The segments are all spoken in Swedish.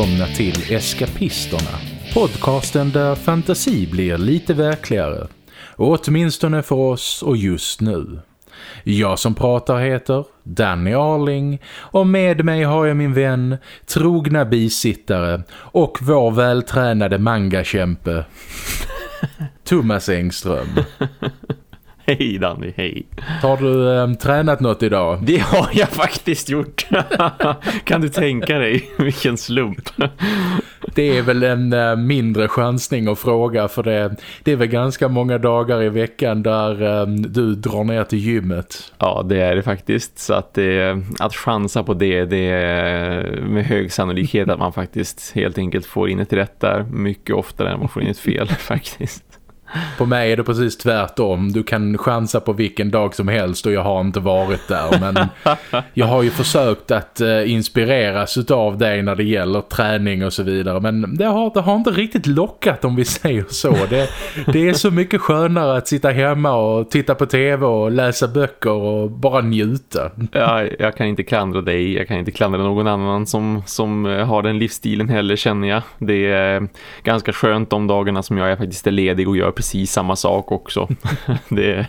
Välkomna till Eskapisterna. Podcasten där fantasi blir lite verkligare. Åtminstone för oss och just nu. Jag som pratar heter Danny Arling och med mig har jag min vän, trogna bisittare och vår vältränade mangakämpe Thomas Engström. Hej Danny, hej. Har du eh, tränat något idag? Det har jag faktiskt gjort. kan du tänka dig vilken slump? Det är väl en äh, mindre chansning att fråga för det, det är väl ganska många dagar i veckan där äh, du drar ner till gymmet. Ja, det är det faktiskt. Så att, det, att chansa på det, det är med hög sannolikhet att man faktiskt helt enkelt får in ett rätt där mycket oftare än man får in ett fel faktiskt. På mig är det precis tvärtom. Du kan chansa på vilken dag som helst och jag har inte varit där. Men jag har ju försökt att eh, inspireras av dig när det gäller träning och så vidare. Men det har, det har inte riktigt lockat om vi säger så. Det, det är så mycket skönare att sitta hemma och titta på tv och läsa böcker och bara njuta. Ja, jag kan inte klandra dig. Jag kan inte klandra någon annan som, som eh, har den livsstilen heller känner jag. Det är ganska skönt de dagarna som jag är faktiskt är ledig och gör precis samma sak också. det,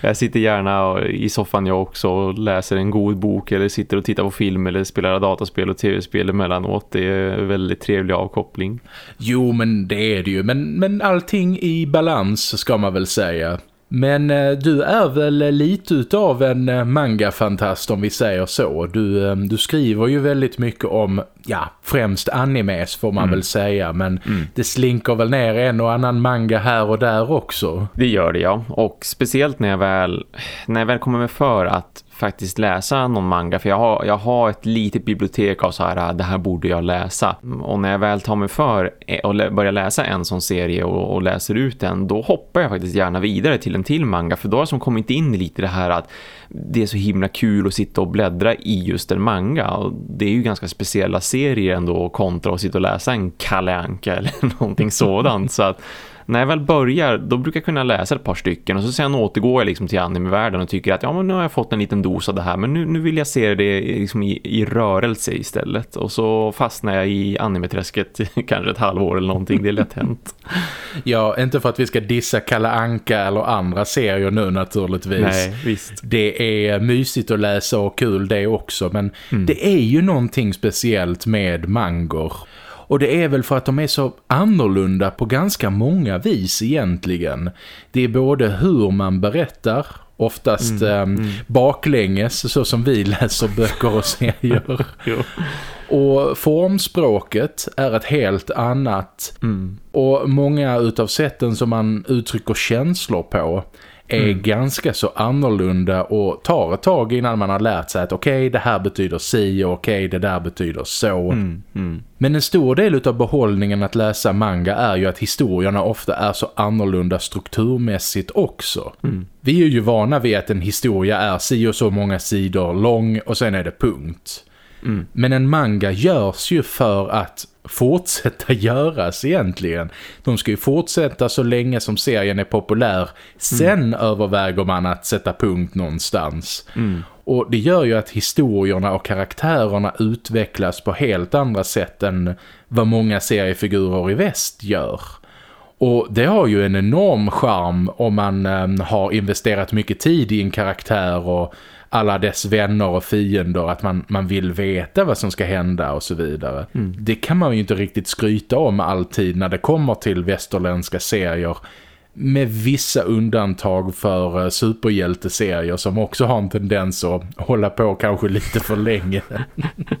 jag sitter gärna i soffan jag också och läser en god bok eller sitter och tittar på film eller spelar dataspel och tv-spel emellanåt. Det är en väldigt trevlig avkoppling. Jo, men det är det ju. Men, men allting i balans ska man väl säga. Men eh, du är väl lite utav en eh, manga-fantast om vi säger så. Du, eh, du skriver ju väldigt mycket om, ja, främst animes får man mm. väl säga. Men mm. det slinker väl ner en och annan manga här och där också. Det gör det, ja. Och speciellt när jag väl, när jag väl kommer med för att faktiskt läsa någon manga för jag har, jag har ett litet bibliotek av så här, ah, det här borde jag läsa. Och när jag väl tar mig för eh, och börjar läsa en sån serie och, och, läser ut den då hoppar jag faktiskt gärna vidare till en till manga för då har jag som kommit in i lite det här att det är så himla kul att sitta och bläddra i just en manga och det är ju ganska speciella serier ändå kontra att sitta och läsa en Kalle Anka eller någonting sådant så att när jag väl börjar, då brukar jag kunna läsa ett par stycken och så sen återgår jag liksom till anime-världen och tycker att ja men nu har jag fått en liten dos av det här men nu, nu vill jag se det liksom i, i rörelse istället och så fastnar jag i anime-träsket kanske ett halvår eller någonting, det är lätt hänt. ja, inte för att vi ska dissa Kalle Anka eller andra serier nu naturligtvis. Nej, visst. Det är mysigt att läsa och kul det också men mm. det är ju någonting speciellt med mangor. Och det är väl för att de är så annorlunda på ganska många vis egentligen. Det är både hur man berättar oftast mm, eh, mm. baklänges så som vi läser böcker och serier. och formspråket är ett helt annat. Mm. Och många utav sätten som man uttrycker känslor på är mm. ganska så annorlunda och tar ett tag innan man har lärt sig att okej, okay, det här betyder si och okej, okay, det där betyder så. Mm. Mm. Men en stor del av behållningen att läsa manga är ju att historierna ofta är så annorlunda strukturmässigt också. Mm. Vi är ju vana vid att en historia är si och så många sidor lång och sen är det punkt. Mm. Men en manga görs ju för att fortsätta göras egentligen. De ska ju fortsätta så länge som serien är populär. Sen mm. överväger man att sätta punkt någonstans. Mm. Och det gör ju att historierna och karaktärerna utvecklas på helt andra sätt än vad många seriefigurer i väst gör. Och det har ju en enorm charm om man äm, har investerat mycket tid i en karaktär och alla dess vänner och fiender att man, man vill veta vad som ska hända och så vidare. Mm. Det kan man ju inte riktigt skryta om alltid när det kommer till västerländska serier med vissa undantag för uh, superhjälteserier som också har en tendens att hålla på kanske lite för länge.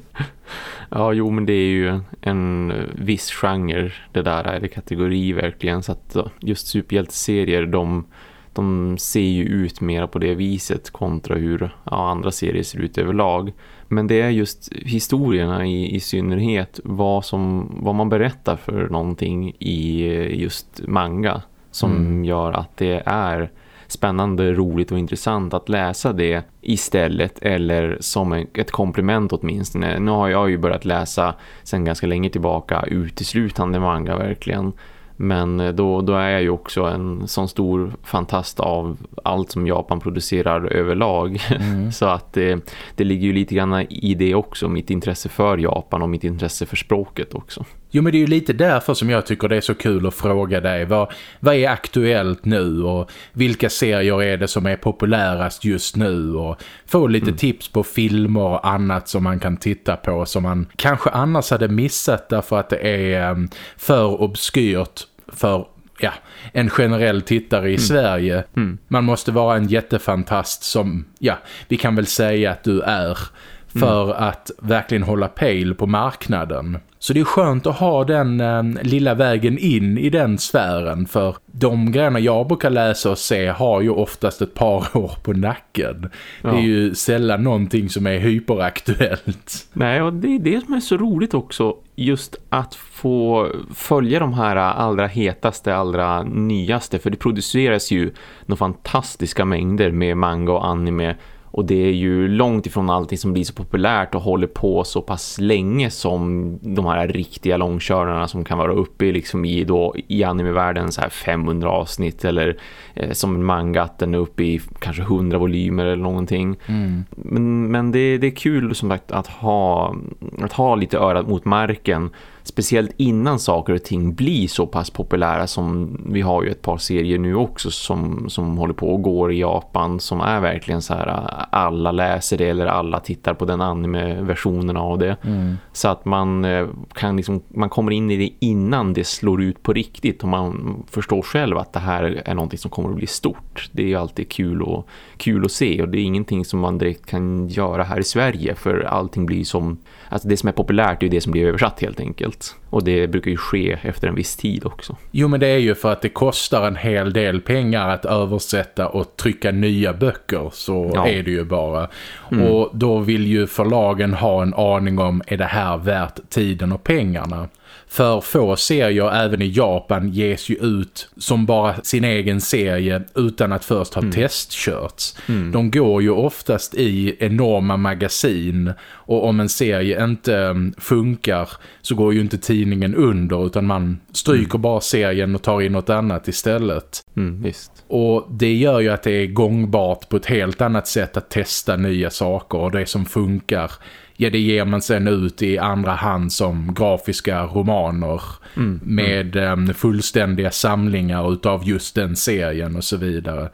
ja, jo men det är ju en viss genre det där är det kategori verkligen så att just superhjälteserier de de ser ju ut mer på det viset kontra hur ja, andra serier ser ut överlag. Men det är just historierna i, i synnerhet vad, som, vad man berättar för någonting i just manga som mm. gör att det är spännande, roligt och intressant att läsa det istället eller som ett komplement åtminstone. Nu har jag ju börjat läsa sedan ganska länge tillbaka uteslutande manga verkligen Men eh, då, då är jag ju också en sån stor fantast av allt som Japan producerar överlag. Mm. Så att det, det ligger ju lite grann i det också, mitt intresse för Japan och mitt intresse för språket också. Jo men det är ju lite därför som jag tycker det är så kul att fråga dig. Vad, vad är aktuellt nu och vilka serier är det som är populärast just nu och få lite mm. tips på filmer och annat som man kan titta på som man kanske annars hade missat därför att det är um, för obskyrt för ja, en generell tittare i mm. Sverige. Mm. Man måste vara en jättefantast som, ja, vi kan väl säga att du är för mm. att verkligen hålla pejl på marknaden. Så det är skönt att ha den eh, lilla vägen in i den sfären för de grejerna jag brukar läsa och se har ju oftast ett par år på nacken. Ja. Det är ju sällan någonting som är hyperaktuellt. Nej, och det är det som är så roligt också. Just att få följa de här allra hetaste, allra nyaste. För det produceras ju några fantastiska mängder med manga och anime- och det är ju långt ifrån allting som blir så populärt och håller på så pass länge som de här riktiga långkörarna som kan vara uppe liksom i, då, i animevärlden så här 500 avsnitt eller eh, som en manga att den är uppe i kanske 100 volymer eller någonting. Mm. Men, men det, det är kul som sagt att ha, att ha lite örat mot marken speciellt innan saker och ting blir så pass populära som vi har ju ett par serier nu också som, som håller på och går i Japan som är verkligen så här alla läser det eller alla tittar på den anime-versionen av det. Mm. Så att man eh, kan liksom, man kommer in i det innan det slår ut på riktigt och man förstår själv att det här är någonting som kommer att bli stort. Det är ju alltid kul, och, kul att se och det är ingenting som man direkt kan göra här i Sverige för allting blir som, alltså det som är populärt är ju det som blir översatt helt enkelt enkelt. Och det brukar ju ske efter en viss tid också. Jo men det är ju för att det kostar en hel del pengar att översätta och trycka nya böcker så ja. är det ju bara. Mm. Och då vill ju förlagen ha en aning om är det här värt tiden och pengarna. För få serier även i Japan ges ju ut som bara sin egen serie utan att först ha mm. testkörts. Mm. De går ju oftast i enorma magasin och om en serie inte mm, funkar så går ju inte tidningen under utan man stryker mm. bara serien och tar in något annat istället. Mm, visst. Och det gör ju att det är gångbart på ett helt annat sätt att testa nya saker och det som funkar ja, det ger man sen ut i andra hand som grafiska romaner mm, med mm. fullständiga samlingar utav just den serien och så vidare.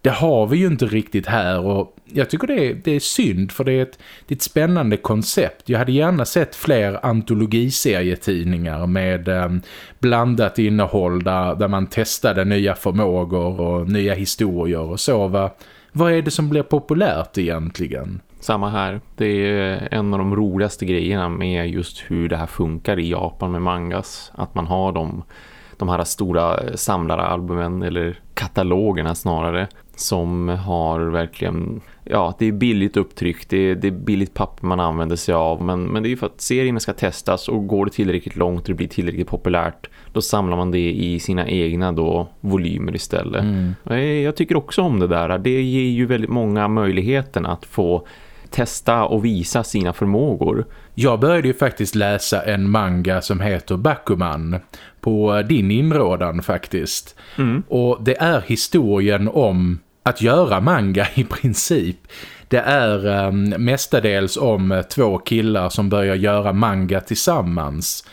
Det har vi ju inte riktigt här och jag tycker det är, det är synd för det är, ett, det är ett spännande koncept. Jag hade gärna sett fler antologiserietidningar med eh, blandat innehåll där, där man testade nya förmågor och nya historier och så. Va? Vad är det som blir populärt egentligen? Samma här. Det är en av de roligaste grejerna med just hur det här funkar i Japan med mangas. Att man har de, de här stora samlaralbumen eller katalogerna snarare som har verkligen, ja det är billigt upptryck, det är, det är billigt papper man använder sig av men, men det är ju för att serierna ska testas och går det tillräckligt långt och det blir tillräckligt populärt då samlar man det i sina egna då volymer istället. Mm. Jag tycker också om det där, det ger ju väldigt många möjligheten att få testa och visa sina förmågor. Jag började ju faktiskt läsa en manga som heter Bakuman på din inrådan faktiskt. Mm. Och det är historien om att göra manga i princip. Det är um, mestadels om två killar som börjar göra manga tillsammans.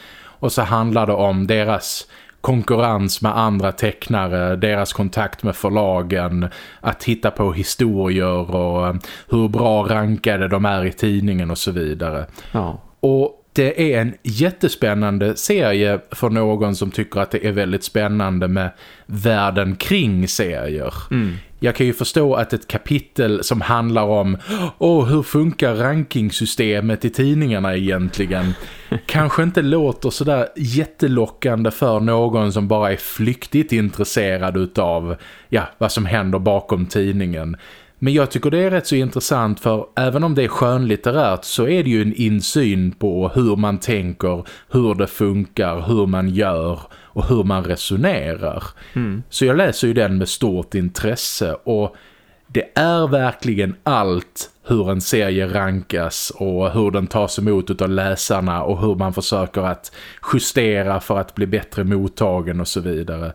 Och så handlar det om deras konkurrens med andra tecknare, deras kontakt med förlagen, att hitta på historier och um, hur bra rankade de är i tidningen och så vidare. Ja. Och det är en jättespännande serie för någon som tycker att det är väldigt spännande med världen kring serier. Mm. Jag kan ju förstå att ett kapitel som handlar om oh, hur funkar rankingsystemet i tidningarna egentligen kanske inte låter sådär jättelockande för någon som bara är flyktigt intresserad utav ja, vad som händer bakom tidningen. Men jag tycker det är rätt så intressant för även om det är skönlitterärt så är det ju en insyn på hur man tänker, hur det funkar, hur man gör och hur man resonerar. Mm. Så jag läser ju den med stort intresse och det är verkligen allt hur en serie rankas och hur den tas emot av läsarna och hur man försöker att justera för att bli bättre mottagen och så vidare.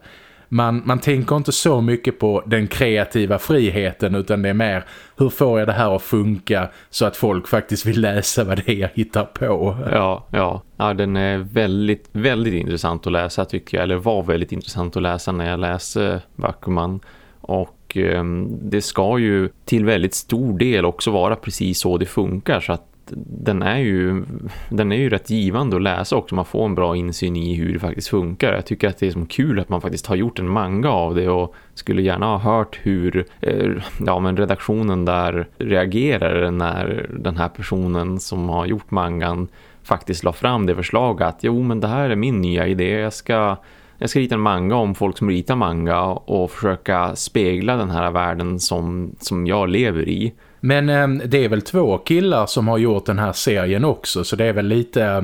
Man, man tänker inte så mycket på den kreativa friheten utan det är mer hur får jag det här att funka så att folk faktiskt vill läsa vad det är jag hittar på. Ja, ja. ja den är väldigt, väldigt intressant att läsa tycker jag. Eller var väldigt intressant att läsa när jag läste Backman. Och eh, det ska ju till väldigt stor del också vara precis så det funkar så att den är ju den är ju rätt givande att läsa också. Man får en bra insyn i hur det faktiskt funkar. Jag tycker att det är som kul att man faktiskt har gjort en manga av det och skulle gärna ha hört hur eh, ja, men redaktionen där reagerar när den här personen som har gjort mangan faktiskt la fram det förslaget att jo men det här är min nya idé. Jag ska jag ska rita en manga om folk som ritar manga och försöka spegla den här världen som, som jag lever i. Men eh, det är väl två killar som har gjort den här serien också så det är väl lite eh,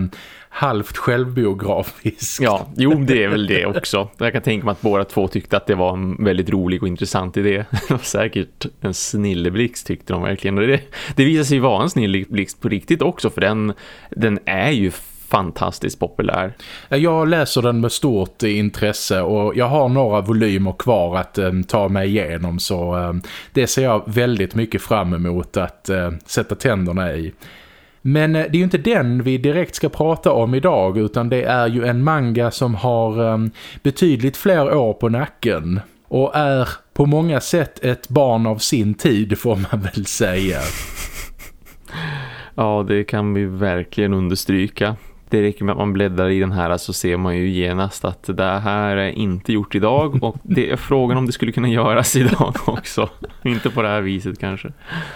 halvt självbiografiskt. Ja, jo det är väl det också. Jag kan tänka mig att båda två tyckte att det var en väldigt rolig och intressant idé. Säkert en snilleblixt tyckte de verkligen. Det, det visar sig vara en snilleblixt på riktigt också för den, den är ju fantastiskt populär. Jag läser den med stort intresse och jag har några volymer kvar att um, ta mig igenom så um, det ser jag väldigt mycket fram emot att uh, sätta tänderna i. Men uh, det är ju inte den vi direkt ska prata om idag utan det är ju en manga som har um, betydligt fler år på nacken och är på många sätt ett barn av sin tid får man väl säga. Ja, det kan vi verkligen understryka det räcker med att man bläddrar i den här så ser man ju genast att det här är inte gjort idag och det är frågan om det skulle kunna göras idag också. inte på det här viset kanske.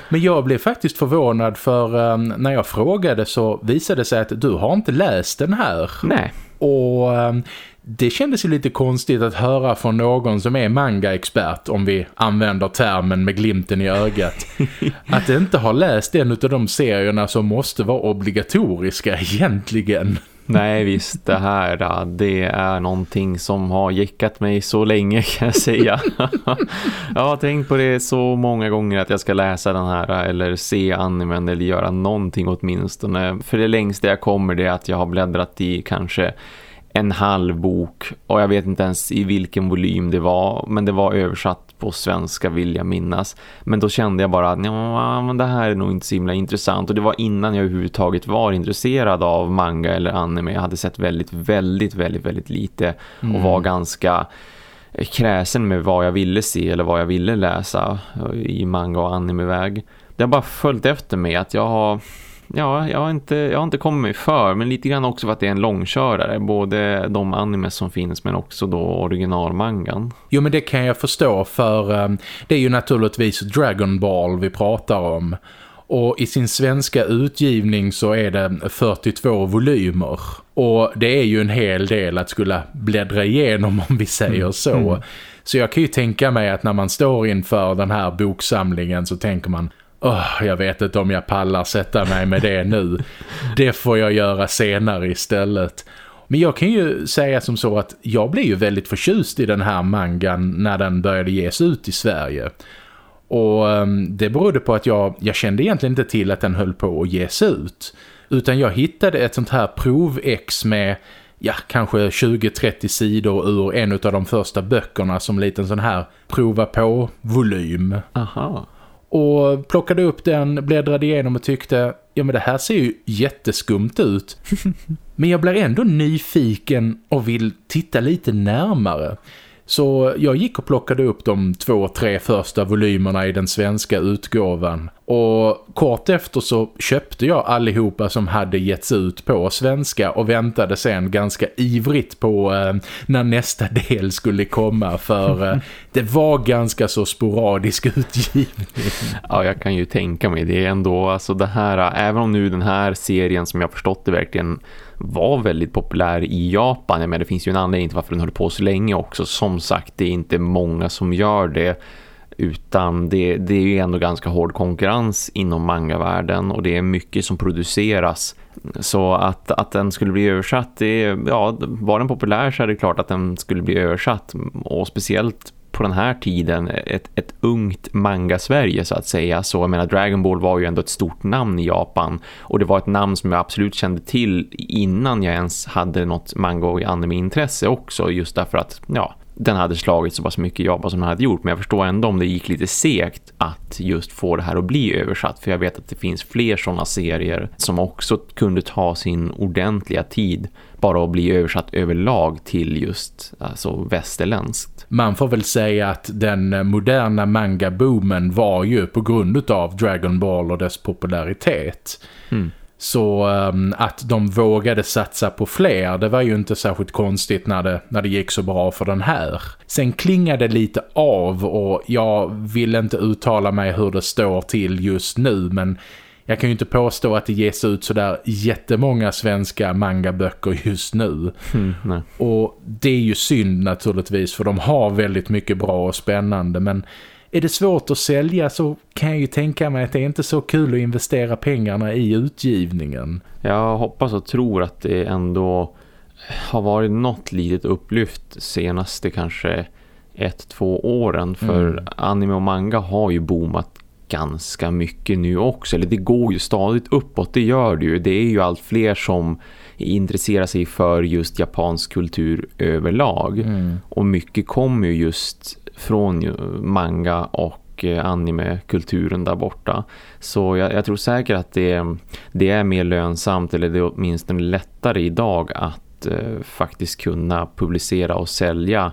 Men jag blev faktiskt förvånad för um, när jag frågade så visade det sig att du har inte läst den här. Nej. Och um, det kändes ju lite konstigt att höra från någon som är manga-expert om vi använder termen med glimten i ögat. att inte ha läst en av de serierna som måste vara obligatoriska egentligen. Nej visst, det här det är någonting som har gäckat mig så länge kan jag säga. jag har tänkt på det så många gånger att jag ska läsa den här eller se animen eller göra någonting åtminstone. För det längsta jag kommer det är att jag har bläddrat i kanske en halv bok. Och jag vet inte ens i vilken volym det var men det var översatt på svenska vill jag minnas. Men då kände jag bara att ja, men det här är nog inte så himla intressant. Och det var innan jag överhuvudtaget var intresserad av manga eller anime. Jag hade sett väldigt, väldigt, väldigt, väldigt lite och mm. var ganska kräsen med vad jag ville se eller vad jag ville läsa i manga och animeväg. Det har bara följt efter mig att jag har ja, jag har, inte, jag har inte kommit mig för men lite grann också för att det är en långkörare både de animes som finns men också då originalmangan. Jo men det kan jag förstå för um, det är ju naturligtvis Dragon Ball vi pratar om och i sin svenska utgivning så är det 42 volymer. Och det är ju en hel del att skulle bläddra igenom om vi säger mm. så. Mm. Så jag kan ju tänka mig att när man står inför den här boksamlingen så tänker man Oh, jag vet inte om jag pallar sätta mig med det nu. Det får jag göra senare istället. Men jag kan ju säga som så att jag blev ju väldigt förtjust i den här mangan när den började ges ut i Sverige. Och ehm, det berodde på att jag, jag kände egentligen inte till att den höll på att ges ut. Utan jag hittade ett sånt här provex med ja, kanske 20-30 sidor ur en av de första böckerna som liten sån här prova på-volym. Aha. Och plockade upp den, bläddrade igenom och tyckte ja men det här ser ju jätteskumt ut. men jag blir ändå nyfiken och vill titta lite närmare. Så jag gick och plockade upp de två, tre första volymerna i den svenska utgåvan. Och kort efter så köpte jag allihopa som hade getts ut på svenska och väntade sen ganska ivrigt på eh, när nästa del skulle komma för eh, det var ganska så sporadisk utgivning. Ja, jag kan ju tänka mig det ändå. Alltså det här, även om nu den här serien som jag förstått det verkligen var väldigt populär i Japan. Jag menar, det finns ju en anledning till varför den håller på så länge också. Som sagt, det är inte många som gör det utan det, det är ju ändå ganska hård konkurrens inom mangavärlden och det är mycket som produceras. Så att, att den skulle bli översatt, det, ja, var den populär så är det klart att den skulle bli översatt och speciellt på den här tiden ett, ett ungt manga-Sverige så att säga. Så jag menar Dragon Ball var ju ändå ett stort namn i Japan och det var ett namn som jag absolut kände till innan jag ens hade något manga- och anime-intresse också just därför att ja, den hade slagit så pass mycket Japan som den hade gjort. Men jag förstår ändå om det gick lite segt att just få det här att bli översatt. För jag vet att det finns fler sådana serier som också kunde ta sin ordentliga tid bara att bli översatt överlag till just alltså västerländskt. Man får väl säga att den moderna manga-boomen var ju på grund av Dragon Ball och dess popularitet. Mm. Så um, att de vågade satsa på fler, det var ju inte särskilt konstigt när det, när det gick så bra för den här. Sen klingade det lite av och jag vill inte uttala mig hur det står till just nu men jag kan ju inte påstå att det ges ut sådär jättemånga svenska mangaböcker just nu. Mm, och det är ju synd naturligtvis för de har väldigt mycket bra och spännande men är det svårt att sälja så kan jag ju tänka mig att det är inte så kul att investera pengarna i utgivningen. Jag hoppas och tror att det ändå har varit något litet upplyft senaste kanske ett, två åren. För mm. anime och manga har ju boomat ganska mycket nu också. Eller det går ju stadigt uppåt, det gör det ju. Det är ju allt fler som intresserar sig för just japansk kultur överlag. Mm. Och mycket kommer ju just från manga och eh, anime-kulturen där borta. Så jag, jag, tror säkert att det, det är mer lönsamt eller det är åtminstone lättare idag att eh, faktiskt kunna publicera och sälja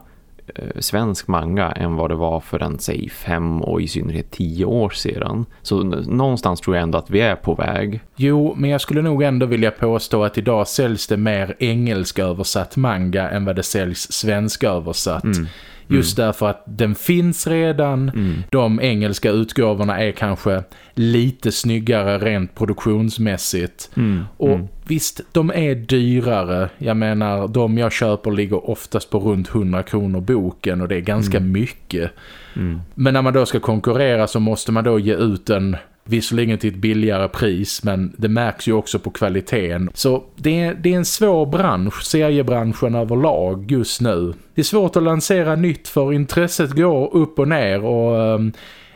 eh, svensk manga än vad det var för en säg fem och i synnerhet tio år sedan. Så någonstans tror jag ändå att vi är på väg. Jo, men jag skulle nog ändå vilja påstå att idag säljs det mer engelska översatt manga än vad det säljs svenska översatt. Mm. Just mm. därför att den finns redan. Mm. De engelska utgåvorna är kanske lite snyggare rent produktionsmässigt. Mm. Och mm. visst, de är dyrare. Jag menar, de jag köper ligger oftast på runt 100 kronor boken och det är ganska mm. mycket. Mm. Men när man då ska konkurrera så måste man då ge ut en Visserligen till ett billigare pris men det märks ju också på kvaliteten. Så det är, det är en svår bransch, seriebranschen överlag just nu. Det är svårt att lansera nytt för intresset går upp och ner och um,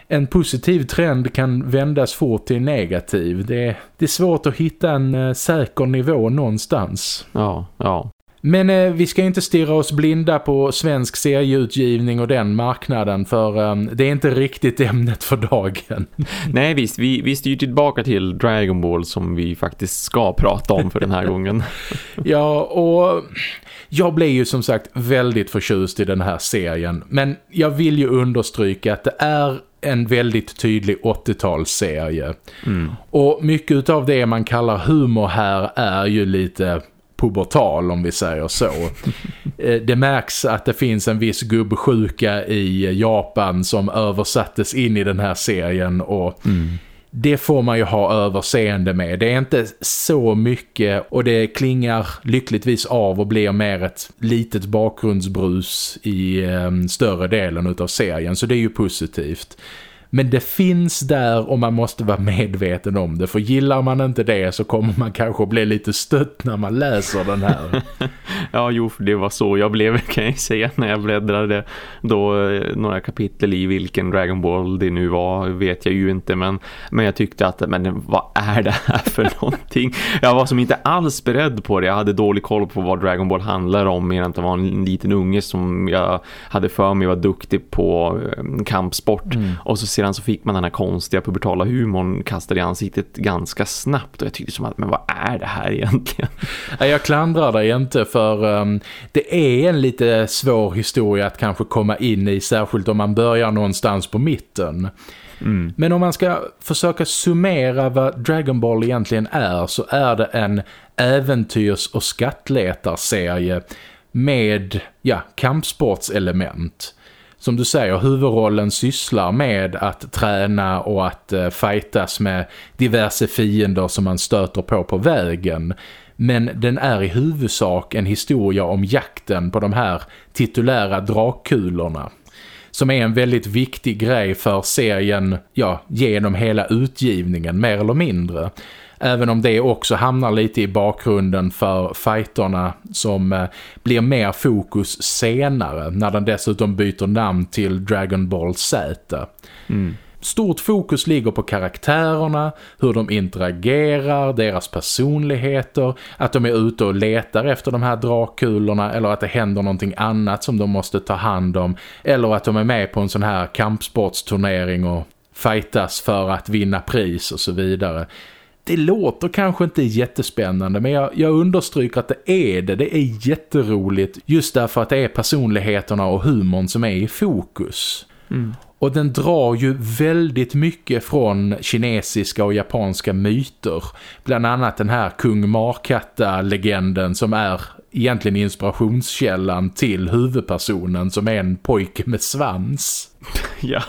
en positiv trend kan vändas fort till negativ. Det, det är svårt att hitta en uh, säker nivå någonstans. Ja, ja. Men eh, vi ska inte stirra oss blinda på svensk serieutgivning och den marknaden för um, det är inte riktigt ämnet för dagen. Nej visst, vi, vi styr tillbaka till Dragon Ball som vi faktiskt ska prata om för den här gången. ja, och jag blev ju som sagt väldigt förtjust i den här serien. Men jag vill ju understryka att det är en väldigt tydlig 80-talsserie. Mm. Och mycket av det man kallar humor här är ju lite pubertal om vi säger så. Eh, det märks att det finns en viss gubbsjuka i Japan som översattes in i den här serien och mm. det får man ju ha överseende med. Det är inte så mycket och det klingar lyckligtvis av och blir mer ett litet bakgrundsbrus i um, större delen av serien så det är ju positivt. Men det finns där och man måste vara medveten om det. För gillar man inte det så kommer man kanske bli lite stött när man läser den här. ja, jo, det var så jag blev kan jag säga när jag bläddrade då eh, några kapitel i vilken Dragon Ball det nu var vet jag ju inte. Men, men jag tyckte att, men vad är det här för någonting? Jag var som inte alls beredd på det. Jag hade dålig koll på vad Dragon Ball handlar om mer än att det var en liten unge som jag hade för mig var duktig på eh, kampsport. Mm. Och så sedan så fick man den här konstiga pubertala humorn kastad i ansiktet ganska snabbt och jag tyckte som att, men vad är det här egentligen? Jag klandrar dig inte för um, det är en lite svår historia att kanske komma in i, särskilt om man börjar någonstans på mitten. Mm. Men om man ska försöka summera vad Dragon Ball egentligen är så är det en äventyrs- och skattletarserie med ja, kampsportselement som du säger, huvudrollen sysslar med att träna och att eh, fightas med diverse fiender som man stöter på på vägen. Men den är i huvudsak en historia om jakten på de här titulära drakkulorna. Som är en väldigt viktig grej för serien ja, genom hela utgivningen, mer eller mindre. Även om det också hamnar lite i bakgrunden för fighterna som eh, blir mer fokus senare när den dessutom byter namn till Dragon Ball Z. Mm. Stort fokus ligger på karaktärerna, hur de interagerar, deras personligheter, att de är ute och letar efter de här drakkulorna eller att det händer någonting annat som de måste ta hand om eller att de är med på en sån här kampsportsturnering och fightas för att vinna pris och så vidare. Det låter kanske inte jättespännande men jag, jag understryker att det är det. Det är jätteroligt just därför att det är personligheterna och humorn som är i fokus. Mm. Och den drar ju väldigt mycket från kinesiska och japanska myter. Bland annat den här Kung Markatta-legenden som är egentligen inspirationskällan till huvudpersonen som är en pojke med svans. ja.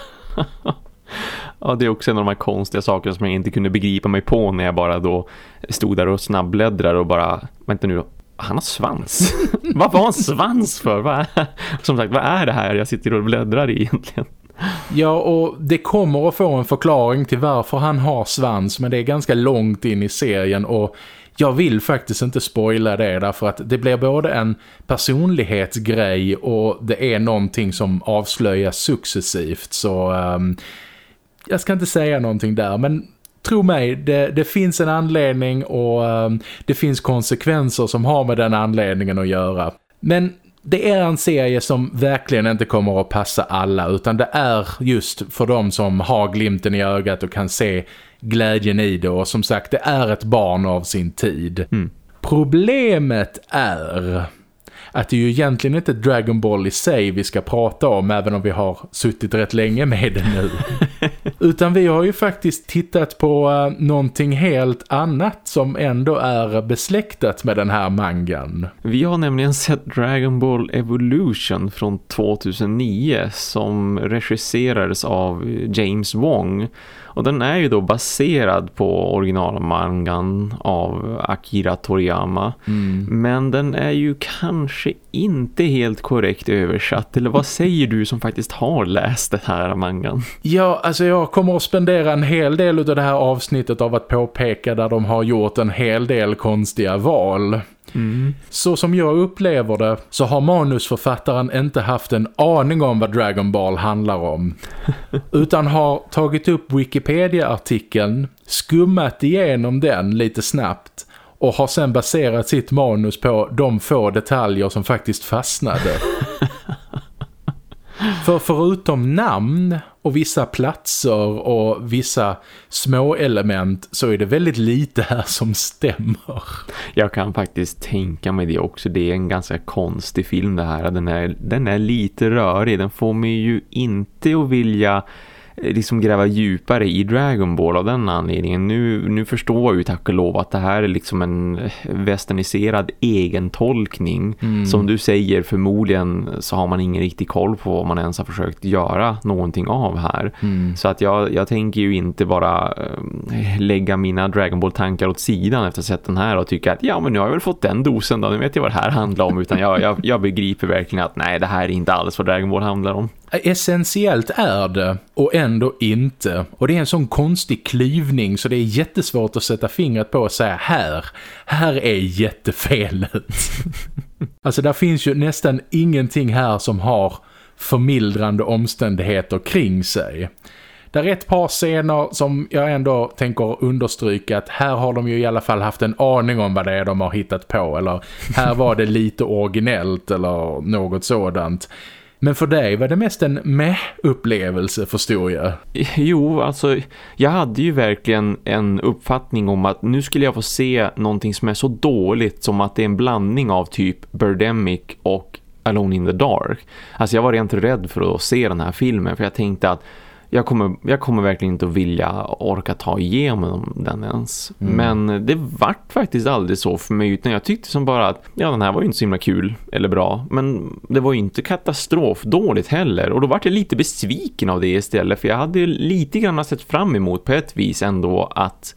Ja, det är också en av de här konstiga sakerna som jag inte kunde begripa mig på när jag bara då stod där och snabbbläddrar och bara, vänta nu då, han har svans. vad var han svans för? Vad är, som sagt, vad är det här jag sitter och bläddrar i egentligen? Ja, och det kommer att få en förklaring till varför han har svans, men det är ganska långt in i serien och jag vill faktiskt inte spoila det därför att det blir både en personlighetsgrej och det är någonting som avslöjas successivt så um, jag ska inte säga någonting där men tro mig, det, det finns en anledning och um, det finns konsekvenser som har med den anledningen att göra. Men det är en serie som verkligen inte kommer att passa alla utan det är just för de som har glimten i ögat och kan se glädjen i det och som sagt det är ett barn av sin tid. Mm. Problemet är att det är ju egentligen inte Dragon Ball i sig vi ska prata om även om vi har suttit rätt länge med det nu. Utan vi har ju faktiskt tittat på uh, någonting helt annat som ändå är besläktat med den här mangan. Vi har nämligen sett Dragon Ball Evolution från 2009 som regisserades av James Wong och den är ju då baserad på originalmangan av Akira Toriyama. Mm. Men den är ju kanske inte helt korrekt översatt. Eller vad säger du som faktiskt har läst den här mangan? Ja, alltså jag kommer att spendera en hel del av det här avsnittet av att påpeka där de har gjort en hel del konstiga val. Mm. Så som jag upplever det så har manusförfattaren inte haft en aning om vad Dragon Ball handlar om. utan har tagit upp Wikipedia-artikeln, skummat igenom den lite snabbt och har sen baserat sitt manus på de få detaljer som faktiskt fastnade. För förutom namn och vissa platser och vissa små element så är det väldigt lite här som stämmer. Jag kan faktiskt tänka mig det också. Det är en ganska konstig film det här. Den är, den är lite rörig. Den får mig ju inte att vilja liksom gräva djupare i Dragon Ball av den anledningen. Nu, nu förstår jag ju tack och lov att det här är liksom en westerniserad egen tolkning. Mm. Som du säger, förmodligen så har man ingen riktig koll på vad man ens har försökt göra någonting av här. Mm. Så att jag, jag tänker ju inte bara äh, lägga mina Dragon Ball-tankar åt sidan efter att ha sett den här och tycka att ja men nu har jag väl fått den dosen då, nu vet jag vad det här handlar om utan jag, jag, jag begriper verkligen att nej det här är inte alls vad Dragon Ball handlar om. Essentiellt är det och ändå inte. Och det är en sån konstig klyvning så det är jättesvårt att sätta fingret på och säga här, här är jättefelet. alltså där finns ju nästan ingenting här som har förmildrande omständigheter kring sig. Det är ett par scener som jag ändå tänker understryka att här har de ju i alla fall haft en aning om vad det är de har hittat på eller här var det lite originellt eller något sådant. Men för dig var det mest en meh-upplevelse, förstår jag. Eh, jo, alltså jag hade ju verkligen en uppfattning om att nu skulle jag få se någonting som är så dåligt som att det är en blandning av typ Birdemic och Alone in the Dark. Alltså jag var rent rädd för att se den här filmen för jag tänkte att jag kommer, jag kommer verkligen inte att vilja orka ta igenom den ens. Mm. Men det vart faktiskt aldrig så för mig utan jag tyckte som bara att ja den här var ju inte så himla kul eller bra. Men det var ju inte katastrofdåligt heller och då vart jag lite besviken av det istället för jag hade lite grann sett fram emot på ett vis ändå att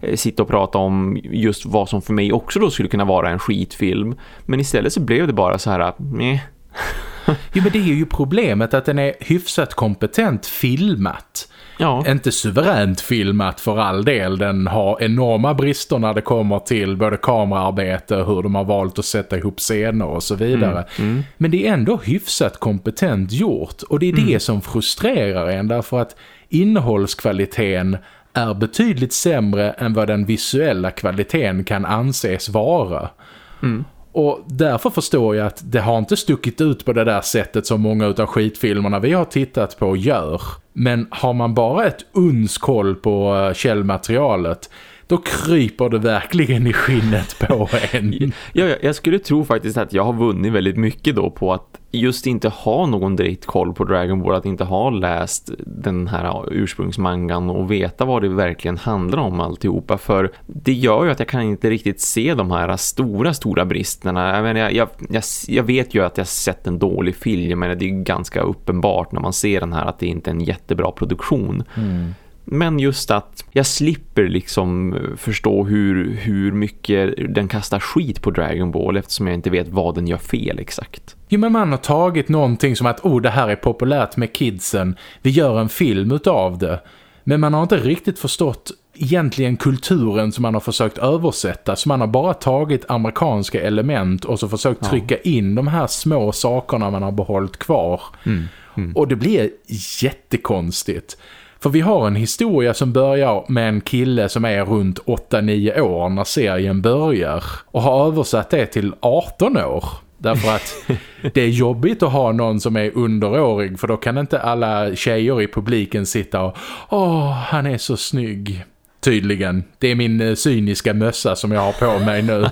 eh, sitta och prata om just vad som för mig också då skulle kunna vara en skitfilm. Men istället så blev det bara så här, nej. jo men det är ju problemet att den är hyfsat kompetent filmat. Ja. Inte suveränt filmat för all del. Den har enorma brister när det kommer till både kameraarbete, hur de har valt att sätta ihop scener och så vidare. Mm. Mm. Men det är ändå hyfsat kompetent gjort. Och det är mm. det som frustrerar en därför att innehållskvaliteten är betydligt sämre än vad den visuella kvaliteten kan anses vara. Mm. Och därför förstår jag att det har inte stuckit ut på det där sättet som många av skitfilmerna vi har tittat på gör. Men har man bara ett uns koll på eh, källmaterialet då kryper det verkligen i skinnet på en. ja, jag skulle tro faktiskt att jag har vunnit väldigt mycket då på att just inte ha någon direkt koll på Dragon Ball, att inte ha läst den här ursprungsmangan och veta vad det verkligen handlar om alltihopa. För det gör ju att jag kan inte riktigt se de här stora, stora bristerna. Jag, menar, jag, jag, jag vet ju att jag sett en dålig film, men det är ganska uppenbart när man ser den här att det inte är en jättebra produktion. Mm. Men just att jag slipper liksom förstå hur, hur mycket den kastar skit på Dragon Ball eftersom jag inte vet vad den gör fel exakt. Jo men man har tagit någonting som att oh det här är populärt med kidsen, vi gör en film utav det. Men man har inte riktigt förstått egentligen kulturen som man har försökt översätta. Så man har bara tagit amerikanska element och så försökt trycka ja. in de här små sakerna man har behållit kvar. Mm. Mm. Och det blir jättekonstigt. För vi har en historia som börjar med en kille som är runt 8-9 år när serien börjar. Och har översatt det till 18 år. Därför att det är jobbigt att ha någon som är underårig för då kan inte alla tjejer i publiken sitta och Åh, han är så snygg. Tydligen. Det är min eh, cyniska mössa som jag har på mig nu.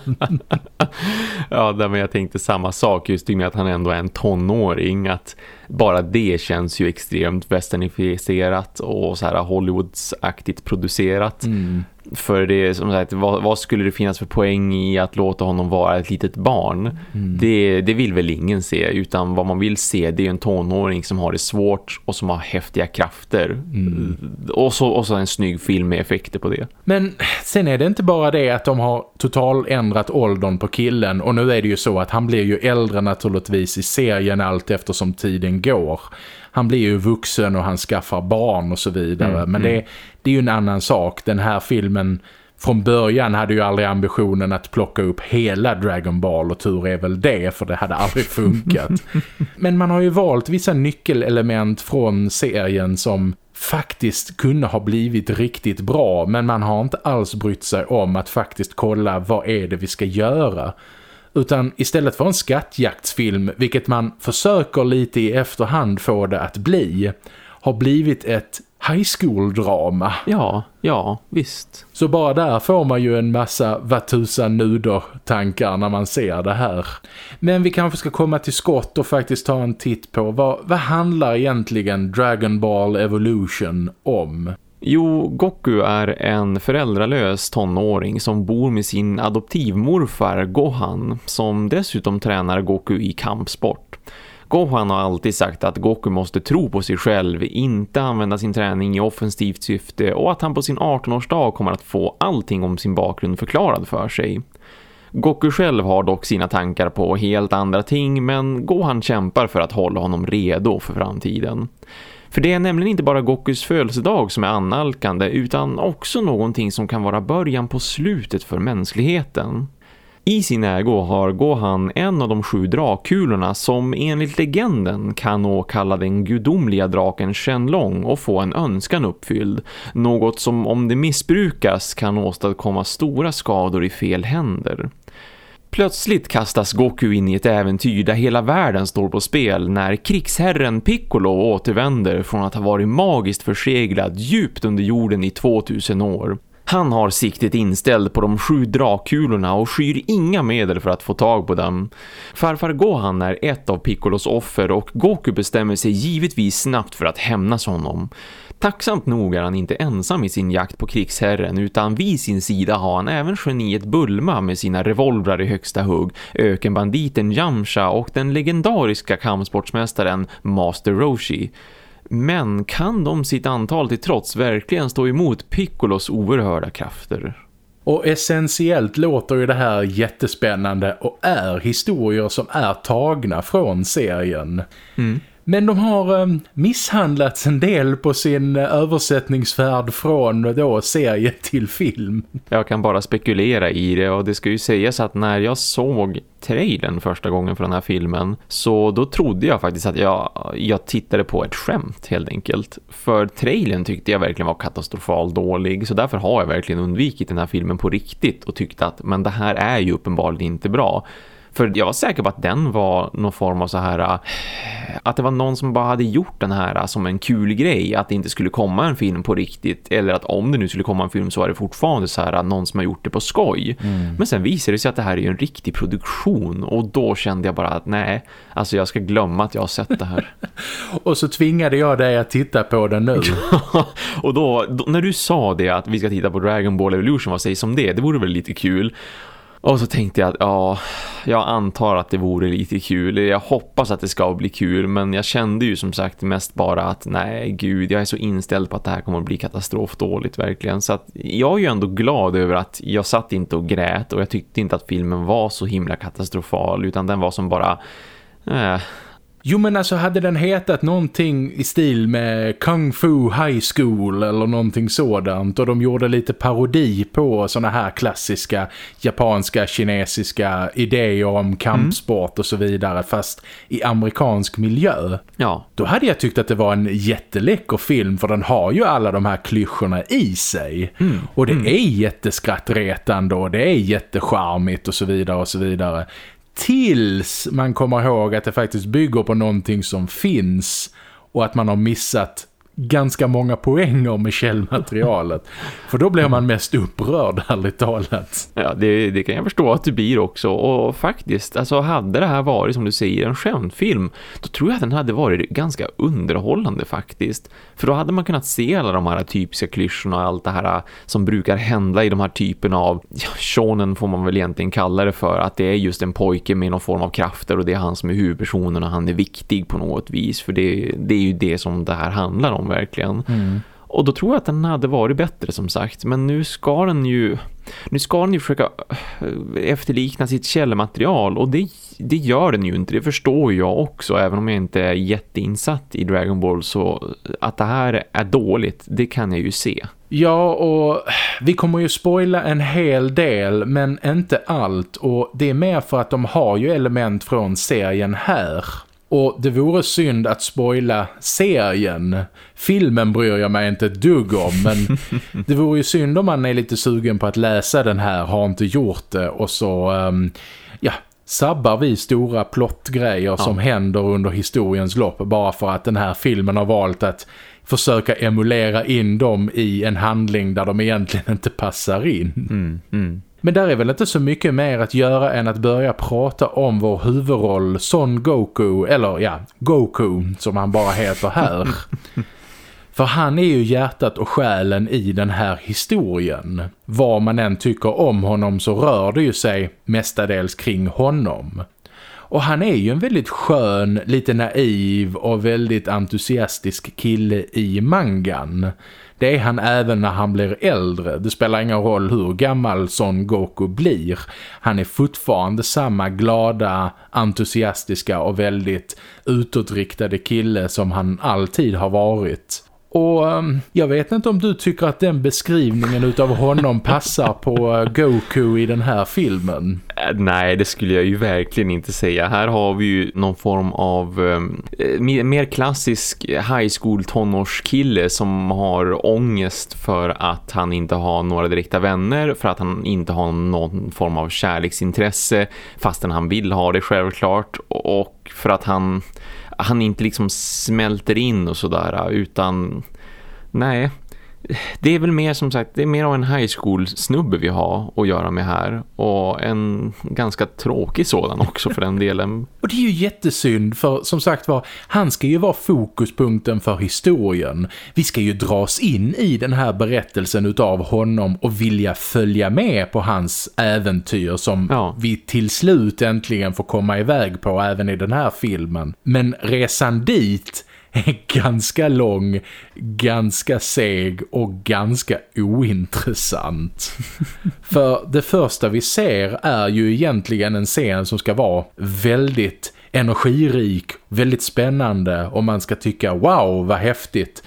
ja, men jag tänkte samma sak just med att han ändå är en tonåring. Att bara det känns ju extremt westernifierat och så här Hollywoodsaktigt producerat. Mm. För det är som sagt, vad, vad, skulle det finnas för poäng i att låta honom vara ett litet barn? Mm. Det, det vill väl ingen se, utan vad man vill se det är en tonåring som har det svårt och som har häftiga krafter. Mm. Och, så, och så en snygg film med effekter på det. Men sen är det inte bara det att de har total ändrat åldern på killen och nu är det ju så att han blir ju äldre naturligtvis i serien allt eftersom tiden går han blir ju vuxen och han skaffar barn och så vidare. Mm, Men det, mm. det är ju en annan sak. Den här filmen från början hade ju aldrig ambitionen att plocka upp hela Dragon Ball och tur är väl det för det hade aldrig funkat. Men man har ju valt vissa nyckelelement från serien som faktiskt kunde ha blivit riktigt bra men man har inte alls brytt sig om att faktiskt kolla vad är det vi ska göra. Utan istället för en skattjaktsfilm, vilket man försöker lite i efterhand få det att bli, har blivit ett high school-drama. Ja, ja, visst. Så bara där får man ju en massa vatusan nuder-tankar när man ser det här. Men vi kanske ska komma till skott och faktiskt ta en titt på vad, vad handlar egentligen Dragon Ball Evolution om? Jo, Goku är en föräldralös tonåring som bor med sin adoptivmorfar Gohan som dessutom tränar Goku i kampsport. Gohan har alltid sagt att Goku måste tro på sig själv, inte använda sin träning i offensivt syfte och att han på sin 18-årsdag kommer att få allting om sin bakgrund förklarad för sig. Goku själv har dock sina tankar på helt andra ting men Gohan kämpar för att hålla honom redo för framtiden. För det är nämligen inte bara Gokus födelsedag som är annalkande utan också någonting som kan vara början på slutet för mänskligheten. I sin ägo har Gohan en av de sju drakkulorna som enligt legenden kan åkalla den gudomliga draken Shenlong och få en önskan uppfylld. Något som om det missbrukas kan åstadkomma stora skador i fel händer. Plötsligt kastas Goku in i ett äventyr där hela världen står på spel när krigsherren Piccolo återvänder från att ha varit magiskt förseglad djupt under jorden i 2000 år. Han har siktet inställd på de sju drakkulorna och skyr inga medel för att få tag på dem. Farfar Gohan är ett av Piccolos offer och Goku bestämmer sig givetvis snabbt för att hämnas honom. Tacksamt nog är han inte ensam i sin jakt på krigsherren utan vid sin sida har han även geniet Bulma med sina revolvrar i högsta hugg, ökenbanditen Yamcha och den legendariska kampsportsmästaren Master Roshi. Men kan de sitt antal till trots verkligen stå emot Piccolos oerhörda krafter? Och essentiellt låter ju det här jättespännande och är historier som är tagna från serien. Mm. Men de har eh, misshandlats en del på sin eh, översättningsfärd från då serie till film. Jag kan bara spekulera i det och det ska ju sägas att när jag såg trailern första gången för den här filmen så då trodde jag faktiskt att jag, jag tittade på ett skämt helt enkelt. För trailern tyckte jag verkligen var katastrofalt dålig så därför har jag verkligen undvikit den här filmen på riktigt och tyckte att men det här är ju uppenbarligen inte bra. För jag var säker på att den var någon form av så här äh, att det var någon som bara hade gjort den här äh, som en kul grej att det inte skulle komma en film på riktigt eller att om det nu skulle komma en film så är det fortfarande så här äh, någon som har gjort det på skoj. Mm. Men sen visade det sig att det här är en riktig produktion och då kände jag bara att nej, alltså jag ska glömma att jag har sett det här. och så tvingade jag dig att titta på den nu. och då, då, när du sa det att vi ska titta på Dragon Ball Evolution, vad sägs om det? Det vore väl lite kul. Och så tänkte jag att ja, jag antar att det vore lite kul. Jag hoppas att det ska bli kul men jag kände ju som sagt mest bara att nej gud, jag är så inställd på att det här kommer att bli katastrofdåligt verkligen. Så att jag är ju ändå glad över att jag satt inte och grät och jag tyckte inte att filmen var så himla katastrofal utan den var som bara... Eh, Jo men alltså hade den hetat någonting i stil med Kung Fu High School eller någonting sådant och de gjorde lite parodi på såna här klassiska japanska, kinesiska idéer om kampsport mm. och så vidare fast i amerikansk miljö. Ja. Då hade jag tyckt att det var en jätteläcker film för den har ju alla de här klyschorna i sig. Mm. Och det mm. är jätteskrattretande och det är jättecharmigt och så vidare och så vidare tills man kommer ihåg att det faktiskt bygger på någonting som finns och att man har missat ganska många poänger med källmaterialet. För då blir man mest upprörd, ärligt talat. Ja, det, det, kan jag förstå att du blir också. Och faktiskt, alltså hade det här varit som du säger en skämtfilm, då tror jag att den hade varit ganska underhållande faktiskt. För då hade man kunnat se alla de här typiska klyschorna och allt det här äh, som brukar hända i de här typerna av, ja, shonen får man väl egentligen kalla det för, att det är just en pojke med någon form av krafter och det är han som är huvudpersonen och han är viktig på något vis. För det, det är ju det som det här handlar om verkligen. Mm. Och då tror jag att den hade varit bättre som sagt. Men nu ska den ju nu ska den ju försöka eh, efterlikna sitt källmaterial och det, det gör den ju inte. Det förstår jag också även om jag inte är jätteinsatt i Dragon Ball så att det här är dåligt, det kan jag ju se. Ja, och vi kommer ju spoila en hel del men inte allt och det är mer för att de har ju element från serien här. Och det vore synd att spoila serien. Filmen bryr jag mig inte ett dugg om, men det vore ju synd om man är lite sugen på att läsa den här, har inte gjort det och så, um, ja, sabbar vi stora plottgrejer ja. som händer under historiens lopp bara för att den här filmen har valt att försöka emulera in dem i en handling där de egentligen inte passar in. Mm, mm. Men där är väl inte så mycket mer att göra än att börja prata om vår huvudroll Son Goku, eller ja, Goku som han bara heter här. För han är ju hjärtat och själen i den här historien. Vad man än tycker om honom så rör det ju sig mestadels kring honom. Och han är ju en väldigt skön, lite naiv och väldigt entusiastisk kille i mangan. Det är han även när han blir äldre. Det spelar ingen roll hur gammal Son Goku blir. Han är fortfarande samma glada, entusiastiska och väldigt utåtriktade kille som han alltid har varit. Och ehm, jag vet inte om du tycker att den beskrivningen utav honom passar på eh, Goku i den här filmen. Äh, nej, det skulle jag ju verkligen inte säga. Här har vi ju någon form av ehm, eh, mer, klassisk high school tonårskille som har ångest för att han inte har några direkta vänner, för att han inte har någon form av kärleksintresse fastän han vill ha det självklart och för att han han inte liksom smälter in och sådär utan nej det är väl mer som sagt, det är mer av en high school snubbe vi har att göra med här och en ganska tråkig sådan också för den delen. och det är ju jättesynd för som sagt var, han ska ju vara fokuspunkten för historien. Vi ska ju dras in i den här berättelsen utav honom och vilja följa med på hans äventyr som ja. vi till slut äntligen får komma iväg på även i den här filmen. Men resan dit är ganska lång, ganska seg och ganska ointressant. För det första vi ser är ju egentligen en scen som ska vara väldigt energirik, väldigt spännande och man ska tycka wow vad häftigt.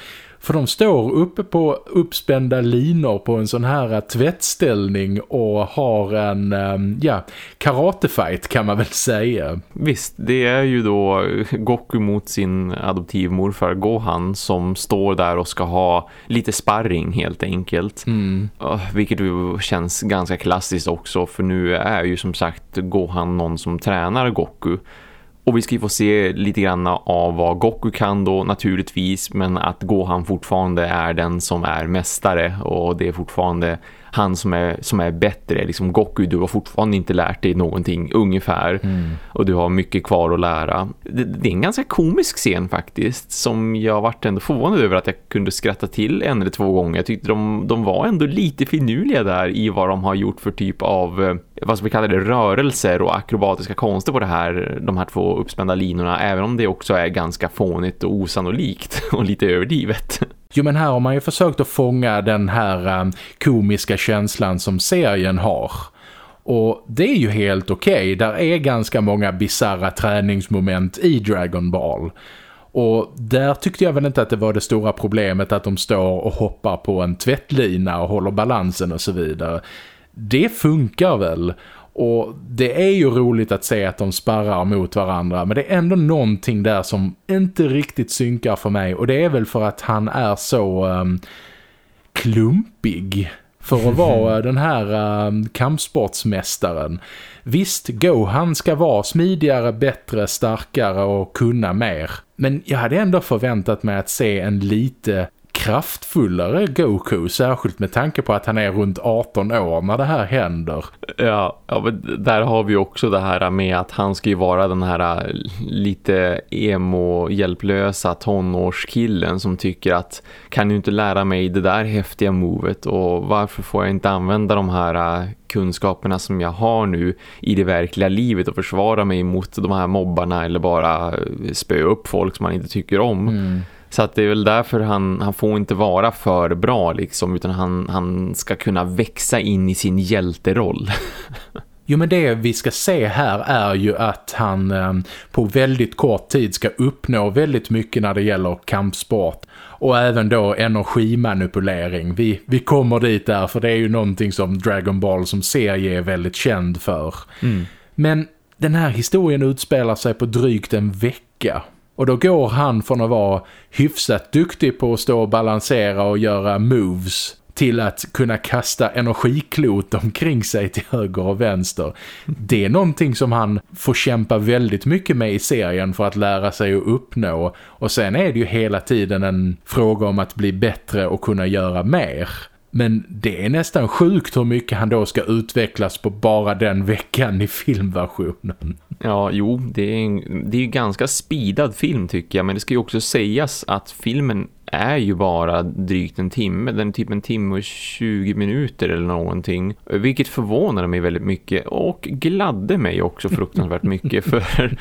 För de står uppe på uppspända linor på en sån här tvättställning och har en ehm, ja, karatefight kan man väl säga. Visst, det är ju då Goku mot sin adoptivmorfar Gohan som står där och ska ha lite sparring helt enkelt. Mm. Vilket ju känns ganska klassiskt också för nu är ju som sagt Gohan någon som tränar Goku. Och vi ska ju få se lite grann av vad Goku kan då naturligtvis men att Gohan fortfarande är den som är mästare och det är fortfarande han som är, som är bättre. Liksom Goku, du har fortfarande inte lärt dig någonting ungefär. Mm. Och du har mycket kvar att lära. Det, det, är en ganska komisk scen faktiskt. Som jag varit ändå förvånad över att jag kunde skratta till en eller två gånger. Jag tyckte de, de var ändå lite finurliga där i vad de har gjort för typ av eh, vad ska vi kalla det, rörelser och akrobatiska konster på det här, de här två uppspända linorna. Även om det också är ganska fånigt och osannolikt och lite överdrivet. Jo men här har man ju försökt att fånga den här um, komiska känslan som serien har. Och det är ju helt okej. Okay. Där är ganska många bizarra träningsmoment i Dragon Ball. Och där tyckte jag väl inte att det var det stora problemet att de står och hoppar på en tvättlina och håller balansen och så vidare. Det funkar väl. Och det är ju roligt att se att de sparrar mot varandra men det är ändå någonting där som inte riktigt synkar för mig och det är väl för att han är så um, klumpig för att vara den här um, kampsportsmästaren. Visst, Gohan ska vara smidigare, bättre, starkare och kunna mer. Men jag hade ändå förväntat mig att se en lite kraftfullare Goku, särskilt med tanke på att han är runt 18 år när det här händer. Ja, ja men där har vi också det här med att han ska ju vara den här äh, lite emo-hjälplösa tonårskillen som tycker att kan du inte lära mig det där häftiga movet och varför får jag inte använda de här äh, kunskaperna som jag har nu i det verkliga livet och försvara mig mot de här mobbarna eller bara äh, spö upp folk som man inte tycker om. Mm. Så att det är väl därför han, han får inte vara för bra liksom, utan han, han ska kunna växa in i sin hjälteroll. Jo men det vi ska se här är ju att han eh, på väldigt kort tid ska uppnå väldigt mycket när det gäller kampsport. Och även då energimanipulering. Vi, vi kommer dit där för det är ju någonting som Dragon Ball som serie är väldigt känd för. Mm. Men den här historien utspelar sig på drygt en vecka. Och då går han från att vara hyfsat duktig på att stå och balansera och göra moves till att kunna kasta energiklot omkring sig till höger och vänster. Det är någonting som han får kämpa väldigt mycket med i serien för att lära sig att uppnå. Och sen är det ju hela tiden en fråga om att bli bättre och kunna göra mer. Men det är nästan sjukt hur mycket han då ska utvecklas på bara den veckan i filmversionen. Ja, jo, det är, en, det är ju ganska speedad film tycker jag. Men det ska ju också sägas att filmen är ju bara drygt en timme. Den är typ en timme och 20 minuter eller någonting. Vilket förvånade mig väldigt mycket och gladde mig också fruktansvärt mycket. För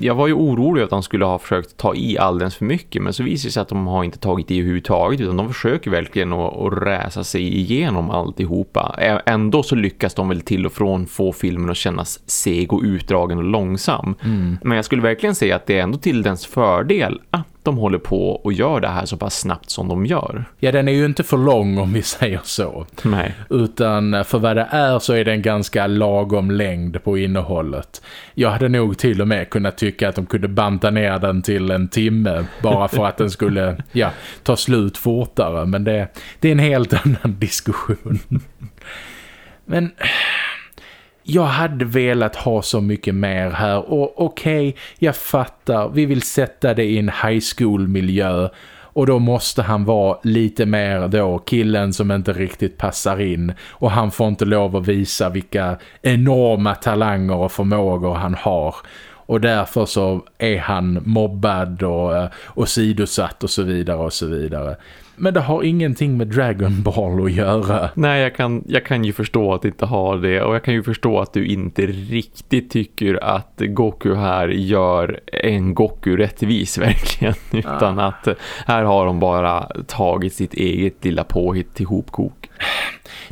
jag var ju orolig att de skulle ha försökt ta i alldeles för mycket. Men så visar det sig att de har inte tagit i överhuvudtaget utan de försöker verkligen att, att räsa sig igenom alltihopa. Ändå så lyckas de väl till och från få filmen att kännas seg och utdragen och långsam. Mm. Men jag skulle verkligen säga att det är ändå till dens fördel att de håller på och gör det här så pass snabbt som de gör. Ja, den är ju inte för lång om vi säger så. Nej. Utan för vad det är så är den ganska lagom längd på innehållet. Jag hade nog till och med kunnat tycka att de kunde banta ner den till en timme bara för att den skulle ja, ta slut fortare. Men det, det är en helt annan diskussion. Men jag hade velat ha så mycket mer här och okej, okay, jag fattar, vi vill sätta det i en high school miljö och då måste han vara lite mer då killen som inte riktigt passar in och han får inte lov att visa vilka enorma talanger och förmågor han har och därför så är han mobbad och, eh, och sidosatt och så vidare och så vidare. Men det har ingenting med Dragon Ball att göra. Nej, jag kan, jag kan ju förstå att det inte har det. Och jag kan ju förstå att du inte riktigt tycker att Goku här gör en Goku rättvis verkligen. Utan ah. att här har de bara tagit sitt eget lilla påhitt till hopkok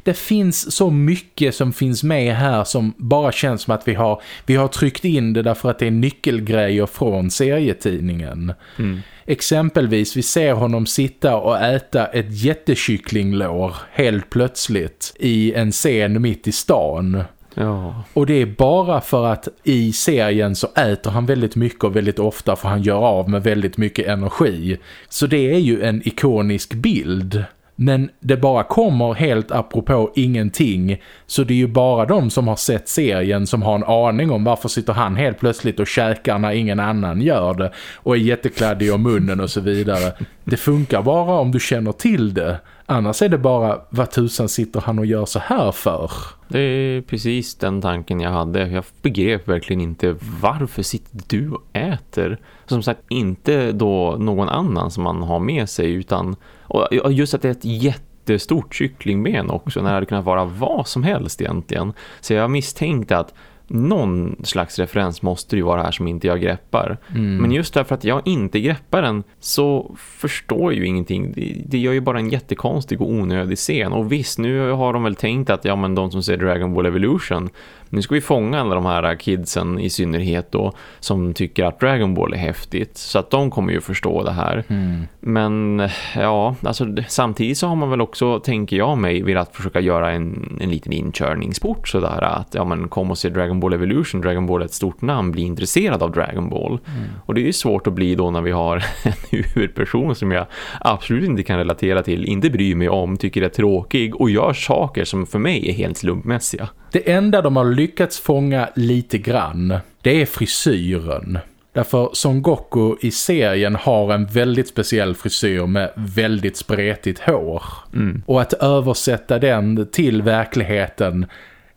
det finns så mycket som finns med här som bara känns som att vi har, vi har tryckt in det därför att det är nyckelgrejer från serietidningen. Mm. Exempelvis, vi ser honom sitta och äta ett jättekycklinglår helt plötsligt i en scen mitt i stan. Ja. Och det är bara för att i serien så äter han väldigt mycket och väldigt ofta för han gör av med väldigt mycket energi. Så det är ju en ikonisk bild. Men det bara kommer helt apropå ingenting. Så det är ju bara de som har sett serien som har en aning om varför sitter han helt plötsligt och käkar när ingen annan gör det. Och är jättekladdig om munnen och så vidare. Det funkar bara om du känner till det. Annars är det bara, vad tusan sitter han och gör så här för? Det är precis den tanken jag hade. Jag begrep verkligen inte varför sitter du och äter? Som sagt, inte då någon annan som man har med sig utan och just att det är ett jättestort kycklingben också när det hade kunnat vara vad som helst egentligen. Så jag misstänkte att någon slags referens måste det ju vara här som inte jag greppar. Mm. Men just därför att jag inte greppar den så förstår jag ju ingenting. Det, det gör ju bara en jättekonstig och onödig scen. Och visst, nu har de väl tänkt att ja, men de som ser Dragon Ball Evolution nu ska vi fånga alla de här kidsen i synnerhet då som tycker att Dragon Ball är häftigt så att de kommer ju förstå det här. Mm. Men ja, alltså samtidigt så har man väl också, tänker jag mig, velat försöka göra en, en liten inkörningsport sådär att ja men kom och se Dragon Ball Evolution, Dragon Ball är ett stort namn, bli intresserad av Dragon Ball. Mm. Och det är ju svårt att bli då när vi har en huvudperson som jag absolut inte kan relatera till, inte bryr mig om, tycker är tråkig och gör saker som för mig är helt slumpmässiga. Det enda de har lyckats fånga lite grann, det är frisyren. Därför Son Goku i serien har en väldigt speciell frisyr med väldigt spretigt hår. Mm. Och att översätta den till verkligheten,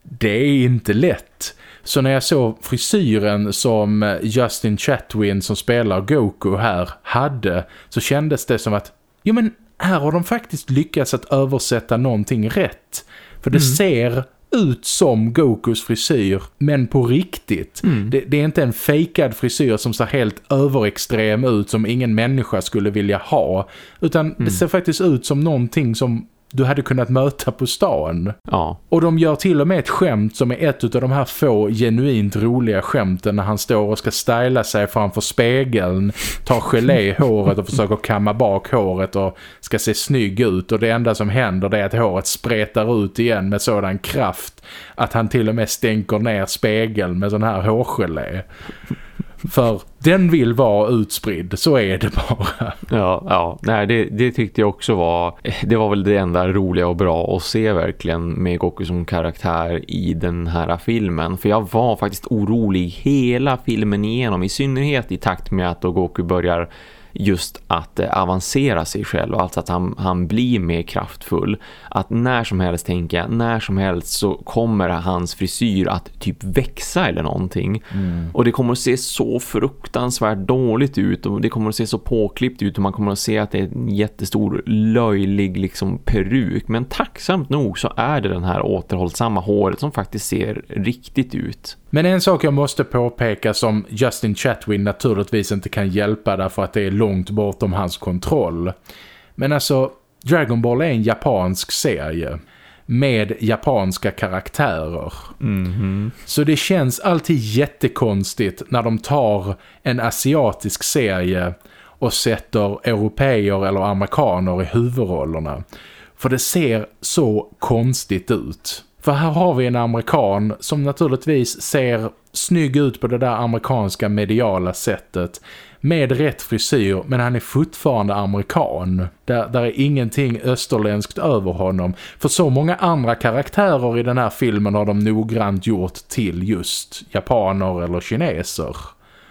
det är inte lätt. Så när jag såg frisyren som Justin Chatwin som spelar Goku här hade så kändes det som att, jo men här har de faktiskt lyckats att översätta någonting rätt. För det mm. ser ut som Gokus frisyr men på riktigt. Mm. Det, det, är inte en fejkad frisyr som ser helt överextrem ut som ingen människa skulle vilja ha utan mm. det ser faktiskt ut som någonting som du hade kunnat möta på stan. Ja. Och de gör till och med ett skämt som är ett av de här få genuint roliga skämten när han står och ska styla sig framför spegeln, tar gelé i håret och försöker kamma bak håret och ska se snygg ut. Och det enda som händer är att håret spretar ut igen med sådan kraft att han till och med stänker ner spegeln med sån här hårgelé. För den vill vara utspridd, så är det bara. Ja, ja. Nej, det, det tyckte jag också var, det var väl det enda roliga och bra att se verkligen med Goku som karaktär i den här filmen. För jag var faktiskt orolig hela filmen igenom, i synnerhet i takt med att då Goku börjar just att eh, avancera sig själv, alltså att han, han blir mer kraftfull. Att när som helst tänker jag, när som helst så kommer hans frisyr att typ växa eller någonting. Mm. Och det kommer att se så fruktansvärt dåligt ut och det kommer att se så påklippt ut och man kommer att se att det är en jättestor löjlig liksom peruk. Men tacksamt nog så är det den här återhållsamma håret som faktiskt ser riktigt ut. Men en sak jag måste påpeka som Justin Chatwin naturligtvis inte kan hjälpa därför att det är långt bortom hans kontroll. Men alltså, Dragon Ball är en japansk serie med japanska karaktärer. Mm -hmm. Så det känns alltid jättekonstigt när de tar en asiatisk serie och sätter europeer eller amerikaner i huvudrollerna. För det ser så konstigt ut. För här har vi en amerikan som naturligtvis ser snygg ut på det där amerikanska mediala sättet. Med rätt frisyr men han är fortfarande amerikan. Där, där är ingenting österländskt över honom. För så många andra karaktärer i den här filmen har de noggrant gjort till just japaner eller kineser.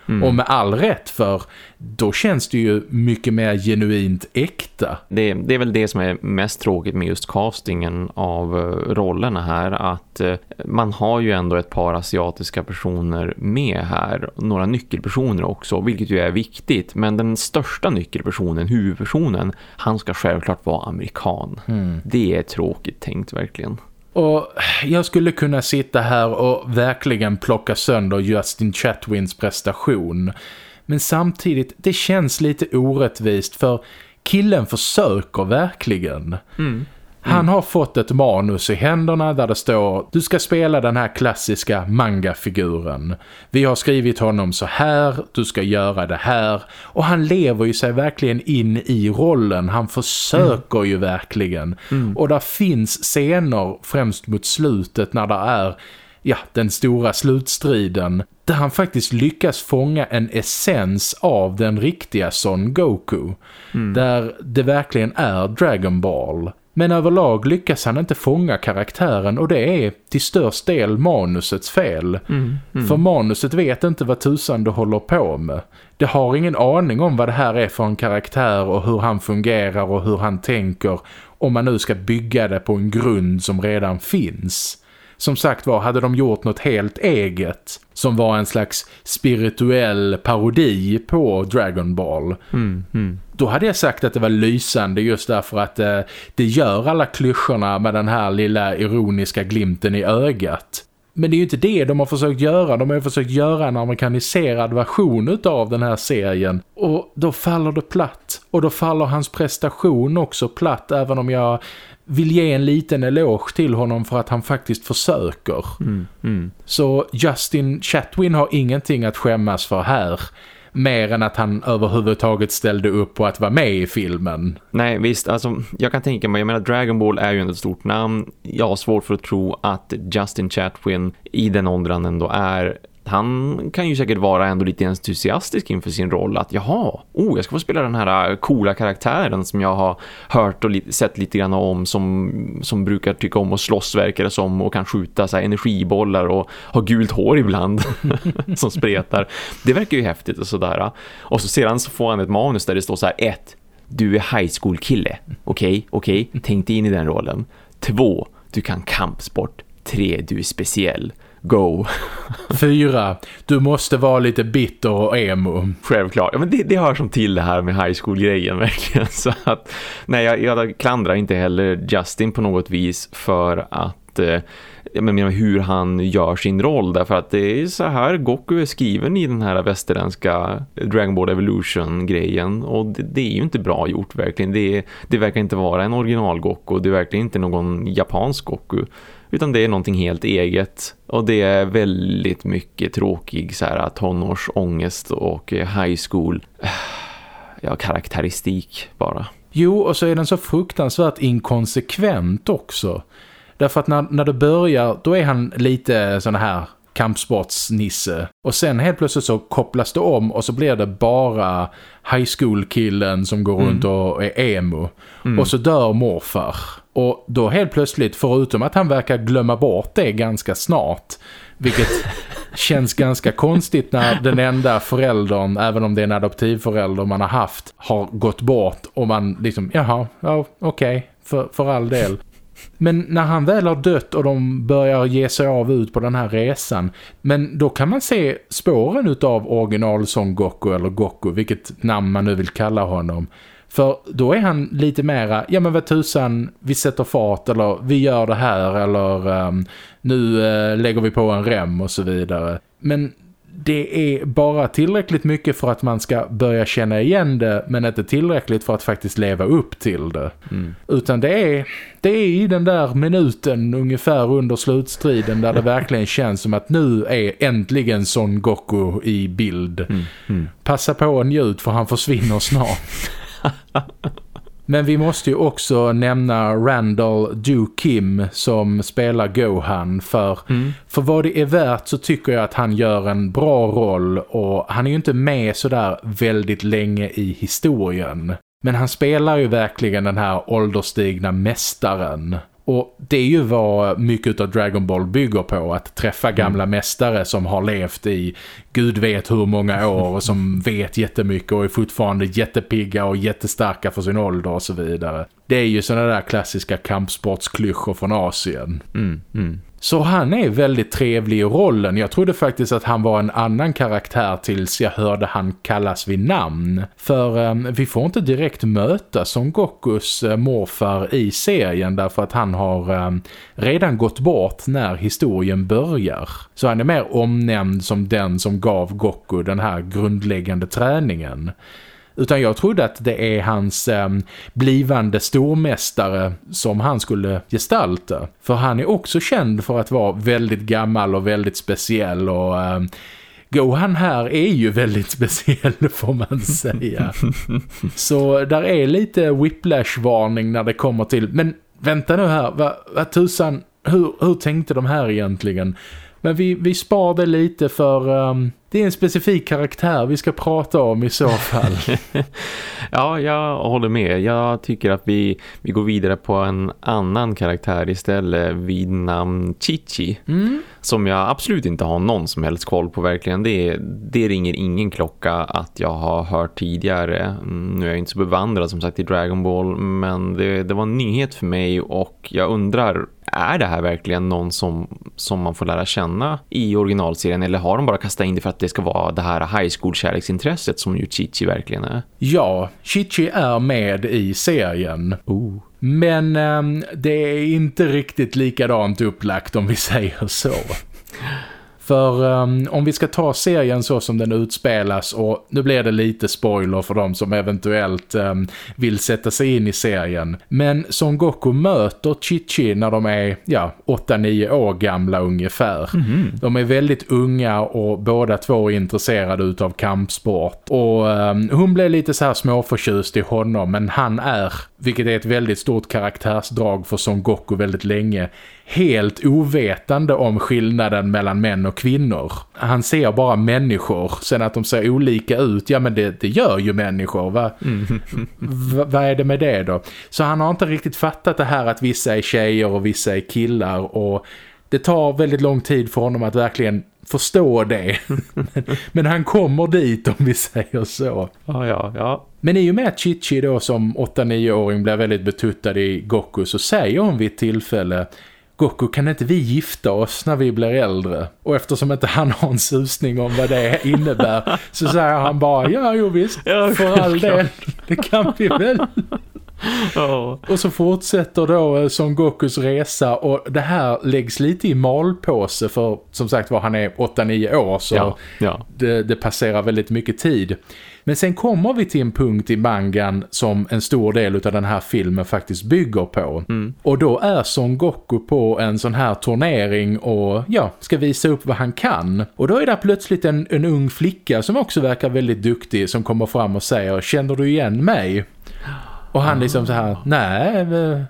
Mm. Och med all rätt för då känns det ju mycket mer genuint äkta. Det, det, är väl det som är mest tråkigt med just castingen av eh, rollerna här. Att eh, man har ju ändå ett par asiatiska personer med här. Några nyckelpersoner också, vilket ju är viktigt. Men den största nyckelpersonen, huvudpersonen, han ska självklart vara amerikan. Mm. Det är tråkigt tänkt verkligen. Och jag skulle kunna sitta här och verkligen plocka sönder Justin Chatwins prestation. Men samtidigt, det känns lite orättvist för killen försöker verkligen. Mm. Han mm. har fått ett manus i händerna där det står Du ska spela den här klassiska manga-figuren. Vi har skrivit honom så här, du ska göra det här. Och han lever ju sig verkligen in i rollen. Han försöker mm. ju verkligen. Mm. Och där finns scener främst mot slutet när det är ja, den stora slutstriden där han faktiskt lyckas fånga en essens av den riktiga Son Goku. Mm. Där det verkligen är Dragon Ball. Men överlag lyckas han inte fånga karaktären och det är till störst del manusets fel. Mm, mm. För manuset vet inte vad tusan det håller på med. Det har ingen aning om vad det här är för en karaktär och hur han fungerar och hur han tänker om man nu ska bygga det på en grund som redan finns. Som sagt var, hade de gjort något helt eget som var en slags spirituell parodi på Dragon Ball. Mm, mm. Då hade jag sagt att det var lysande just därför att eh, det gör alla klyschorna med den här lilla ironiska glimten i ögat. Men det är ju inte det de har försökt göra. De har försökt göra en amerikaniserad version av den här serien. Och då faller det platt. Och då faller hans prestation också platt även om jag vill ge en liten eloge till honom för att han faktiskt försöker. Mm, mm. Så Justin Chatwin har ingenting att skämmas för här. Mer än att han överhuvudtaget ställde upp på att vara med i filmen. Nej, visst. Alltså, jag kan tänka mig, jag menar Dragon Ball är ju ett stort namn. Jag har svårt för att tro att Justin Chatwin i den åldern ändå är han kan ju säkert vara ändå lite entusiastisk inför sin roll att jaha, oh, jag ska få spela den här äh, coola karaktären som jag har hört och li sett lite grann om som, som brukar tycka om att slåss verkar det som och kan skjuta så energibollar och ha gult hår ibland som spretar. Det verkar ju häftigt och sådär. Och så sedan så får han ett manus där det står så här ett, du är high school kille. Okej, okay, okej, okay. tänk dig in i den rollen. Två, du kan kampsport. Tre, du är speciell go. Fyra, du måste vara lite bitter och emo. Självklart, ja, men det, det hör som till det här med high school-grejen verkligen. Så att, nej, jag, jag klandrar inte heller Justin på något vis för att eh, jag menar hur han gör sin roll därför att det är så här Goku är skriven i den här västerländska Dragon Ball Evolution-grejen och det, det, är ju inte bra gjort verkligen. Det, det verkar inte vara en original Goku, det verkar inte någon japansk Goku utan det är någonting helt eget och det är väldigt mycket tråkig så här, tonårsångest och high school ja, karaktäristik bara. Jo, och så är den så fruktansvärt inkonsekvent också. Därför att när, när det börjar, då är han lite sån här kampsportsnisse. Och sen helt plötsligt så kopplas det om och så blir det bara high school killen som går mm. runt och är emo. Mm. Och så dör morfar. Och då helt plötsligt, förutom att han verkar glömma bort det ganska snart, vilket känns ganska konstigt när den enda föräldern, även om det är en adoptivförälder man har haft, har gått bort och man liksom, jaha, ja, okej, okay, för, för all del. Men när han väl har dött och de börjar ge sig av ut på den här resan, men då kan man se spåren utav original Son Goku eller Goku, vilket namn man nu vill kalla honom. För då är han lite mera, ja men vad tusan, vi sätter fart eller vi gör det här eller um, nu uh, lägger vi på en rem och så vidare. Men det är bara tillräckligt mycket för att man ska börja känna igen det men inte tillräckligt för att faktiskt leva upp till det. Mm. Utan det är, det är i den där minuten ungefär under slutstriden där det verkligen känns som att nu är äntligen Son Goku i bild. Mm. Mm. Passa på och njut för han försvinner snart. Men vi måste ju också nämna Randall Du Kim som spelar Gohan för, mm. för vad det är värt så tycker jag att han gör en bra roll och han är ju inte med sådär väldigt länge i historien. Men han spelar ju verkligen den här ålderstigna mästaren. Och det är ju vad mycket av Dragon Ball bygger på, att träffa mm. gamla mästare som har levt i gud vet hur många år och som vet jättemycket och är fortfarande jättepigga och jättestarka för sin ålder och så vidare. Det är ju sådana där klassiska kampsportsklyschor från Asien. Mm, mm. Så han är väldigt trevlig i rollen. Jag trodde faktiskt att han var en annan karaktär tills jag hörde han kallas vid namn. För eh, vi får inte direkt möta Son Gokus eh, morfar i serien därför att han har eh, redan gått bort när historien börjar. Så han är mer omnämnd som den som gav Goku den här grundläggande träningen. Utan jag trodde att det är hans eh, blivande stormästare som han skulle gestalta. För han är också känd för att vara väldigt gammal och väldigt speciell och... Eh, Gohan här är ju väldigt speciell får man säga. Så där är lite whiplash-varning när det kommer till... Men vänta nu här, vad, vad tusan, hur, hur tänkte de här egentligen? Men vi, vi spar det lite för um, det är en specifik karaktär vi ska prata om i så fall. ja, jag håller med. Jag tycker att vi, vi går vidare på en annan karaktär istället vid namn Chichi. Mm. Som jag absolut inte har någon som helst koll på verkligen. Det, det ringer ingen klocka att jag har hört tidigare. Mm, nu är jag inte så bevandrad som sagt i Dragon Ball men det, det var en nyhet för mig och jag undrar är det här verkligen någon som, som man får lära känna i originalserien eller har de bara kastat in det för att det ska vara det här high school kärleksintresset som ju Chichi verkligen är? Ja, Chichi är med i serien. Oh. Men um, det är inte riktigt likadant upplagt om vi säger så. För um, om vi ska ta serien så som den utspelas och nu blir det lite spoiler för de som eventuellt um, vill sätta sig in i serien. Men Son Goku möter Chichi när de är ja, 8-9 år gamla ungefär. Mm -hmm. De är väldigt unga och båda två är intresserade av kampsport. Och um, hon blir lite så här småförtjust i honom men han är, vilket är ett väldigt stort karaktärsdrag för Son Goku väldigt länge, helt ovetande om skillnaden mellan män och kvinnor. Han ser bara människor. Sen att de ser olika ut, ja men det, det gör ju människor. Va? Mm. vad är det med det då? Så han har inte riktigt fattat det här att vissa är tjejer och vissa är killar och det tar väldigt lång tid för honom att verkligen förstå det. men han kommer dit om vi säger så. Ja, ja, ja. Men i och med att Chichi då som 8-9-åring blir väldigt betuttad i Goku så säger hon vid ett tillfälle Goku, kan inte vi gifta oss när vi blir äldre? Och eftersom inte han har en susning om vad det innebär så säger han bara, ja jo visst, för all del, det kan vi väl. Oh. Och så fortsätter då eh, Son Gokus resa och det här läggs lite i malpåse för som sagt var han är 8-9 år så ja, ja. Det, det passerar väldigt mycket tid. Men sen kommer vi till en punkt i mangan som en stor del av den här filmen faktiskt bygger på. Mm. Och då är Son Goku på en sån här turnering och ja, ska visa upp vad han kan. Och då är det plötsligt en, en ung flicka som också verkar väldigt duktig som kommer fram och säger Känner du igen mig? Och han liksom så här, nej,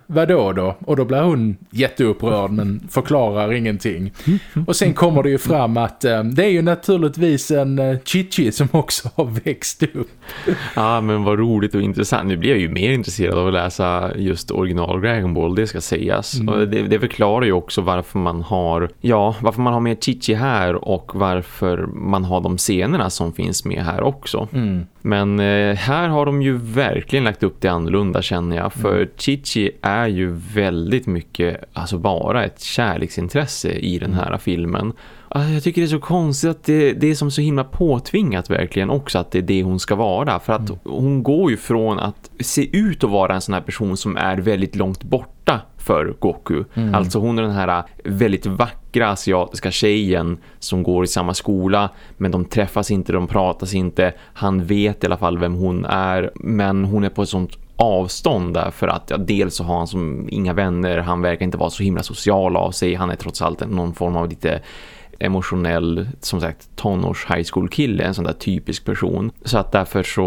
vad då då? Och då blir hon jätteupprörd men förklarar ingenting. Och sen kommer det ju fram att eh, det är ju naturligtvis en eh, Chichi som också har växt upp. Ja, men vad roligt och intressant. Nu blir jag ju mer intresserad av att läsa just original Dragon Ball, det ska sägas. Mm. Och det, det förklarar ju också varför man har, ja, varför man har med Chichi här och varför man har de scenerna som finns med här också. Mm. Men eh, här har de ju verkligen lagt upp det annorlunda känner jag. För mm. Chichi är ju väldigt mycket, alltså bara ett kärleksintresse i den här mm. filmen. Alltså, jag tycker det är så konstigt att det, det, är som så himla påtvingat verkligen också att det är det hon ska vara. För att mm. hon går ju från att se ut att vara en sån här person som är väldigt långt borta för Goku. Mm. Alltså hon är den här väldigt vackra asiatiska tjejen som går i samma skola men de träffas inte, de pratas inte. Han vet i alla fall vem hon är men hon är på ett sånt avstånd där för att ja, dels så har han som inga vänner, han verkar inte vara så himla social av sig, han är trots allt någon form av lite emotionell, som sagt, tonårs high school kille, en sån där typisk person. Så att därför så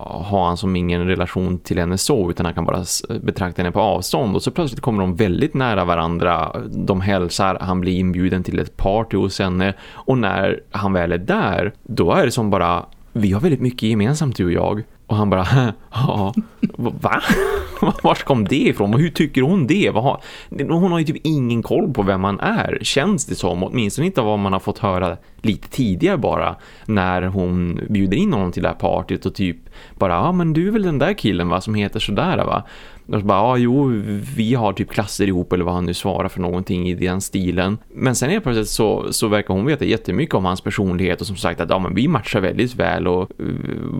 har han som ingen relation till henne så, utan han kan bara betrakta henne på avstånd. Och så plötsligt kommer de väldigt nära varandra. De hälsar, han blir inbjuden till ett party hos henne. Och när han väl är där, då är det som bara, vi har väldigt mycket gemensamt du och jag. Och han bara, ja, va? Vars kom det ifrån? Och hur tycker hon det? Hon har ju typ ingen koll på vem man är, känns det som. Åtminstone inte vad man har fått höra lite tidigare bara. När hon bjuder in honom till det här partyt och typ bara, ja men du är väl den där killen va, som heter sådär va? De bara, ja jo, vi har typ klasser ihop eller vad han nu svarar för någonting i den stilen. Men sen är plötsligt så, så verkar hon veta jättemycket om hans personlighet och som sagt att ja, men vi matchar väldigt väl och eh,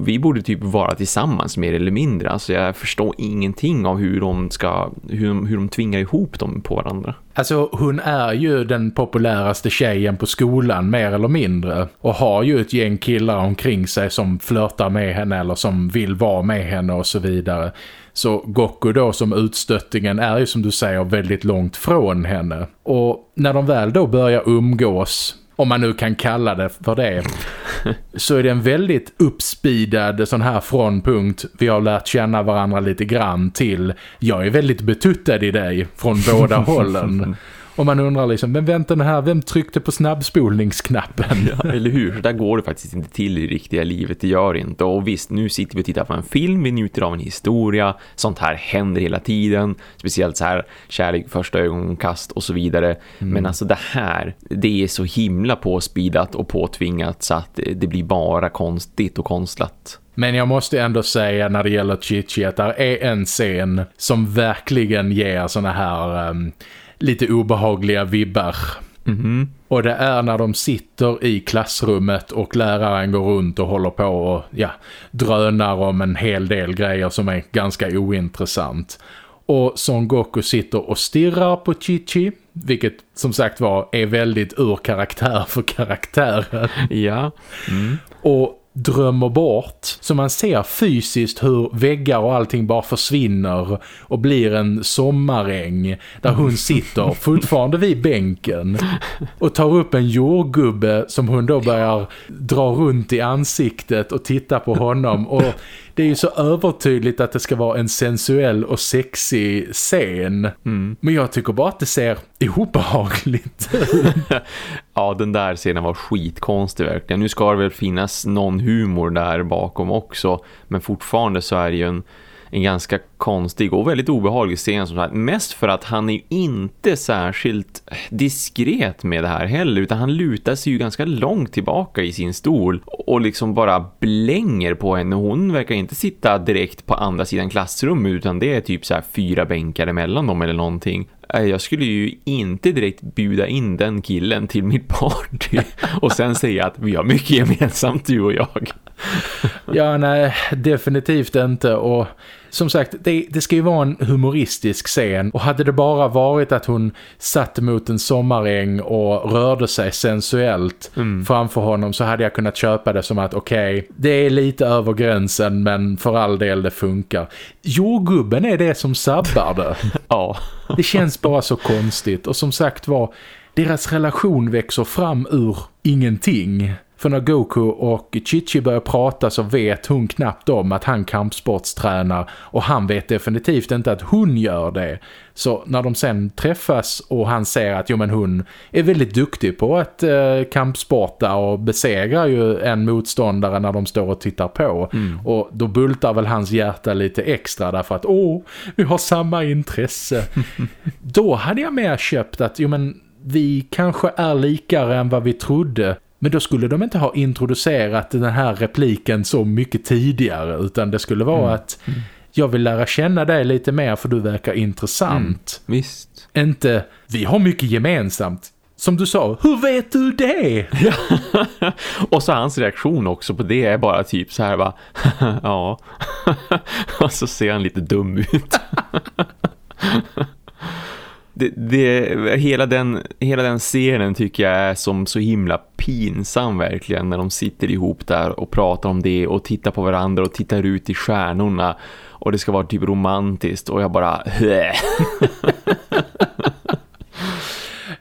vi borde typ vara tillsammans mer eller mindre. Alltså jag förstår ingenting av hur de ska, hur, hur de tvingar ihop dem på varandra. Alltså hon är ju den populäraste tjejen på skolan mer eller mindre och har ju ett gäng killar omkring sig som flörtar med henne eller som vill vara med henne och så vidare. Så Goku då som utstöttingen är ju som du säger väldigt långt från henne. Och när de väl då börjar umgås, om man nu kan kalla det för det, så är det en väldigt uppspidad sån här frånpunkt. Vi har lärt känna varandra lite grann till jag är väldigt betuttad i dig från båda hållen. Och man undrar liksom, men vänta nu här, vem tryckte på snabbspolningsknappen? Ja, eller hur? Så där går det faktiskt inte till i riktiga livet, det gör det inte. Och visst, nu sitter vi och tittar på en film, vi njuter av en historia. Sånt här händer hela tiden. Speciellt så här, kärlek, första ögonkast och så vidare. Mm. Men alltså det här, det är så himla påspidat och påtvingat så att det blir bara konstigt och konstlat. Men jag måste ändå säga när det gäller Chichi att det är en scen som verkligen ger såna här... Um, lite obehagliga vibbar. Mm -hmm. Och det är när de sitter i klassrummet och läraren går runt och håller på och ja, drönar om en hel del grejer som är ganska ointressant. Och Son Goku sitter och stirrar på Chichi, vilket som sagt var är väldigt ur karaktär för karaktären. Ja. Mm. Och drömmer bort. Så man ser fysiskt hur väggar och allting bara försvinner och blir en sommaräng där hon sitter fortfarande vid bänken och tar upp en jordgubbe som hon då börjar dra runt i ansiktet och titta på honom och det är ju så övertydligt att det ska vara en sensuell och sexig scen. Mm. Men jag tycker bara att det ser obehagligt Ja, den där scenen var skitkonstig verkligen. Nu ska det väl finnas någon humor där bakom också. Men fortfarande så är det ju en en ganska konstig och väldigt obehaglig scen som sagt. Mest för att han är inte särskilt diskret med det här heller utan han lutar sig ju ganska långt tillbaka i sin stol och liksom bara blänger på henne. Hon verkar inte sitta direkt på andra sidan klassrummet utan det är typ så här fyra bänkar emellan dem eller någonting. Jag skulle ju inte direkt bjuda in den killen till mitt party och sen säga att vi har mycket gemensamt du och jag. Ja, nej, definitivt inte. Och som sagt, det, det, ska ju vara en humoristisk scen. Och hade det bara varit att hon satt mot en sommaräng och rörde sig sensuellt mm. framför honom så hade jag kunnat köpa det som att okej, okay, det är lite över gränsen men för all del det funkar. Jordgubben är det som sabbar det. ja. Det känns bara så konstigt. Och som sagt var, deras relation växer fram ur ingenting. För när Goku och Chichi börjar prata så vet hon knappt om att han kampsportstränar och han vet definitivt inte att hon gör det. Så när de sen träffas och han ser att jo, men hon är väldigt duktig på att eh, kampsporta och besegrar ju en motståndare när de står och tittar på. Mm. Och då bultar väl hans hjärta lite extra därför att åh, vi har samma intresse. då hade jag mer köpt att jo men vi kanske är likare än vad vi trodde men då skulle de inte ha introducerat den här repliken så mycket tidigare utan det skulle vara mm. att jag vill lära känna dig lite mer för du verkar intressant. Mm. Visst. Inte, vi har mycket gemensamt. Som du sa, hur vet du det? och så hans reaktion också på det är bara typ så här va. ja. och så ser han lite dum ut det, det, hela, den, hela den scenen tycker jag är som så himla pinsam verkligen när de sitter ihop där och pratar om det och tittar på varandra och tittar ut i stjärnorna. Och det ska vara typ romantiskt och jag bara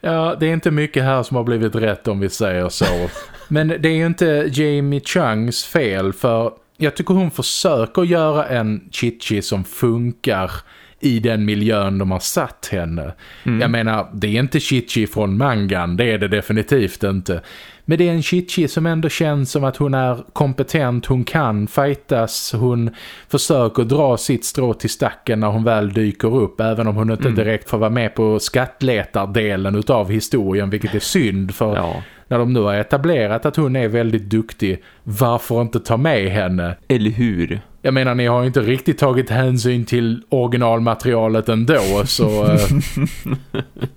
Ja, det är inte mycket här som har blivit rätt om vi säger så. Men det är ju inte Jamie Chungs fel för jag tycker hon försöker göra en chichi som funkar i den miljön de har satt henne. Mm. Jag menar, det är inte Chichi från mangan, det är det definitivt inte. Men det är en Chichi som ändå känns som att hon är kompetent, hon kan fightas, hon försöker dra sitt strå till stacken när hon väl dyker upp, även om hon inte mm. direkt får vara med på skattletardelen utav historien, vilket är synd för... Ja när de nu har etablerat att hon är väldigt duktig, varför inte ta med henne? Eller hur? Jag menar, ni har inte riktigt tagit hänsyn till originalmaterialet ändå, så eh,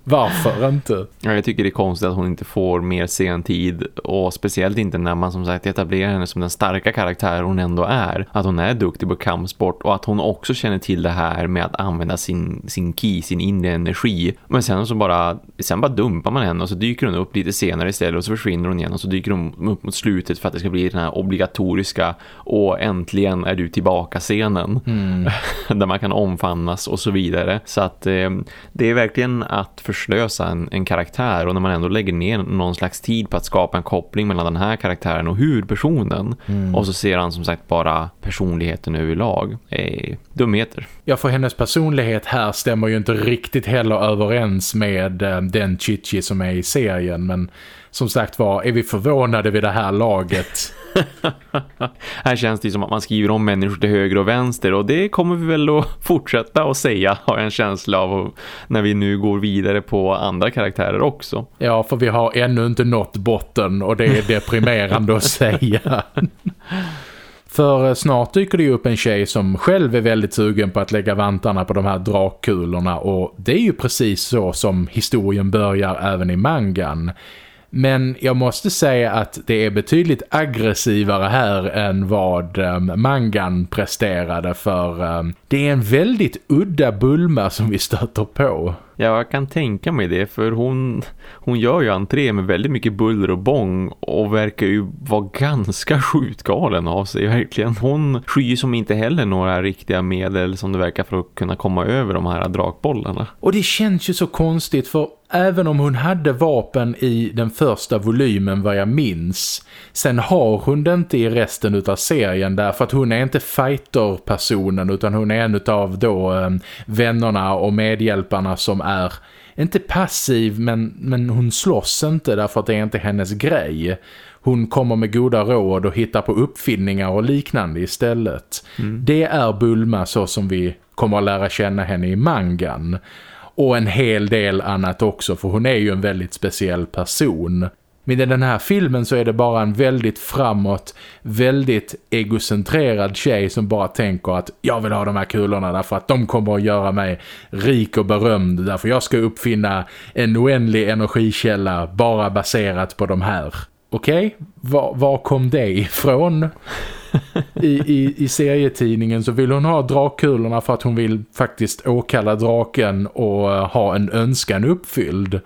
varför inte? Ja, jag tycker det är konstigt att hon inte får mer sen tid och speciellt inte när man som sagt etablerar henne som den starka karaktär hon ändå är. Att hon är duktig på kampsport och att hon också känner till det här med att använda sin, sin ki, sin inre energi. Men sen så bara, sen bara dumpar man henne och så dyker hon upp lite senare istället och så försvinner hon igen och så dyker hon upp mot slutet för att det ska bli den här obligatoriska och äntligen är du tillbaka scenen mm. där man kan omfamnas och så vidare. Så att eh, det är verkligen att förslösa en, en, karaktär och när man ändå lägger ner någon slags tid på att skapa en koppling mellan den här karaktären och huvudpersonen mm. och så ser han som sagt bara personligheten överlag. Eh, dumheter. Ja, för hennes personlighet här stämmer ju inte riktigt heller överens med eh, den Chichi som är i serien men som sagt var, är vi förvånade vid det här laget? här känns det som att man skriver om människor till höger och vänster och det kommer vi väl att fortsätta att säga har jag en känsla av när vi nu går vidare på andra karaktärer också. Ja, för vi har ännu inte nått botten och det är deprimerande att säga. För snart dyker det upp en tjej som själv är väldigt sugen på att lägga vantarna på de här drakkulorna och det är ju precis så som historien börjar även i mangan. Men jag måste säga att det är betydligt aggressivare här än vad um, mangan presterade för um, det är en väldigt udda Bulma som vi stöter på. Ja, jag kan tänka mig det för hon, hon gör ju entré med väldigt mycket buller och bång och verkar ju vara ganska skjutgalen av sig verkligen. Hon skyr som inte heller några riktiga medel som det verkar för att kunna komma över de här drakbollarna. Och det känns ju så konstigt för även om hon hade vapen i den första volymen vad jag minns sen har hon det inte i resten av serien därför att hon är inte fighter-personen utan hon är en av då eh, vännerna och medhjälparna som är inte passiv men, men hon slåss inte därför att det är inte hennes grej. Hon kommer med goda råd och hittar på uppfinningar och liknande istället. Mm. Det är Bulma så som vi kommer att lära känna henne i mangan. Och en hel del annat också för hon är ju en väldigt speciell person. Men i den här filmen så är det bara en väldigt framåt, väldigt egocentrerad tjej som bara tänker att jag vill ha de här kulorna därför att de kommer att göra mig rik och berömd därför jag ska uppfinna en oändlig energikälla bara baserat på de här. Okej, okay? var, var kom det ifrån? I, i, I serietidningen så vill hon ha drakkulorna för att hon vill faktiskt åkalla draken och ha en önskan uppfylld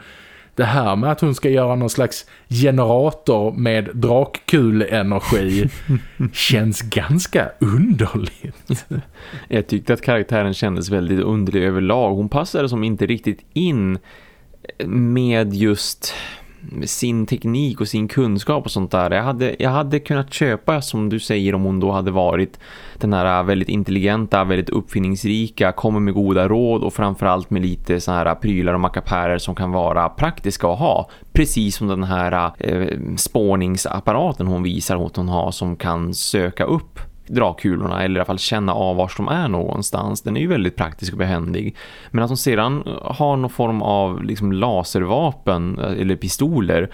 det här med att hon ska göra någon slags generator med drakkulenergi känns ganska underligt. Jag tyckte att karaktären kändes väldigt underlig överlag. Hon passade som inte riktigt in med just sin teknik och sin kunskap och sånt där. Jag hade, jag hade kunnat köpa som du säger om hon då hade varit den här väldigt intelligenta, väldigt uppfinningsrika, kommer med goda råd och framförallt med lite så här prylar och mackapärer som kan vara praktiska att ha. Precis som den här eh, spårningsapparaten hon visar att hon har som kan söka upp dra kulorna eller i alla fall känna av var de är någonstans. Den är ju väldigt praktisk och behändig. Men att de sedan eh, har någon form av liksom laservapen eh, eller pistoler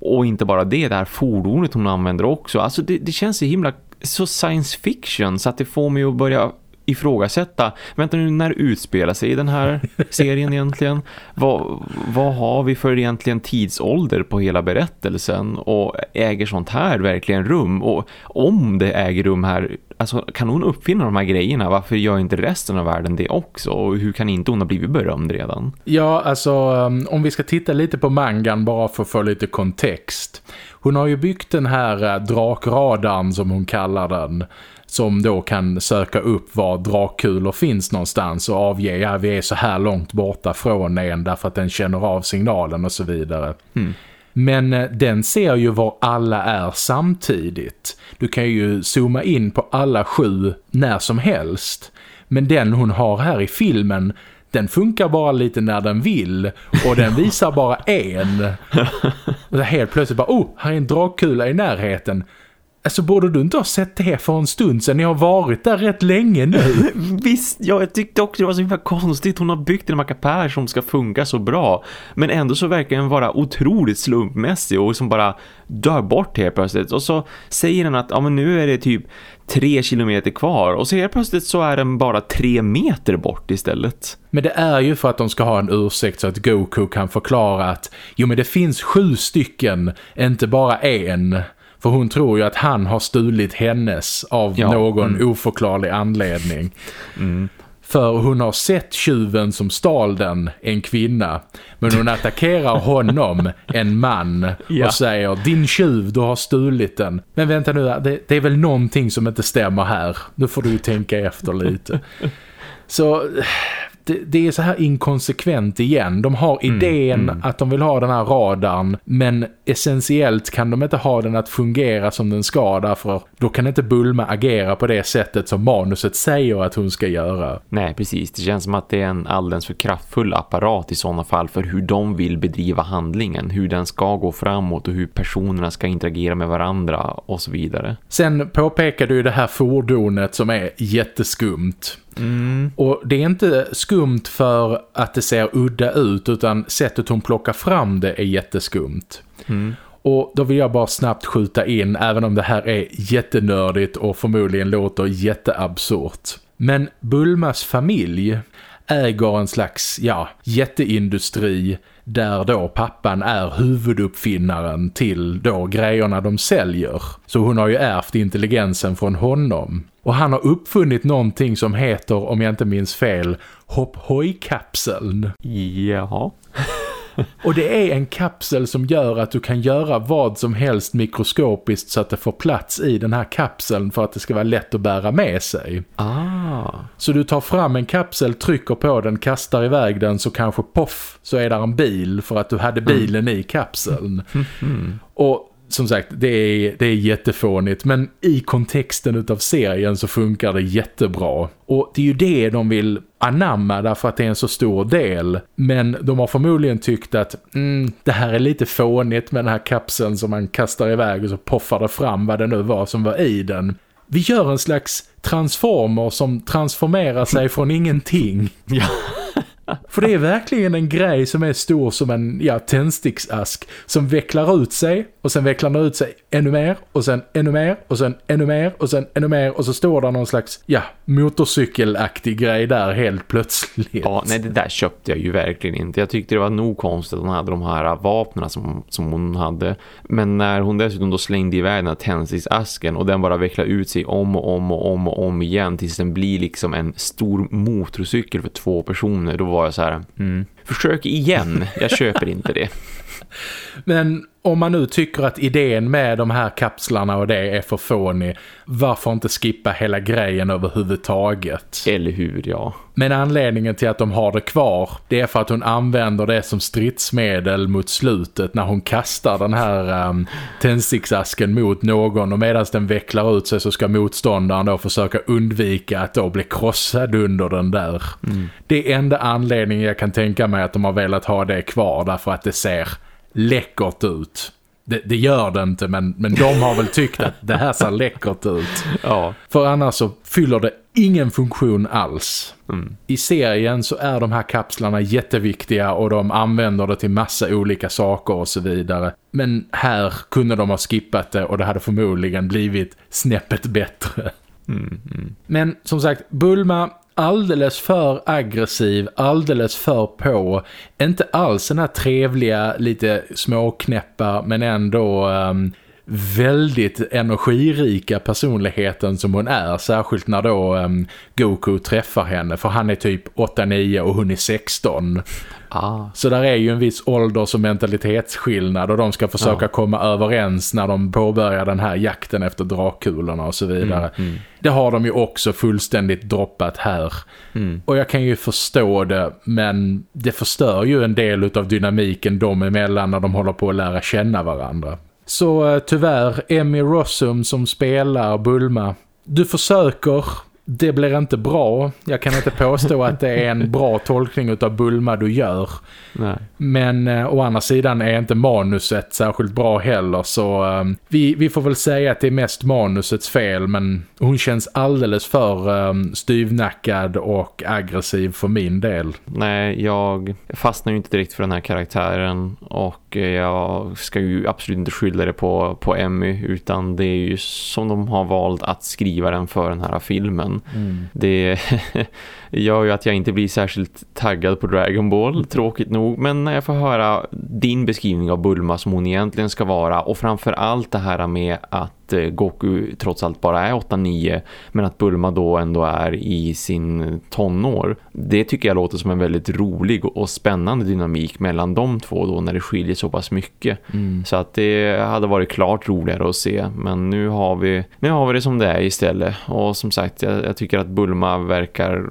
och inte bara det, det här fordonet hon använder också. Alltså det, det känns så himla så science fiction så att det får mig att börja ifrågasätta. Vänta nu, när utspelar sig den här serien egentligen? Vad, vad har vi för egentligen tidsålder på hela berättelsen? Och äger sånt här verkligen rum? Och om det äger rum här, alltså kan hon uppfinna de här grejerna? Varför gör inte resten av världen det också? Och hur kan inte hon ha blivit berömd redan? Ja, alltså um, om vi ska titta lite på mangan bara för att få lite kontext. Hon har ju byggt den här uh, Drakradarn drakradan som hon kallar den som då kan söka upp var drakkulor finns någonstans och avge, ja vi är så här långt borta från en därför att den känner av signalen och så vidare. Mm. Men eh, den ser ju var alla är samtidigt. Du kan ju zooma in på alla sju när som helst. Men den hon har här i filmen den funkar bara lite när den vill och den visar bara en. Och helt plötsligt bara, oh, här är en dragkula i närheten. Alltså borde du inte ha sett det för en stund sedan? Ni har varit där rätt länge nu. Visst, ja, jag tyckte också det var så himla konstigt. Hon har byggt en mackapär som ska funka så bra. Men ändå så verkar den vara otroligt slumpmässig och som bara dör bort helt plötsligt. Och så säger den att ja, men nu är det typ tre kilometer kvar. Och så helt plötsligt så är den bara tre meter bort istället. Men det är ju för att de ska ha en ursäkt så att Goku kan förklara att jo men det finns sju stycken, inte bara en. För hon tror ju att han har stulit hennes av ja. någon mm. oförklarlig anledning. Mm. För hon har sett tjuven som stal den, en kvinna. Men hon attackerar honom, en man. Ja. Och säger, din tjuv, du har stulit den. Men vänta nu, det, det är väl någonting som inte stämmer här. Nu får du tänka efter lite. Så det, det, är så här inkonsekvent igen. De har mm, idén mm, mm. att de vill ha den här radarn men essentiellt kan de inte ha den att fungera som den ska därför då kan inte Bulma agera på det sättet som manuset säger att hon ska göra. Nej, precis. Det känns som att det är en alldeles för kraftfull apparat i sådana fall för hur de vill bedriva handlingen, hur den ska gå framåt och hur personerna ska interagera med varandra och så vidare. Sen påpekar du det här fordonet som är jätteskumt. Mm. Och det är inte skumt för att det ser udda ut utan sättet hon plockar fram det är jätteskumt. Mm. Och då vill jag bara snabbt skjuta in även om det här är jättenördigt och förmodligen låter jätteabsurt. Men Bulmas familj äger en slags, ja, jätteindustri där då pappan är huvuduppfinnaren till då grejerna de säljer. Så hon har ju ärvt intelligensen från honom. Och han har uppfunnit någonting som heter, om jag inte minns fel, hopphojkapseln. Jaha. Och det är en kapsel som gör att du kan göra vad som helst mikroskopiskt så att det får plats i den här kapseln för att det ska vara lätt att bära med sig. Ah. Så du tar fram en kapsel, trycker på den, kastar iväg den så kanske poff så är där en bil för att du hade bilen mm. i kapseln. Mm. Och som sagt, det är, det är jättefånigt men i kontexten utav serien så funkar det jättebra. Och det är ju det de vill anamma därför att det är en så stor del. Men de har förmodligen tyckt att mm, det här är lite fånigt med den här kapseln som man kastar iväg och så poffar det fram vad det nu var som var i den. Vi gör en slags transformer som transformerar sig från ingenting. Ja. För det är verkligen en grej som är stor som en ja, tändsticksask som vecklar ut sig och sen vecklar den ut sig ännu mer och sen ännu mer och sen ännu mer och sen ännu mer och så står där någon slags ja, motorcykelaktig grej där helt plötsligt. Ja, nej det där köpte jag ju verkligen inte. Jag tyckte det var nog konstigt att hon hade de här vapnen som, som hon hade. Men när hon dessutom då slängde iväg den här tändsticksasken och den bara vecklar ut sig om och om och om och om igen tills den blir liksom en stor motorcykel för två personer. Då var jag så här, mm, försök igen, jag köper inte det. Men om man nu tycker att idén med de här kapslarna och det är för fånig, varför inte skippa hela grejen överhuvudtaget? Eller hur, ja. Men anledningen till att de har det kvar, det är för att hon använder det som stridsmedel mot slutet när hon kastar den här um, tändsticksasken mot någon och medan den vecklar ut sig så ska motståndaren då försöka undvika att då bli krossad under den där. Mm. Det är enda anledningen jag kan tänka mig att de har velat ha det kvar därför att det ser läckert ut. Det, det, gör det inte men, men de har väl tyckt att det här ser läckert ut. Ja. För annars så fyller det ingen funktion alls. Mm. I serien så är de här kapslarna jätteviktiga och de använder det till massa olika saker och så vidare. Men här kunde de ha skippat det och det hade förmodligen blivit snäppet bättre. Mm, mm. Men som sagt, Bulma alldeles för aggressiv, alldeles för på. Inte alls den här trevliga, lite småknäppa men ändå um, väldigt energirika personligheten som hon är. Särskilt när då um, Goku träffar henne för han är typ 8-9 och hon är 16. Ah. Så där är ju en viss ålders- och mentalitetsskillnad och de ska försöka ah. komma överens när de påbörjar den här jakten efter drakkulorna och så vidare. Mm, mm. Det har de ju också fullständigt droppat här. Mm. Och jag kan ju förstå det men det förstör ju en del av dynamiken de emellan när de håller på att lära känna varandra. Så eh, tyvärr, Emmy Rossum som spelar Bulma, du försöker Det blir inte bra. Jag kan inte påstå att det är en bra tolkning av Bulma du gör. Nej. Men eh, å andra sidan är inte manuset särskilt bra heller så eh, vi, vi får väl säga att det är mest manusets fel men hon känns alldeles för eh, styvnackad och aggressiv för min del. Nej, jag fastnar ju inte direkt för den här karaktären och jag ska ju absolut inte skylla det på, på Emmy utan det är ju som de har valt att skriva den för den här filmen. Mm. Det gör ju att jag inte blir särskilt taggad på Dragon Ball, tråkigt nog. Men när jag får höra din beskrivning av Bulma som hon egentligen ska vara och framför allt det här med att eh, Goku trots allt bara är 8-9 men att Bulma då ändå är i sin tonår. Det tycker jag låter som en väldigt rolig och spännande dynamik mellan de två då när det skiljer så pass mycket. Mm. Så att det hade varit klart roligare att se men nu har vi, nu har vi det som det är istället och som sagt jag, jag tycker att Bulma verkar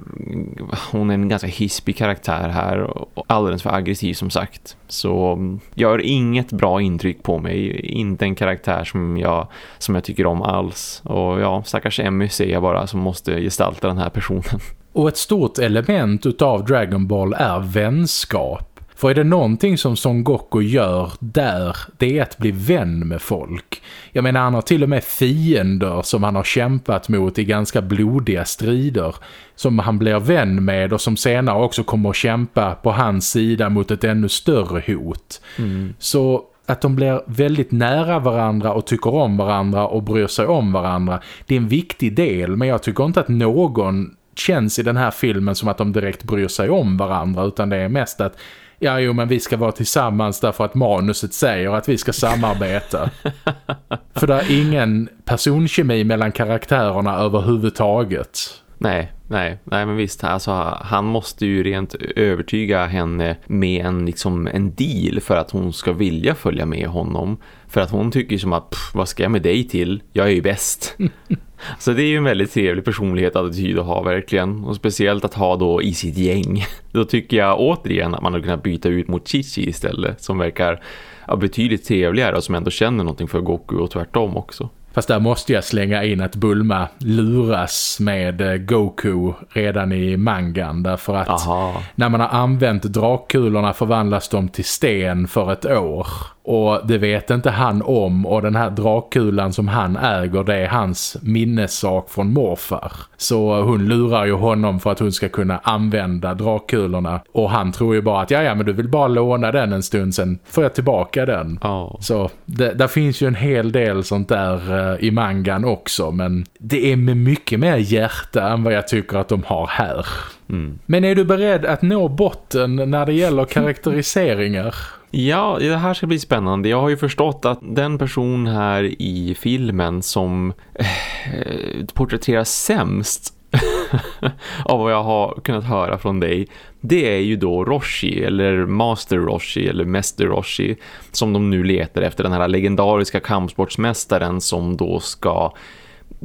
hon är en ganska hispig karaktär här och alldeles för aggressiv som sagt. Så mm, gör inget bra intryck på mig. Inte en karaktär som jag, som jag tycker om alls. Och ja, stackars Emmy ser jag bara som måste gestalta den här personen. Och ett stort element utav Dragon Ball är vänskap. För är det någonting som Son Goku gör där, det är att bli vän med folk. Jag menar, han har till och med fiender som han har kämpat mot i ganska blodiga strider. Som han blir vän med och som senare också kommer att kämpa på hans sida mot ett ännu större hot. Mm. Så att de blir väldigt nära varandra och tycker om varandra och bryr sig om varandra. Det är en viktig del, men jag tycker inte att någon känns i den här filmen som att de direkt bryr sig om varandra utan det är mest att ja jo men vi ska vara tillsammans därför att manuset säger att vi ska samarbeta. För det är ingen personkemi mellan karaktärerna överhuvudtaget. Nej, nej, nej men visst alltså, han måste ju rent övertyga henne med en, liksom, en deal för att hon ska vilja följa med honom. För att hon tycker som att, vad ska jag med dig till? Jag är ju bäst. Så det är ju en väldigt trevlig personlighet attityd att ha verkligen. Och speciellt att ha då i sitt gäng. Då tycker jag återigen att man har kunnat byta ut mot Chichi istället. Som verkar ja, betydligt trevligare och som ändå känner någonting för Goku och tvärtom också. Fast där måste jag slänga in att Bulma luras med eh, Goku redan i mangan. Därför att Aha. när man har använt drakkulorna förvandlas de till sten för ett år. Och det vet inte han om och den här drakkulan som han äger det är hans minnessak från morfar. Så hon lurar ju honom för att hon ska kunna använda drakkulorna. Och han tror ju bara att ja, ja men du vill bara låna den en stund sen får jag tillbaka den. Ja. Så det, där finns ju en hel del sånt där eh, i mangan också men det är med mycket mer hjärta än vad jag tycker att de har här. Mm. Men är du beredd att nå botten när det gäller karaktäriseringar? Ja, det här ska bli spännande. Jag har ju förstått att den person här i filmen som eh, porträtteras sämst av vad jag har kunnat höra från dig det är ju då Roshi eller Master Roshi eller Mäster Roshi som de nu letar efter den här legendariska kampsportsmästaren som då ska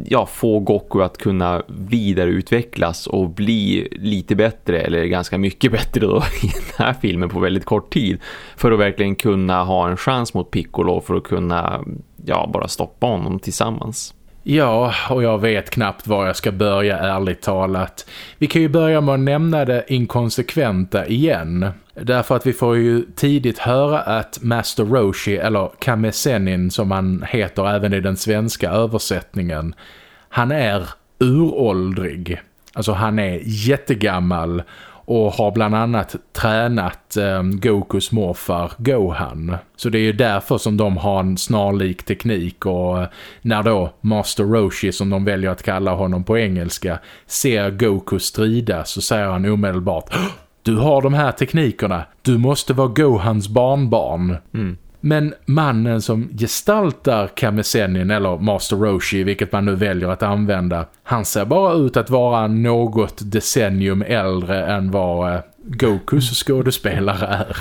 ja, få Goku att kunna vidareutvecklas och bli lite bättre eller ganska mycket bättre då i den här filmen på väldigt kort tid för att verkligen kunna ha en chans mot Piccolo för att kunna ja, bara stoppa honom tillsammans. Ja, och jag vet knappt var jag ska börja ärligt talat. Vi kan ju börja med att nämna det inkonsekventa igen. Därför att vi får ju tidigt höra att Master Roshi, eller Kamesenin som han heter även i den svenska översättningen, han är uråldrig. Alltså han är jättegammal och har bland annat tränat eh, Gokus morfar Gohan. Så det är ju därför som de har en snarlik teknik och eh, när då Master Roshi som de väljer att kalla honom på engelska ser Goku strida så säger han omedelbart Du har de här teknikerna, du måste vara Gohans barnbarn. Mm. Men mannen som gestaltar Kamesenin eller Master Roshi, vilket man nu väljer att använda, han ser bara ut att vara något decennium äldre än vad eh, Gokus skådespelare är.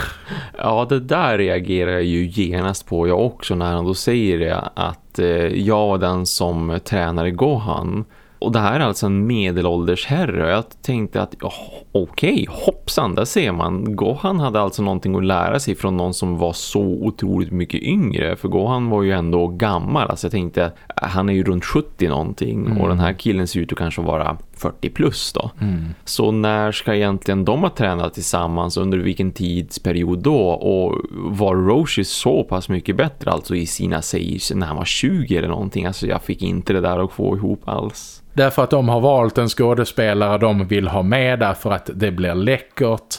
Ja, det där reagerar jag ju genast på jag också när han då säger det att eh, jag var den som tränade Gohan. Och det här är alltså en medelålders herre och jag tänkte att oh, okej, okay, hoppsan, där ser man. Gohan hade alltså någonting att lära sig från någon som var så otroligt mycket yngre. För Gohan var ju ändå gammal. Alltså jag tänkte, han är ju runt 70 någonting Mm. och den här killen ser ut att kanske vara 40 plus då. Mm. Så när ska egentligen de ha tränat tillsammans under vilken tidsperiod då och var Roshi så pass mycket bättre alltså i sina saves när han var 20 eller någonting alltså jag fick inte det där att få ihop alls. Därför att de har valt en skådespelare de vill ha med därför att det blir läckert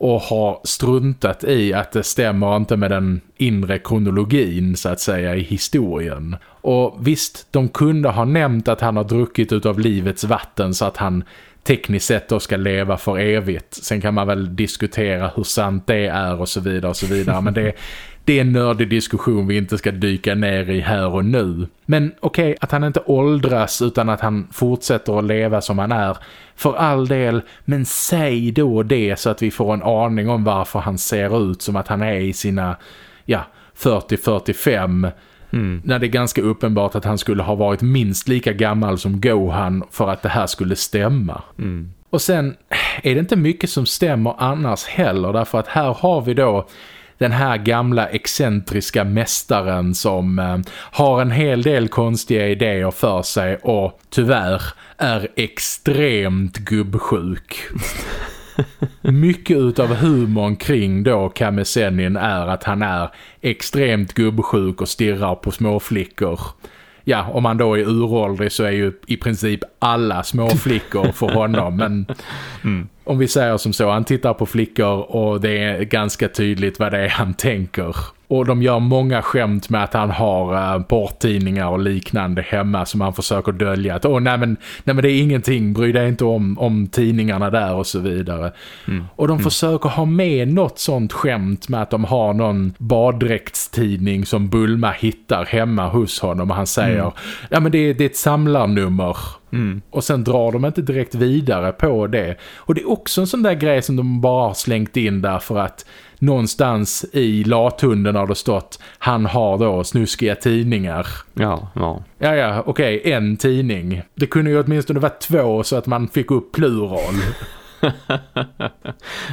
och har struntat i att det stämmer inte med den inre kronologin så att säga i historien. Och visst, de kunde ha nämnt att han har druckit utav livets vatten så att han tekniskt sett då ska leva för evigt. Sen kan man väl diskutera hur sant det är och så vidare och så vidare. Men det, det är en nördig diskussion vi inte ska dyka ner i här och nu. Men okej, okay, att han inte åldras utan att han fortsätter att leva som han är. För all del, men säg då det så att vi får en aning om varför han ser ut som att han är i sina, ja, 40-45 Mm. När det är ganska uppenbart att han skulle ha varit minst lika gammal som Gohan för att det här skulle stämma. Mm. Och sen är det inte mycket som stämmer annars heller därför att här har vi då den här gamla excentriska mästaren som eh, har en hel del konstiga idéer för sig och tyvärr är extremt gubbsjuk. Mycket utav humorn kring då Kamesenin är att han är extremt gubbsjuk och stirrar på småflickor. Ja, om man då är uråldrig så är ju i princip alla småflickor för honom. Men mm om vi säger som så, han tittar på flickor och det är ganska tydligt vad det är han tänker. Och de gör många skämt med att han har uh, porttidningar och liknande hemma som han försöker dölja. Att oh, nej, men, nej men det är ingenting, bry dig inte om, om tidningarna där och så vidare. Mm. Och de mm. försöker ha med något sånt skämt med att de har någon baddräktstidning som Bulma hittar hemma hos honom. Och han säger, mm. ja men det, det är ett samlarnummer. Mm. Och sen drar de inte direkt vidare på det. Och det är också en sån där grej som de bara har slängt in där för att någonstans i lathunden har det stått han har då snuskiga tidningar. Ja, ja. Ja, ja, okej, okay, en tidning. Det kunde ju åtminstone vara två så att man fick upp plural.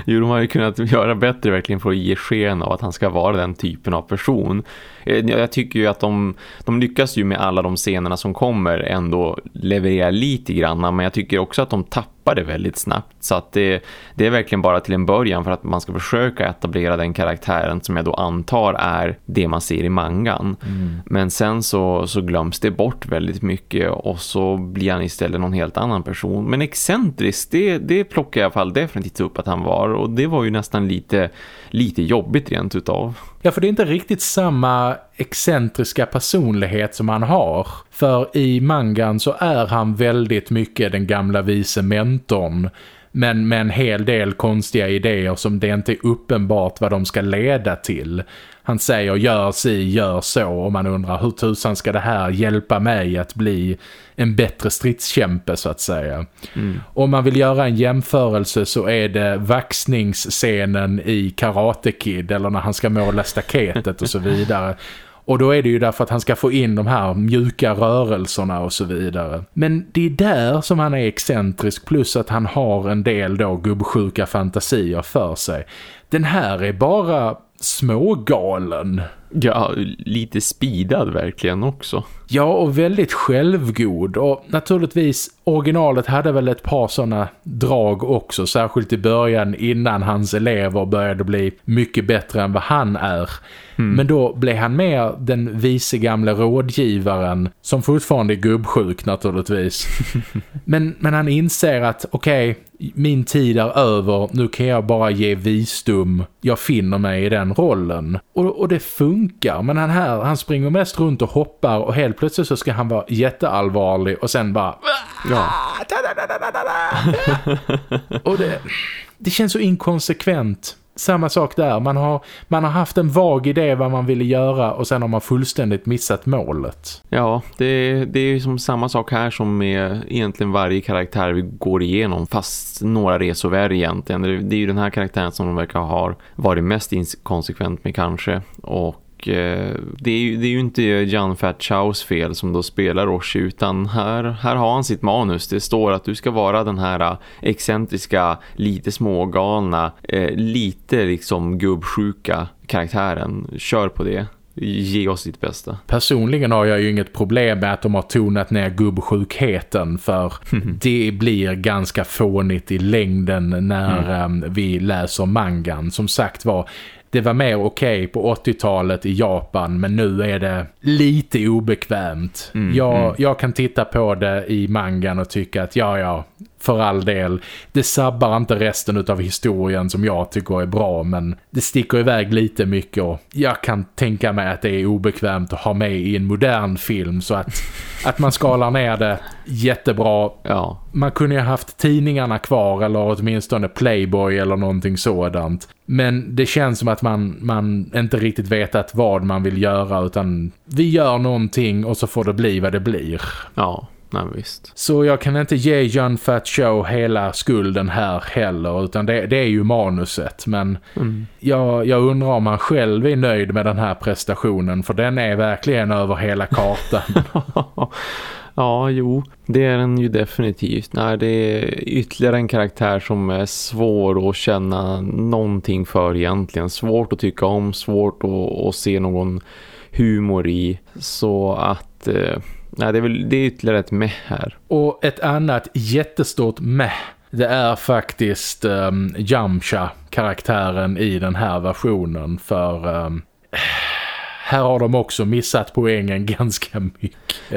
jo, de har ju kunnat göra bättre verkligen för att ge sken av att han ska vara den typen av person. Eh, jag tycker ju att de, de lyckas ju med alla de scenerna som kommer ändå leverera lite grann. Men jag tycker också att de tappar det väldigt snabbt. Så att det, det är verkligen bara till en början för att man ska försöka etablera den karaktären som jag då antar är det man ser i mangan. Mm. Men sen så, så glöms det bort väldigt mycket och så blir han istället någon helt annan person. Men excentrisk, det, det plockar jag i alla fall definitivt upp att han var och det var ju nästan lite, lite jobbigt rent utav. Ja, för det är inte riktigt samma excentriska personlighet som han har. För i mangan så är han väldigt mycket den gamla vise mentorn. Men med en hel del konstiga idéer som det inte är uppenbart vad de ska leda till. Han säger gör si, gör så och man undrar hur tusan ska det här hjälpa mig att bli en bättre stridskämpe så att säga. Mm. Om man vill göra en jämförelse så är det vaxningsscenen i Karate Kid eller när han ska måla staketet och så vidare. Och då är det ju därför att han ska få in de här mjuka rörelserna och så vidare. Men det är där som han är excentrisk plus att han har en del då gubbsjuka fantasier för sig. Den här är bara smågalen. Ja, lite spidad verkligen också. Ja, och väldigt självgod. Och naturligtvis, originalet hade väl ett par sådana drag också. Särskilt i början innan hans elever började bli mycket bättre än vad han är. Mm. Men då blev han mer den vise gamla rådgivaren som fortfarande är gubbsjuk naturligtvis. men, men han inser att okej, okay, min tid är över, nu kan jag bara ge visdom. Jag finner mig i den rollen. Och, och det funkar, men han här, han springer mest runt och hoppar och helt plötsligt så ska han vara jätteallvarlig och sen bara... Ja. och det, det känns så inkonsekvent samma sak där. Man har, man har haft en vag idé vad man ville göra och sen har man fullständigt missat målet. Ja, det, det är som samma sak här som med egentligen varje karaktär vi går igenom fast några resor egentligen. Det är ju den här karaktären som de verkar ha varit mest inkonsekvent med kanske och det är, ju, det är ju inte Jan Fatshaws fel som då spelar Roshi utan här, här har han sitt manus. Det står att du ska vara den här eh, excentriska, lite smågalna, eh, lite liksom gubbsjuka karaktären. Kör på det. ge oss sitt bästa. Personligen har jag ju inget problem med att de har tonat ner gubbsjukheten för det blir ganska fånigt i längden när mm. vi läser mangan. Som sagt var, det var mer okej okay på 80-talet i Japan men nu är det lite obekvämt. Mm, jag, mm. jag kan titta på det i mangan och tycka att ja, ja, för all del. Det sabbar inte resten av historien som jag tycker är bra men det sticker iväg lite mycket och jag kan tänka mig att det är obekvämt att ha med i en modern film så att, att man skalar ner det jättebra. Ja. Man kunde ju ha haft tidningarna kvar eller åtminstone Playboy eller någonting sådant. Men det känns som att man, man inte riktigt vetat vad man vill göra utan vi gör någonting och så får det bli vad det blir. Ja. Nej, visst. Så jag kan inte ge John Fat Show hela skulden här heller utan det, det är ju manuset. Men mm. jag, jag undrar om han själv är nöjd med den här prestationen för den är verkligen över hela kartan. ja, jo. Det är den ju definitivt. Nej, det är ytterligare en karaktär som är svår att känna någonting för egentligen. Svårt att tycka om, svårt att, att se någon humor i. Så att... Eh Nej, det är väl det är ytterligare ett meh här. Och ett annat jättestort meh det är faktiskt ehm, um, Jamsha karaktären i den här versionen för um, här har de också missat poängen ganska mycket.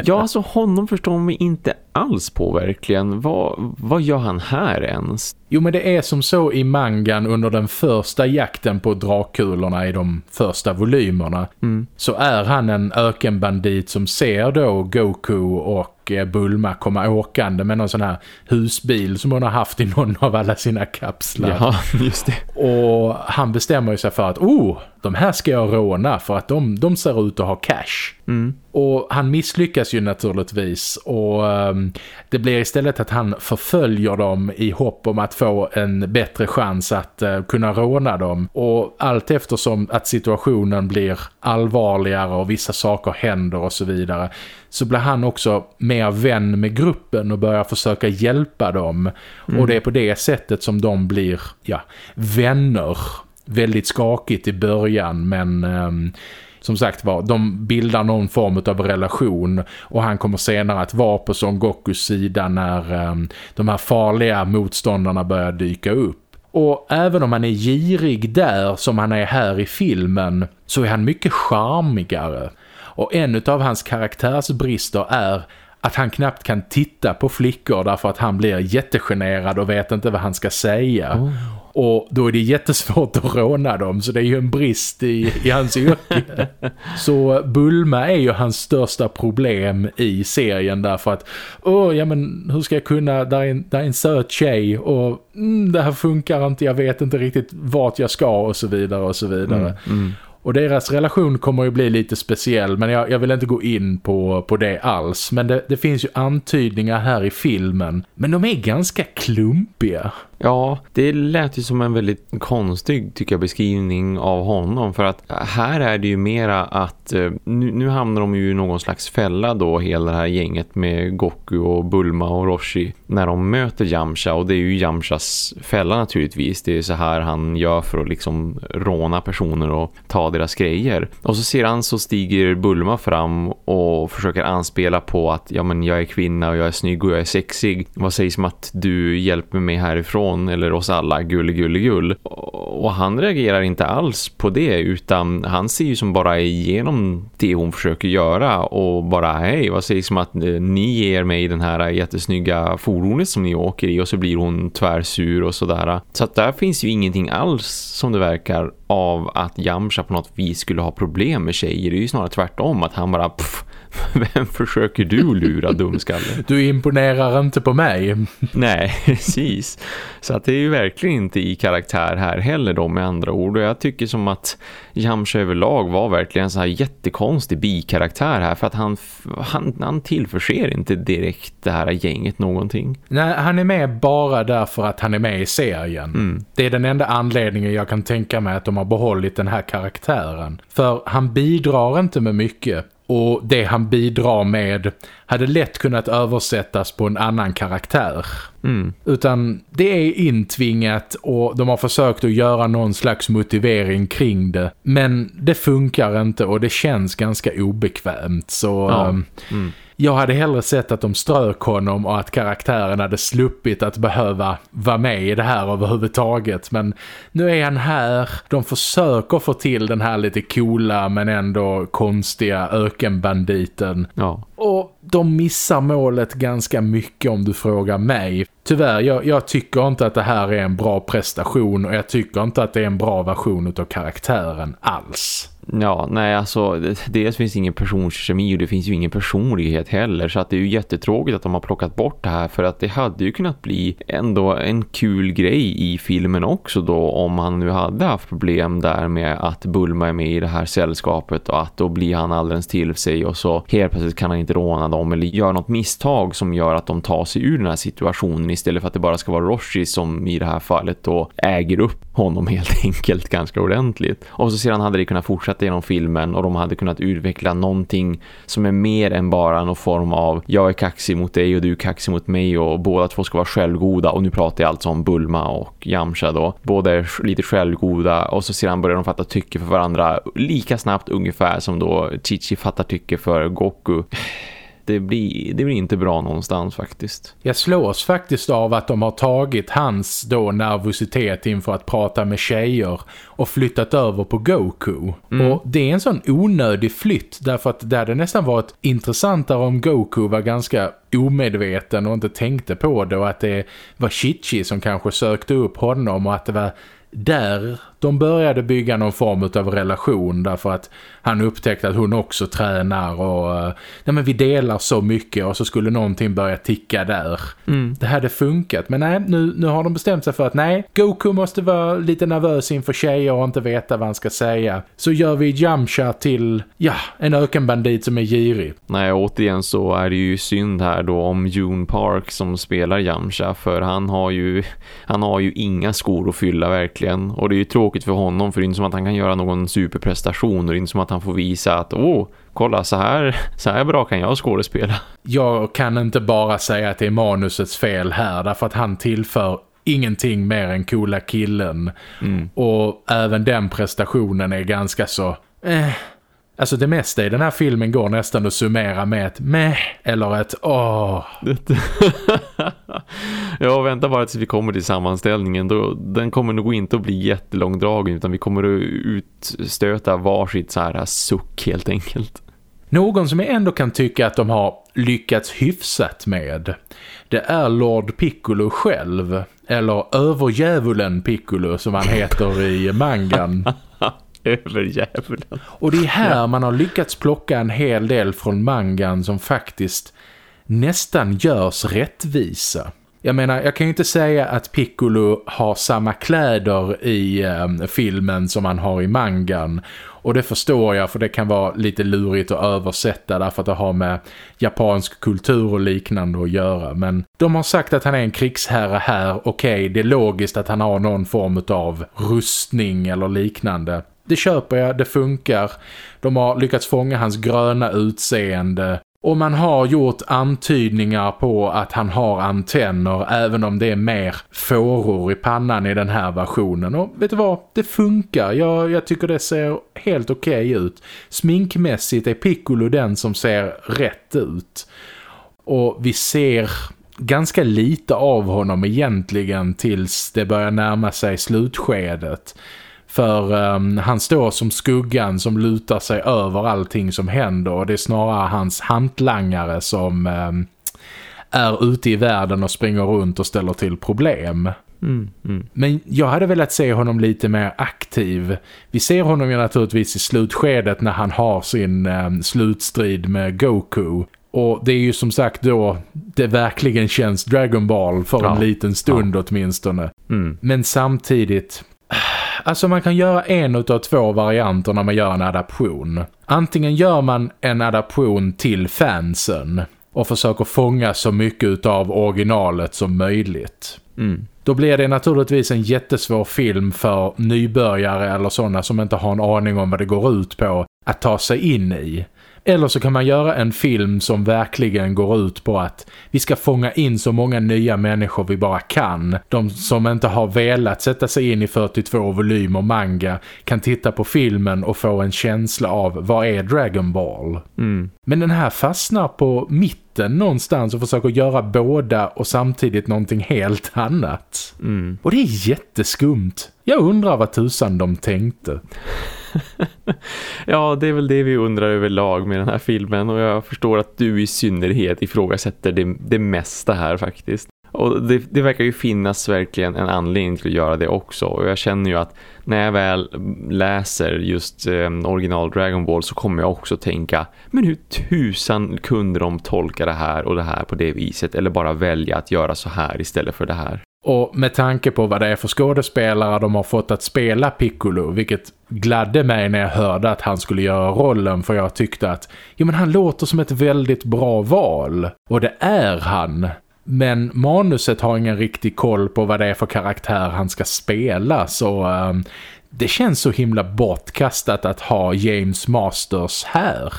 Ja, alltså honom förstår vi inte alls på verkligen. Vad, vad gör han här ens? Jo, men det är som så i mangan under den första jakten på drakkulorna i de första volymerna. Mm. Så är han en ökenbandit som ser då Goku och Eh, Bulma komma åkande med någon sån här husbil som hon har haft i någon av alla sina kapslar. Ja, just det. Och han bestämmer sig för att, oh, de här ska jag råna för att de, de ser ut att ha cash. Mm. Och han misslyckas ju naturligtvis och um, det blir istället att han förföljer dem i hopp om att få en bättre chans att uh, kunna råna dem. Och allt eftersom att situationen blir allvarligare och vissa saker händer och så vidare så blir han också mer vän med gruppen och börjar försöka hjälpa dem. Mm. Och det är på det sättet som de blir ja, vänner. Väldigt skakigt i början men... Um, som sagt var, de bildar någon form av relation och han kommer senare att vara på Son Gokus sida när um, de här farliga motståndarna börjar dyka upp. Och även om han är girig där som han är här i filmen så är han mycket charmigare. Och en av hans karaktärsbrister är att han knappt kan titta på flickor därför att han blir jättegenerad och vet inte vad han ska säga. Oh. Och då är det jättesvårt att råna dem så det är ju en brist i, i hans yrke. så Bulma är ju hans största problem i serien därför att åh, ja men hur ska jag kunna, där är en, där är en söt tjej och mm, det här funkar inte, jag vet inte riktigt vart jag ska och så vidare och så vidare. Mm, mm. Och deras relation kommer ju bli lite speciell men jag, jag vill inte gå in på, på det alls. Men det, det finns ju antydningar här i filmen. Men de är ganska klumpiga. Ja, det lät ju som en väldigt konstig tycker jag beskrivning av honom för att här är det ju mera att eh, nu, nu hamnar de ju i någon slags fälla då hela det här gänget med Goku och Bulma och Roshi när de möter Yamcha och det är ju Yamchas fälla naturligtvis. Det är så här han gör för att liksom råna personer och ta deras grejer. Och så ser så stiger Bulma fram och försöker anspela på att ja men jag är kvinna och jag är snygg och jag är sexig. Vad sägs om att du hjälper mig härifrån? Någon eller oss alla gull, gull, gull. Och han reagerar inte alls på det utan han ser ju som bara igenom det hon försöker göra och bara hej, vad sägs om att eh, ni ger mig den här jättesnygga fordonet som ni åker i och så blir hon tvärsur och sådär. Så att där finns ju ingenting alls som det verkar av att Jamsha på något vis skulle ha problem med tjejer. Det är ju snarare tvärtom att han bara pff, Vem försöker du lura dumskalle? Du imponerar inte på mig. Nej, precis. Så att det är ju verkligen inte i karaktär här heller då med andra ord. Och jag tycker som att Jamsha överlag var verkligen en så här jättekonstig bikaraktär här. För att han, han, han tillförser inte direkt det här gänget någonting. Nej, han är med bara därför att han är med i serien. Mm. Det är den enda anledningen jag kan tänka mig att de har behållit den här karaktären. För han bidrar inte med mycket och det han bidrar med hade lätt kunnat översättas på en annan karaktär. Mm. Utan det är intvingat och de har försökt att göra någon slags motivering kring det. Men det funkar inte och det känns ganska obekvämt. Så Ja. ehm, Mm. jag hade hellre sett att de strök honom och att karaktären hade sluppit att behöva vara med i det här överhuvudtaget. Men nu är han här. De försöker få till den här lite coola men ändå konstiga ökenbanditen. Ja. Och de missar målet ganska mycket om du frågar mig. Tyvärr, jag, jag tycker inte att det här är en bra prestation och jag tycker inte att det är en bra version av karaktären alls. Ja, nej alltså dels finns ingen personkemi och det finns ju ingen personlighet heller så att det är ju jättetråkigt att de har plockat bort det här för att det hade ju kunnat bli ändå en kul grej i filmen också då om han nu hade haft problem där med att Bulma är med i det här sällskapet och att då blir han alldeles till sig och så helt plötsligt kan han inte råna dem eller göra något misstag som gör att de tar sig ur den här situationen istället för att det bara ska vara Roshi som i det här fallet då äger upp honom helt enkelt ganska ordentligt. Och så sedan hade det kunnat fortsätta genom filmen och de hade kunnat utveckla någonting som är mer än bara någon form av jag är kaxig mot dig och du är kaxig mot mig och båda två ska vara självgoda och nu pratar jag alltså om Bulma och Yamcha då. Båda är lite självgoda och så sedan börjar de fatta tycke för varandra lika snabbt ungefär som då Chichi fattar tycke för Goku. Det blir, det blir inte bra någonstans faktiskt. Jag slås faktiskt av att de har tagit hans då nervositet inför att prata med tjejer och flyttat över på Goku. Och det är en sån onödig flytt därför att det hade nästan varit intressantare om Goku var ganska omedveten och inte tänkte på det och att det var Chichi som kanske sökte upp honom och att det var där de började bygga någon form av relation därför att han upptäckte att hon också tränar och eh, nej men vi delar så mycket och så skulle någonting börja ticka där. Det hade funkat men nej nu, nu har de bestämt sig för att nej Goku måste vara lite nervös inför tjejer och inte veta vad han ska säga. Så gör vi Yamcha till ja en ökenbandit som är girig. Nej, återigen så är det ju synd här då om June Park som spelar Yamcha för han har ju han har ju inga skor att fylla verkligen och det är ju tråkigt för honom för det är inte som att han kan göra någon superprestation och det är inte som att han får visa att åh, kolla så här, så här bra kan jag skådespela. Jag kan inte bara säga att det är manusets fel här därför att han tillför ingenting mer än coola killen. Och även den prestationen är ganska så... Eh. Alltså det mesta i den här filmen går nästan att summera med ett meh eller ett åh. Ja, vänta bara tills vi kommer till sammanställningen. Då, den kommer nog inte att bli jättelångdragen utan vi kommer att utstöta varsitt så här suck helt enkelt. Någon som jag ändå kan tycka att de har lyckats hyfsat med det är Lord Piccolo själv eller överdjävulen Piccolo som han heter i mangan. Över djävulen. Och det är här man har lyckats plocka en hel del från mangan som faktiskt nästan görs rättvisa. Jag menar, jag kan ju inte säga att Piccolo har samma kläder i eh, filmen som han har i mangan. Och det förstår jag för det kan vara lite lurigt att översätta därför att det har med japansk kultur och liknande att göra. Men de har sagt att han är en krigsherre här. Okej, det är logiskt att han har någon form av rustning eller liknande. Det köper jag, det funkar. De har lyckats fånga hans gröna utseende. Och man har gjort antydningar på att han har antenner även om det är mer fåror i pannan i den här versionen. Och vet du vad? Det funkar. Jag, jag tycker det ser helt okej ut. Sminkmässigt är Piccolo den som ser rätt ut. Och vi ser ganska lite av honom egentligen tills det börjar närma sig slutskedet. För um, han står som skuggan som lutar sig över allting som händer och det är snarare hans hantlangare som um, är ute i världen och springer runt och ställer till problem. Mm, mm. Men jag hade velat se honom lite mer aktiv. Vi ser honom ju naturligtvis i slutskedet när han har sin um, slutstrid med Goku. Och det är ju som sagt då det verkligen känns Dragon Ball för Ja. en liten stund åtminstone. Mm. Men samtidigt, alltså man kan göra en av två varianter när man gör en adaption. Antingen gör man en adaption till fansen och försöker fånga så mycket av originalet som möjligt. Mm. Då blir det naturligtvis en jättesvår film för nybörjare eller sådana som inte har en aning om vad det går ut på att ta sig in i. Eller så kan man göra en film som verkligen går ut på att vi ska fånga in så många nya människor vi bara kan. De som inte har velat sätta sig in i 42 volymer manga kan titta på filmen och få en känsla av vad är Dragon Ball. Mm. Men den här fastnar på mitten någonstans och försöker göra båda och samtidigt någonting helt annat. Mm. Och det är jätteskumt. Jag undrar vad tusan de tänkte. ja, det är väl det vi undrar överlag med den här filmen och jag förstår att du i synnerhet ifrågasätter det, det mesta här faktiskt. Och det, det, verkar ju finnas verkligen en anledning till att göra det också. Och jag känner ju att när jag väl läser just eh, original Dragon Ball så kommer jag också tänka Men hur tusan kunde de tolka det här och det här på det viset? Eller bara välja att göra så här istället för det här? Och med tanke på vad det är för skådespelare de har fått att spela Piccolo, vilket gladde mig när jag hörde att han skulle göra rollen för jag tyckte att jo men han låter som ett väldigt bra val. Och det är han. Men manuset har ingen riktig koll på vad det är för karaktär han ska spela så um, det känns så himla bortkastat att ha James Masters här.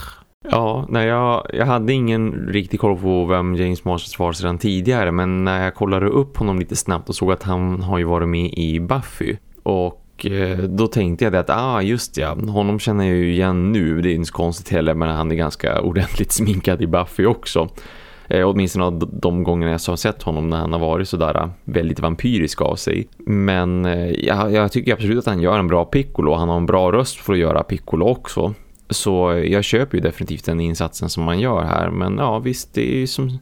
Ja, nej, jag, jag hade ingen riktig koll på vem James Marshall var sedan tidigare men när jag kollade upp honom lite snabbt och såg att han har ju varit med i Buffy och eh, då tänkte jag det att, ah just ja, honom känner jag ju igen nu, det är inte så konstigt heller men han är ganska ordentligt sminkad i Buffy också. Eh, åtminstone av de gångerna jag har sett honom när han har varit sådär eh, väldigt vampyrisk av sig. Men eh, jag, jag tycker absolut att han gör en bra Piccolo. Han har en bra röst för att göra Piccolo också. Så jag köper ju definitivt den insatsen som man gör här. Men ja visst, det är, som,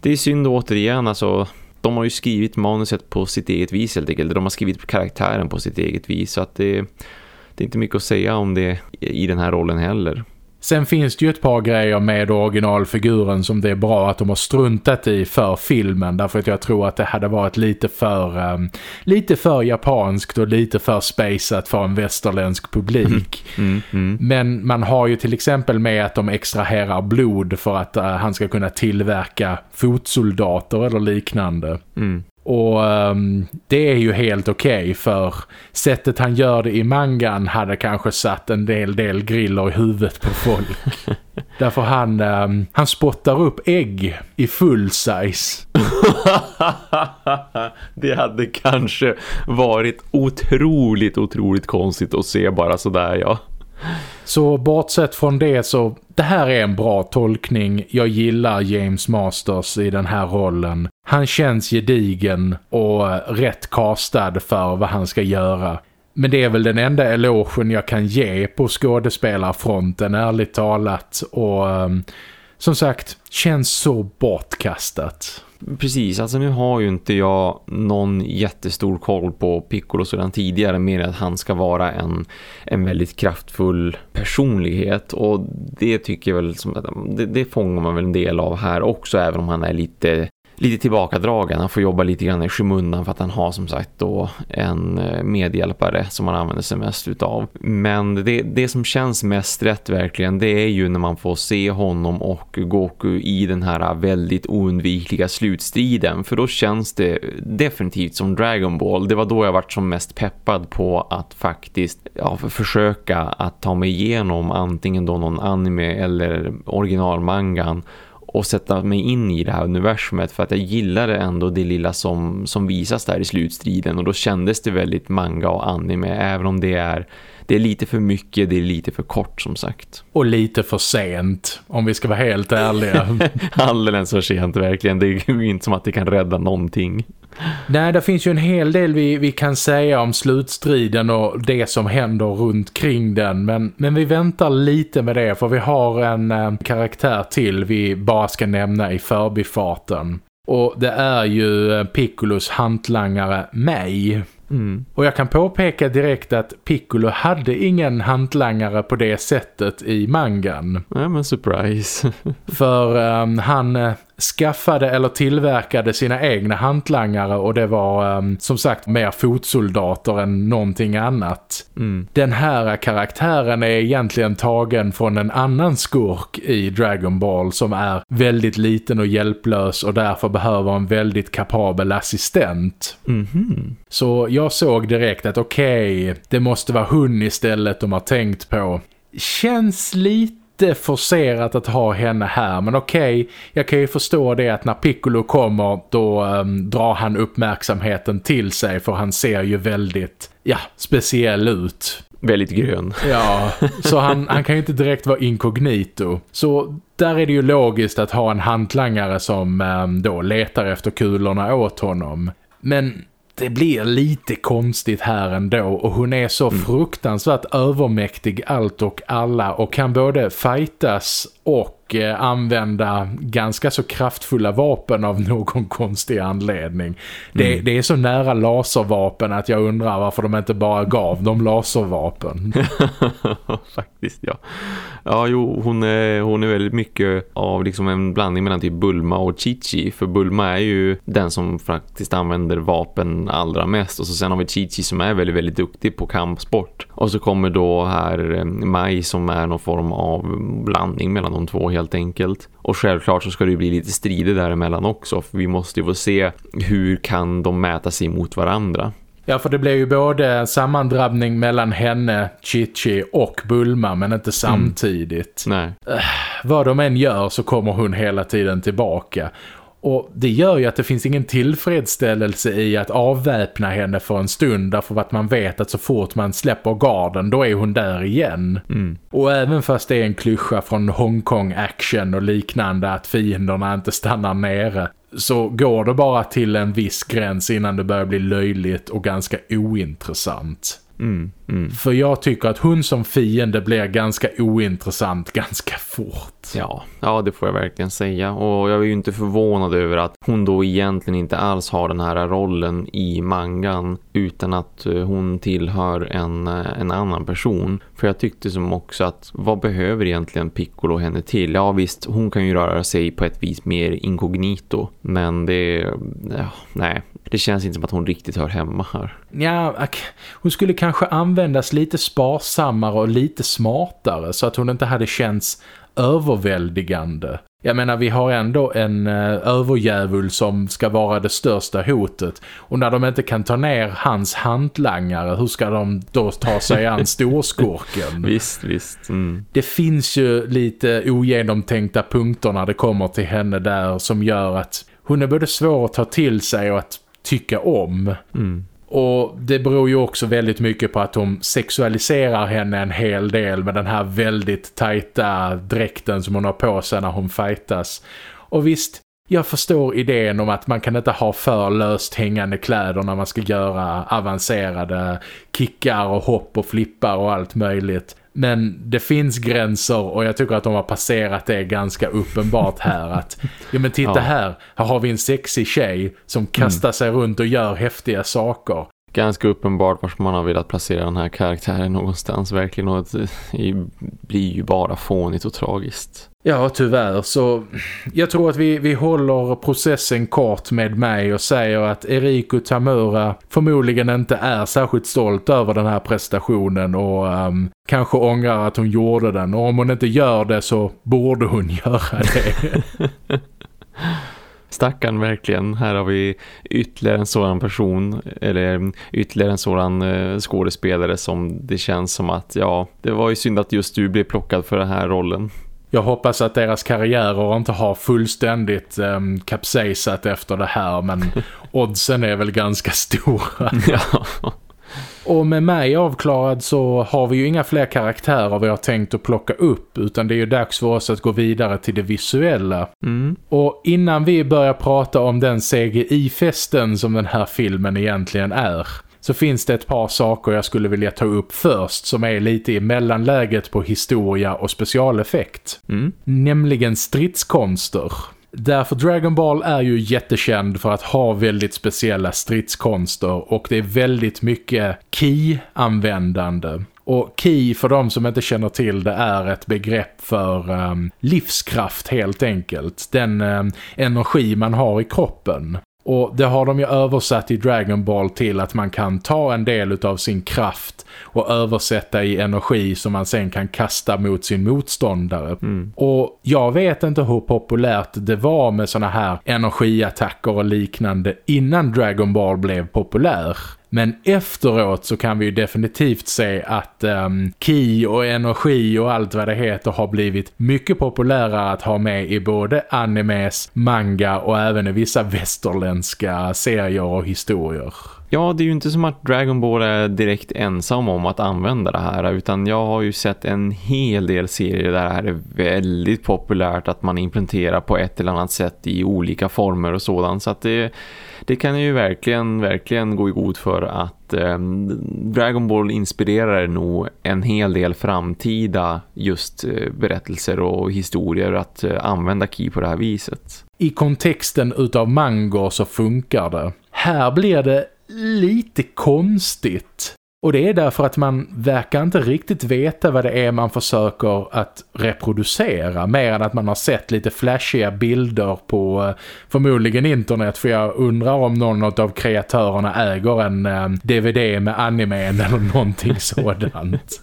det är synd återigen. Alltså, de har ju skrivit manuset på sitt eget vis helt enkelt. De har skrivit karaktären på sitt eget vis. Så att det, det är inte mycket att säga om det i den här rollen heller. Sen finns det ju ett par grejer med originalfiguren som det är bra att de har struntat i för filmen. Därför att jag tror att det hade varit lite för, um, lite för japanskt och lite för spaceat för en västerländsk publik. Mm, mm, mm. Men man har ju till exempel med att de extraherar blod för att uh, han ska kunna tillverka fotsoldater eller liknande. Mm. Och um, det är ju helt okej okay för sättet han gör det i mangan hade kanske satt en del del griller i huvudet på folk. Därför han, um, han spottar upp ägg i full size. det hade kanske varit otroligt, otroligt konstigt att se bara sådär, ja. Så bortsett från det så det här är en bra tolkning. Jag gillar James Masters i den här rollen. Han känns gedigen och eh, rätt castad för vad han ska göra. Men det är väl den enda elogen jag kan ge på skådespelarfronten ärligt talat och ehm, som sagt känns så bortkastat. Precis, alltså nu har ju inte jag någon jättestor koll på Piccolo sedan tidigare mer att han ska vara en, en väldigt kraftfull personlighet. Och det tycker jag väl som, det, det fångar man väl en del av här också även om han är lite lite tillbakadragen. Han får jobba lite grann i skymundan för att han har som sagt då en eh, medhjälpare som han använder sig mest utav. Men det, det som känns mest rätt verkligen det är ju när man får se honom och Goku i den här väldigt oundvikliga slutstriden. För då känns det definitivt som Dragon Ball. Det var då jag varit som mest peppad på att faktiskt ja, försöka att ta mig igenom antingen då någon anime eller originalmangan och sätta mig in i det här universumet för att jag gillade ändå det lilla som, som visas där i slutstriden och då kändes det väldigt manga och anime även om det är det är lite för mycket, det är lite för kort som sagt. Och lite för sent, om vi ska vara helt ärliga. Alldeles för sent verkligen, det är ju inte som att det kan rädda någonting. Nej, det finns ju en hel del vi, vi kan säga om slutstriden och det som händer runt kring den. Men, men vi väntar lite med det för vi har en eh, karaktär till vi bara ska nämna i förbifarten. Och det är ju eh, Piccolos hantlangare May. Mm. Och jag kan påpeka direkt att Piccolo hade ingen hantlangare på det sättet i mangan. Nej men surprise. För um, han uh, skaffade eller tillverkade sina egna hantlangare och det var um, som sagt mer fotsoldater än någonting annat. Mm. Den här karaktären är egentligen tagen från en annan skurk i Dragon Ball som är väldigt liten och hjälplös och därför behöver en väldigt kapabel assistent. Mm -hmm. Så jag såg direkt att okej, okay, det måste vara hon istället de har tänkt på. Känns lite lite forcerat att ha henne här. Men okej, okay, jag kan ju förstå det att när Piccolo kommer då um, drar han uppmärksamheten till sig. För han ser ju väldigt, ja, speciell ut. Väldigt grön. Ja, så han, han kan ju inte direkt vara inkognito. Så där är det ju logiskt att ha en hantlangare som um, då letar efter kulorna åt honom. Men det blir lite konstigt här ändå och hon är så mm. fruktansvärt övermäktig allt och alla och kan både fightas och eh, använda ganska så kraftfulla vapen av någon konstig anledning. Det, mm. det, är så nära laservapen att jag undrar varför de inte bara gav dem laservapen. Faktiskt, ja. Ja, jo, hon är, hon är väldigt mycket av liksom en blandning mellan typ Bulma och Chichi. För Bulma är ju den som faktiskt använder vapen allra mest. Och så sen har vi Chichi som är väldigt, väldigt duktig på kampsport. Och så kommer då här eh, Mai som är någon form av blandning mellan de två helt enkelt. Och självklart så ska det ju bli lite strider däremellan också. För vi måste ju få se hur kan de mäta sig mot varandra. Ja, för det blir ju både sammandrabbning mellan henne, Chichi och Bulma, men inte samtidigt. Mm. Nej. Uh, vad de än gör så kommer hon hela tiden tillbaka. Och det gör ju att det finns ingen tillfredsställelse i att avväpna henne för en stund därför att man vet att så fort man släpper garden då är hon där igen. Mm. Och även fast det är en klyscha från Hongkong action och liknande att fienderna inte stannar nere så går det bara till en viss gräns innan det börjar bli löjligt och ganska ointressant. Mm, mm. För jag tycker att hon som fiende blir ganska ointressant ganska fort. Ja, ja, det får jag verkligen säga. Och jag är ju inte förvånad över att hon då egentligen inte alls har den här rollen i mangan utan att eh, hon tillhör en, eh, en annan person. För jag tyckte som också att vad behöver egentligen Piccolo henne till? Ja visst, hon kan ju röra sig på ett vis mer inkognito. Men det, ja, nej, det känns inte som att hon riktigt hör hemma här. Ja, hon skulle kanske användas lite sparsammare och lite smartare så att hon inte hade känts överväldigande. Jag menar vi har ändå en uh, överjävul som ska vara det största hotet. Och när de inte kan ta ner hans hantlangare, hur ska de då ta sig an storskurken? visst, visst. Mm. Det finns ju lite ogenomtänkta punkter när det kommer till henne där som gör att hon är både svår att ta till sig och att tycka om. Mm. Och det beror ju också väldigt mycket på att de sexualiserar henne en hel del med den här väldigt tajta dräkten som hon har på sig när hon fightas. Och visst, jag förstår idén om att man kan inte ha för löst hängande kläder när man ska göra avancerade kickar och hopp och flippar och allt möjligt. Men det finns gränser och jag tycker att de har passerat det ganska uppenbart här. Att, ja men titta ja. här, här har vi en sexig tjej som kastar mm. sig runt och gör häftiga saker ganska uppenbart var man har velat placera den här karaktären någonstans verkligen och det blir ju bara fånigt och tragiskt. Ja, tyvärr. Så jag tror att vi, vi håller processen kort med mig och säger att Eriko Tamura förmodligen inte är särskilt stolt över den här prestationen och um, kanske ångrar att hon gjorde den. Och om hon inte gör det så borde hon göra det. Stackarn verkligen. Här har vi ytterligare en sådan person eller ytterligare en sådan eh, skådespelare som det känns som att ja, det var ju synd att just du blev plockad för den här rollen. Jag hoppas att deras karriärer inte har fullständigt um, kapsejsat efter det här men oddsen är väl ganska stora. ja. Och med mig avklarad så har vi ju inga fler karaktärer vi har tänkt att plocka upp utan det är ju dags för oss att gå vidare till det visuella. Mm. Och innan vi börjar prata om den CGI-festen som den här filmen egentligen är så finns det ett par saker jag skulle vilja ta upp först som är lite i mellanläget på historia och specialeffekt. Mm. Nämligen stridskonster. Därför Dragon Ball är ju jättekänd för att ha väldigt speciella stridskonster och det är väldigt mycket ki-användande. Och ki för de som inte känner till det är ett begrepp för um, livskraft helt enkelt. Den um, energi man har i kroppen. Och det har de ju översatt i Dragon Ball till att man kan ta en del av sin kraft och översätta i energi som man sen kan kasta mot sin motståndare. Mm. Och jag vet inte hur populärt det var med såna här energiattacker och liknande innan Dragon Ball blev populär. Men efteråt så kan vi ju definitivt se att um, ki och energi och allt vad det heter har blivit mycket populära att ha med i både animes, manga och även i vissa västerländska serier och historier. Ja, det är ju inte som att Dragon Ball är direkt ensam om att använda det här utan jag har ju sett en hel del serier där det här är väldigt populärt att man implementerar på ett eller annat sätt i olika former och sådant så att det, det kan ju verkligen, verkligen gå i god för att eh, Dragon Ball inspirerar nog en hel del framtida just eh, berättelser och historier att eh, använda Ki på det här viset. I kontexten utav mangor så funkar det. Här blir det lite konstigt. Och det är därför att man verkar inte riktigt veta vad det är man försöker att reproducera. Mer än att man har sett lite flashiga bilder på eh, förmodligen internet. För jag undrar om någon av kreatörerna äger en eh, DVD med animen eller någonting sådant.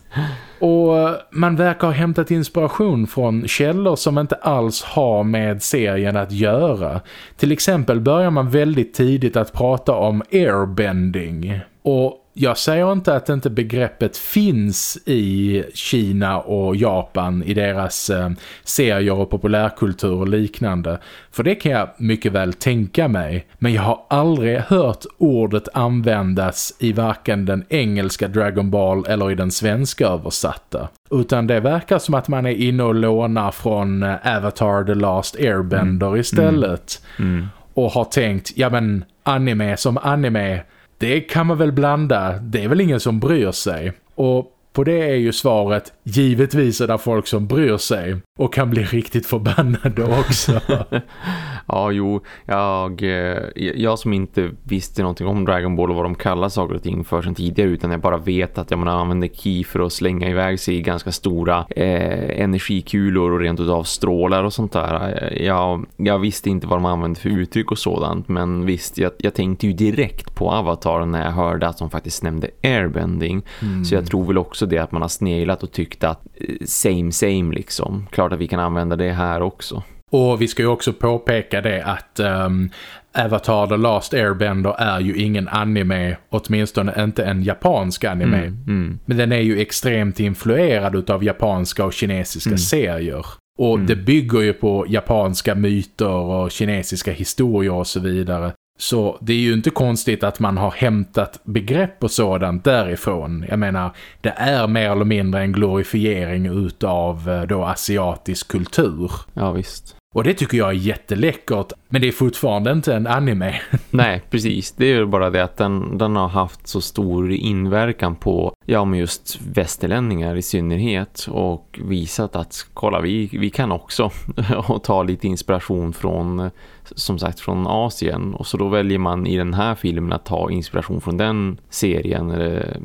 Och eh, man verkar ha hämtat inspiration från källor som inte alls har med serien att göra. Till exempel börjar man väldigt tidigt att prata om airbending. Och jag säger inte att inte begreppet finns i Kina och Japan i deras eh, serier och populärkultur och liknande. För det kan jag mycket väl tänka mig. Men jag har aldrig hört ordet användas i varken den engelska Dragon Ball eller i den svenska översatta. Utan det verkar som att man är inne och lånar från eh, Avatar The Last Airbender mm. istället. Mm. Mm. Och har tänkt, ja men anime som anime det kan man väl blanda, det är väl ingen som bryr sig. Och på det är ju svaret, givetvis är det folk som bryr sig och kan bli riktigt förbannade också. ja, jo, jag, eh, jag som inte visste någonting om Dragon Ball och vad de kallar saker och ting för sen tidigare utan jag bara vet att jag använder ki för att slänga iväg sig i ganska stora eh, energikulor och rent utav strålar och sånt där. Jag, jag visste inte vad de använde för uttryck och sådant men visst, jag, jag tänkte ju direkt på Avatar när jag hörde att de faktiskt nämnde airbending. Mm. Så jag tror väl också det att man har sneglat och tyckt att eh, same same liksom. Klart att vi kan använda det här också. Och vi ska ju också påpeka det att um, Avatar The Last Airbender är ju ingen anime, åtminstone inte en japansk anime. Mm, mm. Men den är ju extremt influerad av japanska och kinesiska mm. serier. Och mm. det bygger ju på japanska myter och kinesiska historier och så vidare. Så det är ju inte konstigt att man har hämtat begrepp och sådant därifrån. Jag menar, det är mer eller mindre en glorifiering utav eh, då asiatisk kultur. Ja visst. Och det tycker jag är jätteläckert. Men det är fortfarande inte en anime. Nej, precis. Det är ju bara det att den, den har haft så stor inverkan på ja, men just västerlänningar i synnerhet. Och visat att kolla, vi, vi kan också och ta lite inspiration från som sagt från Asien. Och så då väljer man i den här filmen att ta inspiration från den serien eller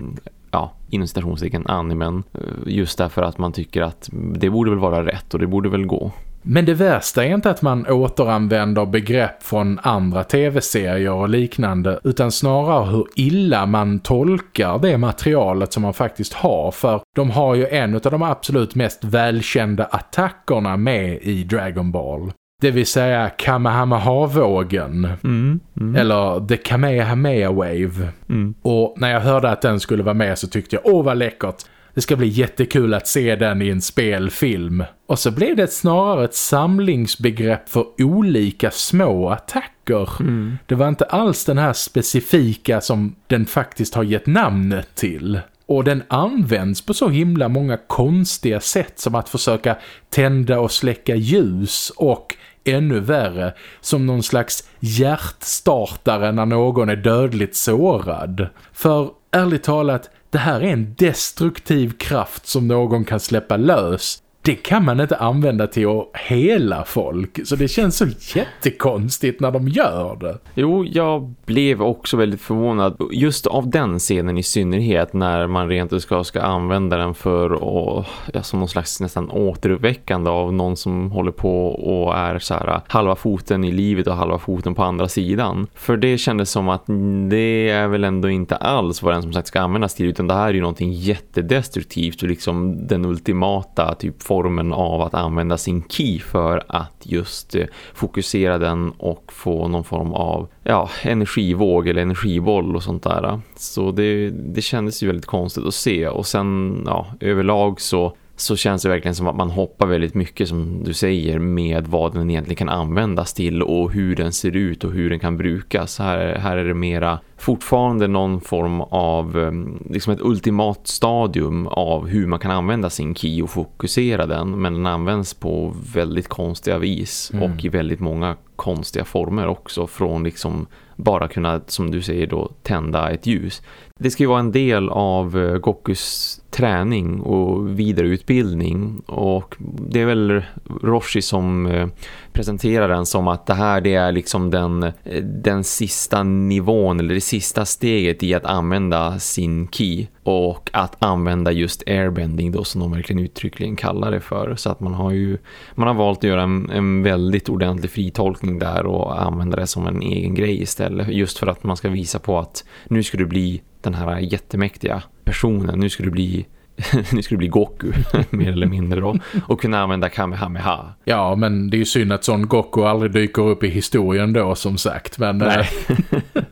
ja, inom citationstecken animen eh, just därför att man tycker att det borde väl vara rätt och det borde väl gå. Men det värsta är inte att man återanvänder begrepp från andra tv-serier och liknande utan snarare hur illa man tolkar det materialet som man faktiskt har för de har ju en av de absolut mest välkända attackerna med i Dragon Ball. Det vill säga Kamehameha-vågen. Mm, mm. Eller The Kamehameha Wave. Mm. Och när jag hörde att den skulle vara med så tyckte jag, åh vad läckert. Det ska bli jättekul att se den i en spelfilm. Och så blev det snarare ett samlingsbegrepp för olika små attacker. Mm. Det var inte alls den här specifika som den faktiskt har gett namnet till. Och den används på så himla många konstiga sätt som att försöka tända och släcka ljus och ännu värre som någon slags hjärtstartare när någon är dödligt sårad. För ärligt talat, det här är en destruktiv kraft som någon kan släppa lös det kan man inte använda till att hela folk. Så det känns så jättekonstigt när de gör det. Jo, jag blev också väldigt förvånad. Just av den scenen i synnerhet när man rent ska, ska använda den för att, ja, som någon slags nästan återuppväckande av någon som håller på och är så här halva foten i livet och halva foten på andra sidan. För det kändes som att det är väl ändå inte alls vad den som sagt ska användas till utan det här är ju någonting jättedestruktivt och liksom den ultimata typ formen av att använda sin key för att just eh, fokusera den och få någon form av ja, energivåg eller energiboll och sånt där. Så det, det kändes ju väldigt konstigt att se och sen ja, överlag så så känns det verkligen som att man hoppar väldigt mycket som du säger med vad den egentligen kan användas till och hur den ser ut och hur den kan brukas. Här, här är det mera fortfarande någon form av ehm, liksom ett ultimat stadium av hur man kan använda sin key och fokusera den men den används på väldigt konstiga vis mm. och i väldigt många konstiga former också från liksom bara kunna, som du säger då, tända ett ljus. Det ska ju vara en del av eh, Gokus träning och vidareutbildning. Och det är väl Roshi som eh, presenterar den som att det här det är liksom den, eh, den sista nivån eller det sista steget i att använda sin key och att använda just airbending då som de verkligen uttryckligen kallar det för. Så att man har ju man har valt att göra en, en väldigt ordentlig fritolkning där och använda det som en egen grej istället. Just för att man ska visa på att nu ska du bli den här jättemäktiga personen. Nu ska du bli nu du bli Goku mer eller mindre då och kunna använda Kamehameha. Ja, men det är ju synd att sån Goku aldrig dyker upp i historien då som sagt. Men Nej. Eh,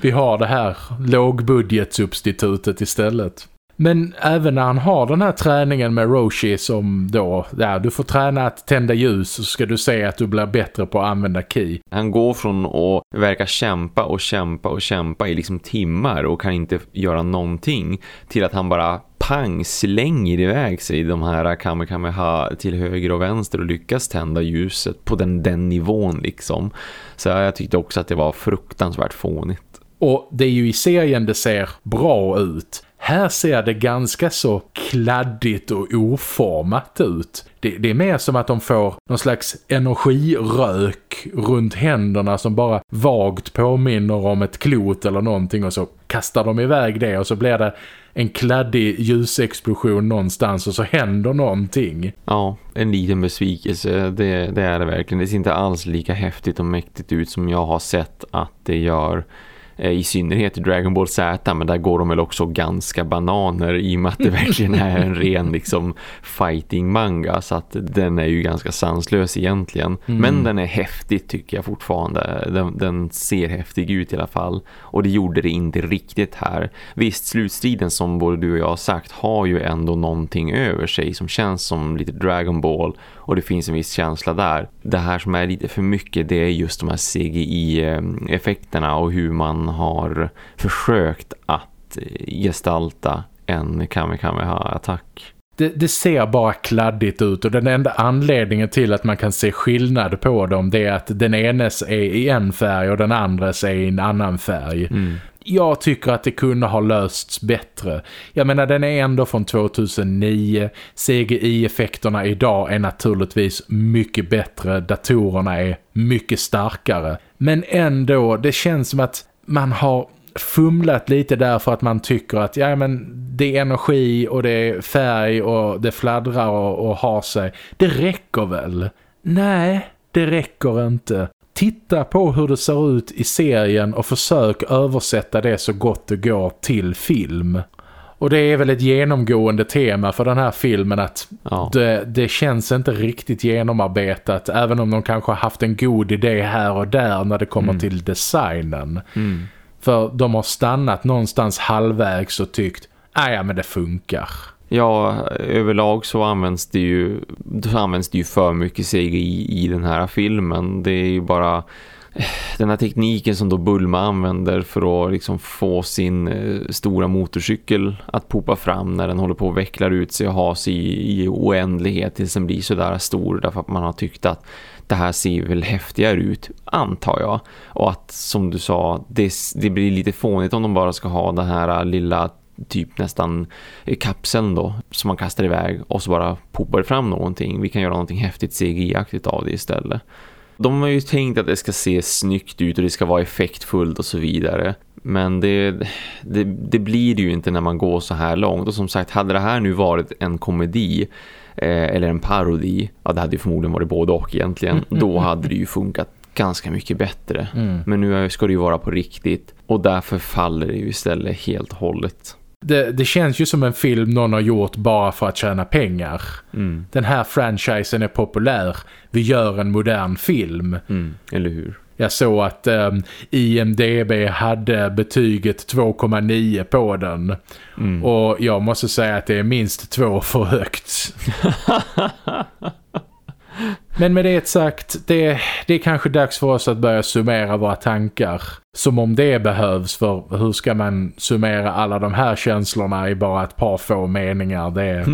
vi har det här lågbudgetsubstitutet istället. Men även när han har den här träningen med Roshi som då, ja, du får träna att tända ljus så ska du se att du blir bättre på att använda key. Han går från att verka kämpa och kämpa och kämpa i liksom timmar och kan inte göra någonting till att han bara pang slänger iväg sig de här Kamehameha till höger och vänster och lyckas tända ljuset på den, den nivån liksom. Så jag tyckte också att det var fruktansvärt fånigt. Och det är ju i serien det ser bra ut. Här ser det ganska så kladdigt och oformat ut. Det, det, är mer som att de får någon slags energirök runt händerna som bara vagt påminner om ett klot eller någonting och så kastar de iväg det och så blir det en kladdig ljusexplosion någonstans och så händer någonting. Ja, en liten besvikelse. Det, det är det verkligen. Det ser inte alls lika häftigt och mäktigt ut som jag har sett att det gör i synnerhet i Dragon Ball Z men där går de väl också ganska bananer i och med att det verkligen är en ren liksom fighting manga. Så att den är ju ganska sanslös egentligen. Mm. men den är häftig tycker jag fortfarande. Den, den, ser häftig ut i alla fall. Och det gjorde det inte riktigt här. Visst slutstriden som både du och jag har sagt har ju ändå någonting över sig som känns som lite Dragon Ball. Och det finns en viss känsla där. Det här som är lite för mycket det är just de här CGI-effekterna och hur man har försökt att gestalta en Kamehameha-attack. Det, det, ser bara kladdigt ut och den enda anledningen till att man kan se skillnad på dem det är att den enes är i en färg och den andres är i en annan färg. Mm jag tycker att det kunde ha lösts bättre. Jag menar den är ändå från 2009. CGI-effekterna idag är naturligtvis mycket bättre. Datorerna är mycket starkare. Men ändå, det känns som att man har fumlat lite där för att man tycker att ja men det är energi och det är färg och det fladdrar och, och har sig. Det räcker väl? Nej, det räcker inte titta på hur det ser ut i serien och försök översätta det så gott det går till film. Och det är väl ett genomgående tema för den här filmen att ja. det, det, känns inte riktigt genomarbetat även om de kanske har haft en god idé här och där när det kommer mm. till designen. Mm. För de har stannat någonstans halvvägs och tyckt, ah, ja men det funkar. Ja, överlag så används det ju, används det ju för mycket CGI i den här filmen. Det är ju bara den här tekniken som då Bulma använder för att liksom få sin eh, stora motorcykel att popa fram när den håller på att veckla ut sig och ha sig i, i oändlighet tills den blir sådär stor därför att man har tyckt att det här ser väl häftigare ut, antar jag. Och att som du sa, det, det blir lite fånigt om de bara ska ha den här eh, lilla typ nästan eh, kapseln då som man kastar iväg och så bara poppar det fram någonting. Vi kan göra någonting häftigt CGI-aktigt av det istället. De har ju tänkt att det ska se snyggt ut och det ska vara effektfullt och så vidare. Men det, det, det blir det ju inte när man går så här långt. Och som sagt, hade det här nu varit en komedi eh, eller en parodi, ja det hade ju förmodligen varit både och egentligen. Då hade det ju funkat ganska mycket bättre. Mm. Men nu ska det ju vara på riktigt och därför faller det ju istället helt hållet. Det, det känns ju som en film någon har gjort bara för att tjäna pengar. Mm. Den här franchisen är populär. Vi gör en modern film. Mm. Eller hur? Jag såg att um, IMDB hade betyget 2,9 på den. Mm. Och jag måste säga att det är minst två för högt. Men med det sagt, det, det är kanske dags för oss att börja summera våra tankar. Som om det behövs, för hur ska man summera alla de här känslorna i bara ett par få meningar? Det,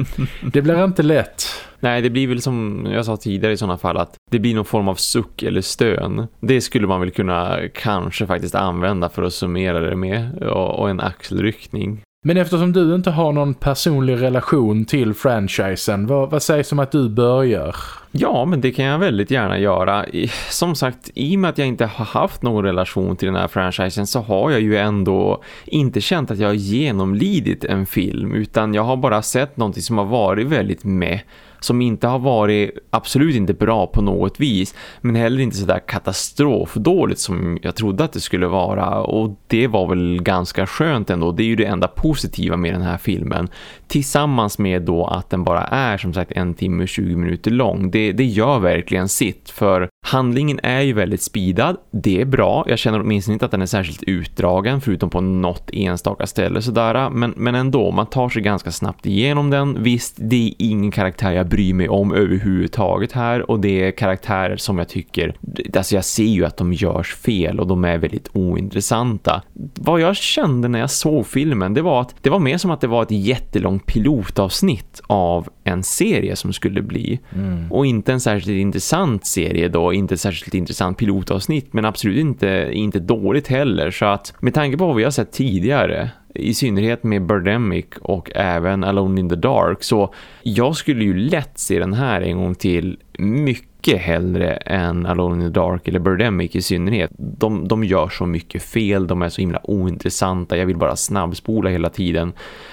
det blir inte lätt. Nej, det blir väl som jag sa tidigare i sådana fall att det blir någon form av suck eller stön. Det skulle man väl kunna kanske faktiskt använda för att summera det med och, och en axelryckning. Men eftersom du inte har någon personlig relation till franchisen, vad, vad sägs om att du börjar? Ja, men det kan jag väldigt gärna göra. Som sagt, i och med att jag inte har haft någon relation till den här franchisen så har jag ju ändå inte känt att jag har genomlidit en film utan jag har bara sett någonting som har varit väldigt med som inte har varit absolut inte bra på något vis men heller inte sådär katastrofdåligt som jag trodde att det skulle vara och det var väl ganska skönt ändå. Det är ju det enda positiva med den här filmen tillsammans med då att den bara är som sagt en timme och 20 minuter lång. Det, det gör verkligen sitt för handlingen är ju väldigt speedad. Det är bra. Jag känner åtminstone inte att den är särskilt utdragen förutom på något enstaka ställe sådär. Men, men ändå, man tar sig ganska snabbt igenom den. Visst, det är ingen karaktär jag bryr mig om överhuvudtaget här och det är karaktärer som jag tycker, alltså jag ser ju att de görs fel och de är väldigt ointressanta. Vad jag kände när jag såg filmen det var att det var mer som att det var ett jättelångt pilotavsnitt av en serie som skulle bli. Mm. Och inte en särskilt intressant serie då, inte ett särskilt intressant pilotavsnitt men absolut inte, inte dåligt heller. Så att med tanke på vad vi har sett tidigare i synnerhet med Birdemic och även Alone in the Dark så jag skulle ju lätt se den här en gång till mycket mycket hellre än Alone in the Dark eller Birdemic i synnerhet. De, de gör så mycket fel, de är så himla ointressanta, jag vill bara snabbspola hela tiden.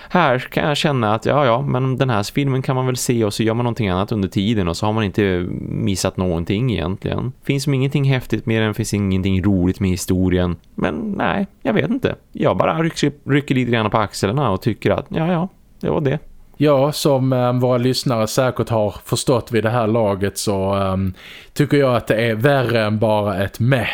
Här kan jag känna att ja, ja, men den här filmen kan man väl se och så gör man någonting annat under tiden och så har man inte missat någonting egentligen. Finns ingenting häftigt med den, finns ingenting roligt med historien. Men nej, jag vet inte. Jag bara rycker, rycker lite grann på axlarna och tycker att ja, ja, det var det. Ja, som um, våra lyssnare säkert har förstått vid det här laget så um, tycker jag att det är värre än bara ett meh.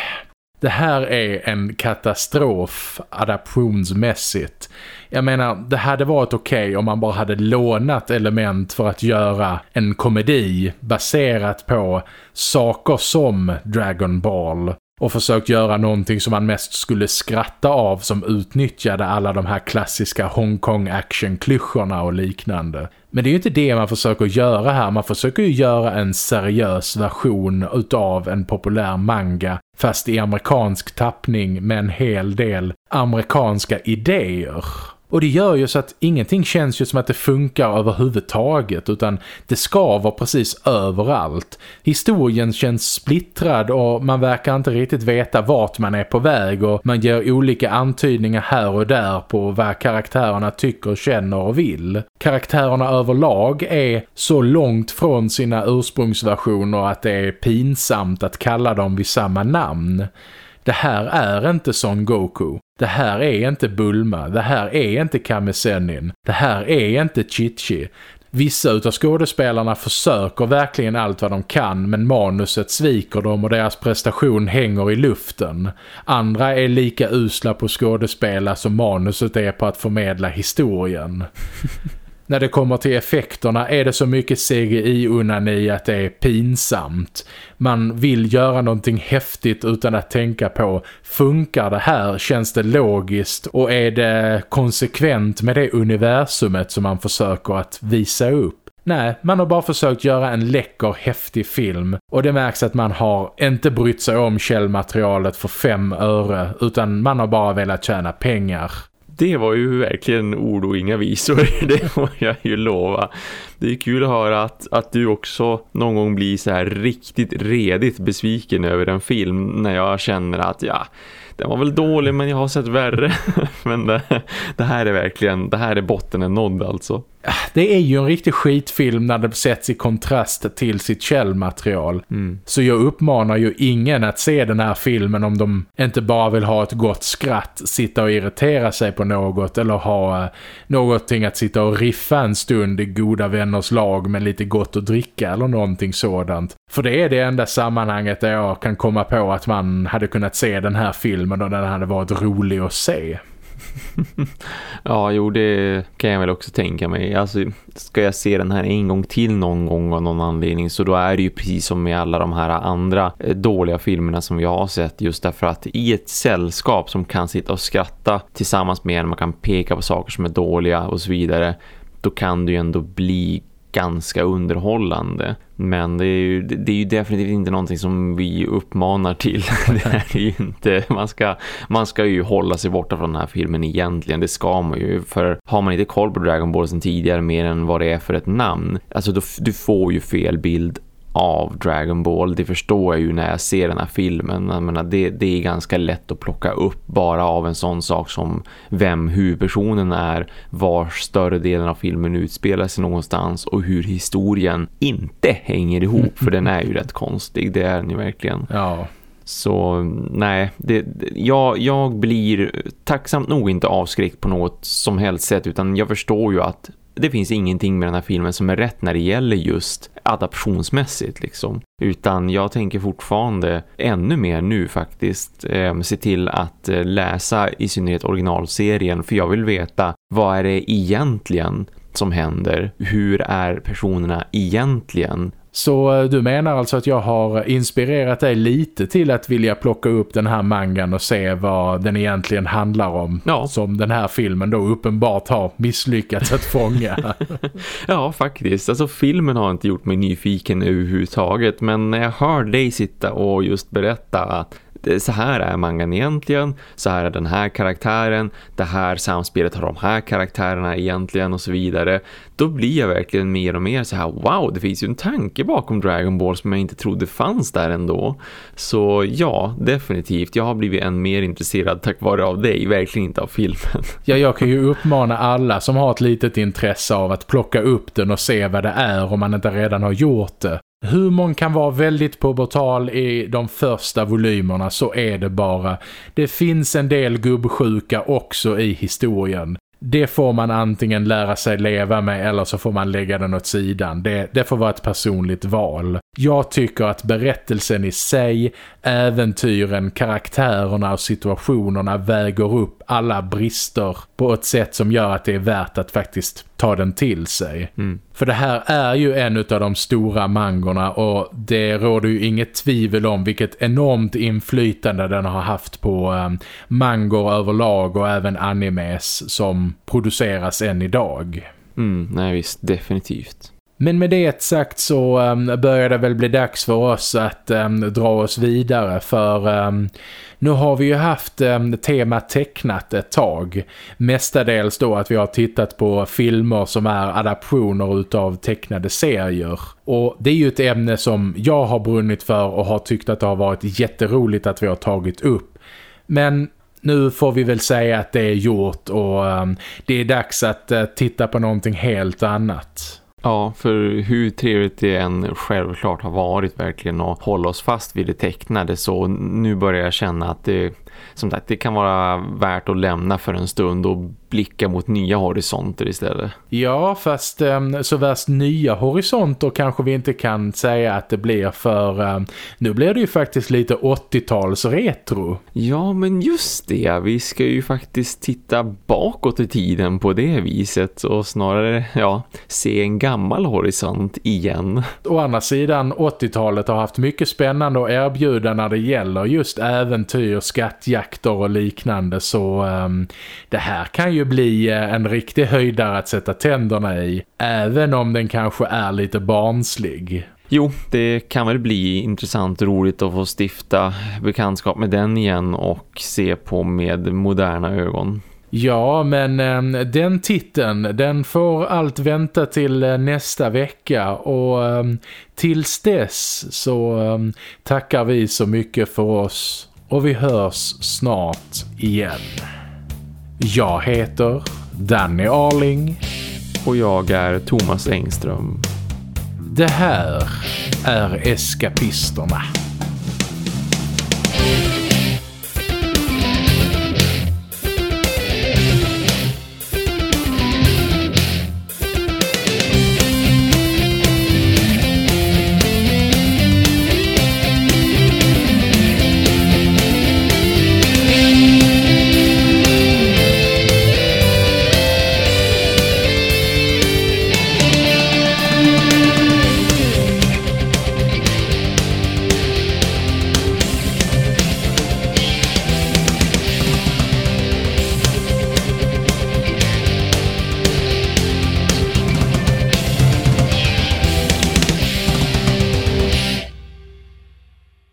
Det här är en katastrof adaptionsmässigt. Jag menar, det hade varit okej okay om man bara hade lånat element för att göra en komedi baserat på saker som Dragon Ball och försökt göra någonting som man mest skulle skratta av som utnyttjade alla de här klassiska Hongkong action-klyschorna och liknande. Men det är ju inte det man försöker göra här. Man försöker ju göra en seriös version utav en populär manga fast i amerikansk tappning med en hel del amerikanska idéer. Och det gör ju så att ingenting känns ju som att det funkar överhuvudtaget utan det skaver precis överallt. Historien känns splittrad och man verkar inte riktigt veta vart man är på väg och man ger olika antydningar här och där på vad karaktärerna tycker, känner och vill. Karaktärerna överlag är så långt från sina ursprungsversioner att det är pinsamt att kalla dem vid samma namn. Det här är inte Son Goku. Det här är inte Bulma. Det här är inte Kame Sennin. Det här är inte Chichi. Vissa utav skådespelarna försöker verkligen allt vad de kan men manuset sviker dem och deras prestation hänger i luften. Andra är lika usla på skådespela som manuset är på att förmedla historien. När det kommer till effekterna är det så mycket CGI-unani att det är pinsamt. Man vill göra någonting häftigt utan att tänka på funkar det här, känns det logiskt och är det konsekvent med det universumet som man försöker att visa upp. Nej, man har bara försökt göra en läcker, häftig film och det märks att man har inte brytt sig om källmaterialet för fem öre utan man har bara velat tjäna pengar det var ju verkligen ord och inga visor, det får jag ju lova. Det är kul att höra att, att du också någon gång blir så här riktigt redigt besviken över en film när jag känner att ja, den var väl dålig men jag har sett värre. men det, det, här är verkligen, det här är botten en nådd alltså. Det är ju en riktig skitfilm när det sätts i kontrast till sitt källmaterial. Mm. Så jag uppmanar ju ingen att se den här filmen om de inte bara vill ha ett gott skratt, sitta och irritera sig på något eller ha uh, någonting att sitta och riffa en stund i goda vänners lag med lite gott att dricka eller någonting sådant. För det är det enda sammanhanget där jag kan komma på att man hade kunnat se den här filmen och den hade varit rolig att se. ja, jo det kan jag väl också tänka mig. Alltså, ska jag se den här en gång till någon gång av någon anledning så då är det ju precis som med alla de här andra eh, dåliga filmerna som vi har sett just därför att i ett sällskap som kan sitta och skratta tillsammans med en, man kan peka på saker som är dåliga och så vidare då kan det ju ändå bli ganska underhållande. Men det är, ju, det är ju definitivt inte någonting som vi uppmanar till. det är ju inte, man, ska, man ska ju hålla sig borta från den här filmen egentligen. Det ska man ju. För har man inte koll på Dragon Ball sedan tidigare mer än vad det är för ett namn. Alltså då, du får ju fel bild av Dragon Ball. Det förstår jag ju när jag ser den här filmen. Jag menar, det, det är ganska lätt att plocka upp bara av en sån sak som vem huvudpersonen är, var större delen av filmen utspelar sig någonstans och hur historien inte hänger ihop. För den är ju rätt konstig, det är den ju verkligen. Ja. Så nej, det, jag, jag blir tacksamt nog inte avskräckt på något som helst sätt utan jag förstår ju att det finns ingenting med den här filmen som är rätt när det gäller just adaptionsmässigt liksom. Utan jag tänker fortfarande ännu mer nu faktiskt eh, se till att eh, läsa i synnerhet originalserien för jag vill veta vad är det egentligen som händer? Hur är personerna egentligen? Så eh, du menar alltså att jag har inspirerat dig lite till att vilja plocka upp den här mangan och se vad den egentligen handlar om. Ja. Som den här filmen då uppenbart har misslyckats att fånga. ja, faktiskt. Alltså filmen har inte gjort mig nyfiken överhuvudtaget. Men när jag hör dig sitta och just berätta att Eh, så här är mangan egentligen, så här är den här karaktären, det här samspelet har de här karaktärerna egentligen och så vidare. Då blir jag verkligen mer och mer så här, wow, det finns ju en tanke bakom Dragon Ball som jag inte trodde fanns där ändå. Så ja, definitivt, jag har blivit än mer intresserad tack vare av dig, verkligen inte av filmen. Ja, jag kan ju uppmana alla som har ett litet intresse av att plocka upp den och se vad det är om man inte redan har gjort det. Humorn kan vara väldigt pubertal i de första volymerna, så är det bara. Det finns en del gubbsjuka också i historien. Det får man antingen lära sig leva med eller så får man lägga den åt sidan. Det, det får vara ett personligt val. Jag tycker att berättelsen i sig, äventyren, karaktärerna och situationerna väger upp alla brister på ett sätt som gör att det är värt att faktiskt ta den till sig. Mm. För det här är ju en av de stora mangorna och det råder ju inget tvivel om vilket enormt inflytande den har haft på um, mangor överlag och även animes som produceras än idag. Mm, nej visst, definitivt. Men med det sagt så um, börjar det väl bli dags för oss att um, dra oss vidare för um, nu har vi ju haft um, tema tecknat ett tag. Mestadels då att vi har tittat på filmer som är adaptioner utav tecknade serier. Och det är ju ett ämne som jag har brunnit för och har tyckt att det har varit jätteroligt att vi har tagit upp. Men nu får vi väl säga att det är gjort och um, det är dags att uh, titta på någonting helt annat. Ja, för hur trevligt det än självklart har varit verkligen att hålla oss fast vid det tecknade så nu börjar jag känna att det, som sagt, det kan vara värt att lämna för en stund och blicka mot nya horisonter istället. Ja, fast um, så värst nya horisonter kanske vi inte kan säga att det blir för um, nu blir det ju faktiskt lite 80-tals retro. Ja, men just det. Vi ska ju faktiskt titta bakåt i tiden på det viset och snarare, ja, se en gammal horisont igen. Å andra sidan, 80-talet har haft mycket spännande att erbjuda när det gäller just äventyr, skattjakter och liknande så um, det här kan ju bli eh, en riktig höjdare att sätta tänderna i. Även om den kanske är lite barnslig. Jo, det kan väl bli intressant och roligt att få stifta bekantskap med den igen och se på med moderna ögon. Ja, men eh, den titeln, den får allt vänta till eh, nästa vecka och eh, tills dess så eh, tackar vi så mycket för oss och vi hörs snart igen. Jag heter Danny Arling. Och jag är Thomas Engström. Det här är Eskapisterna.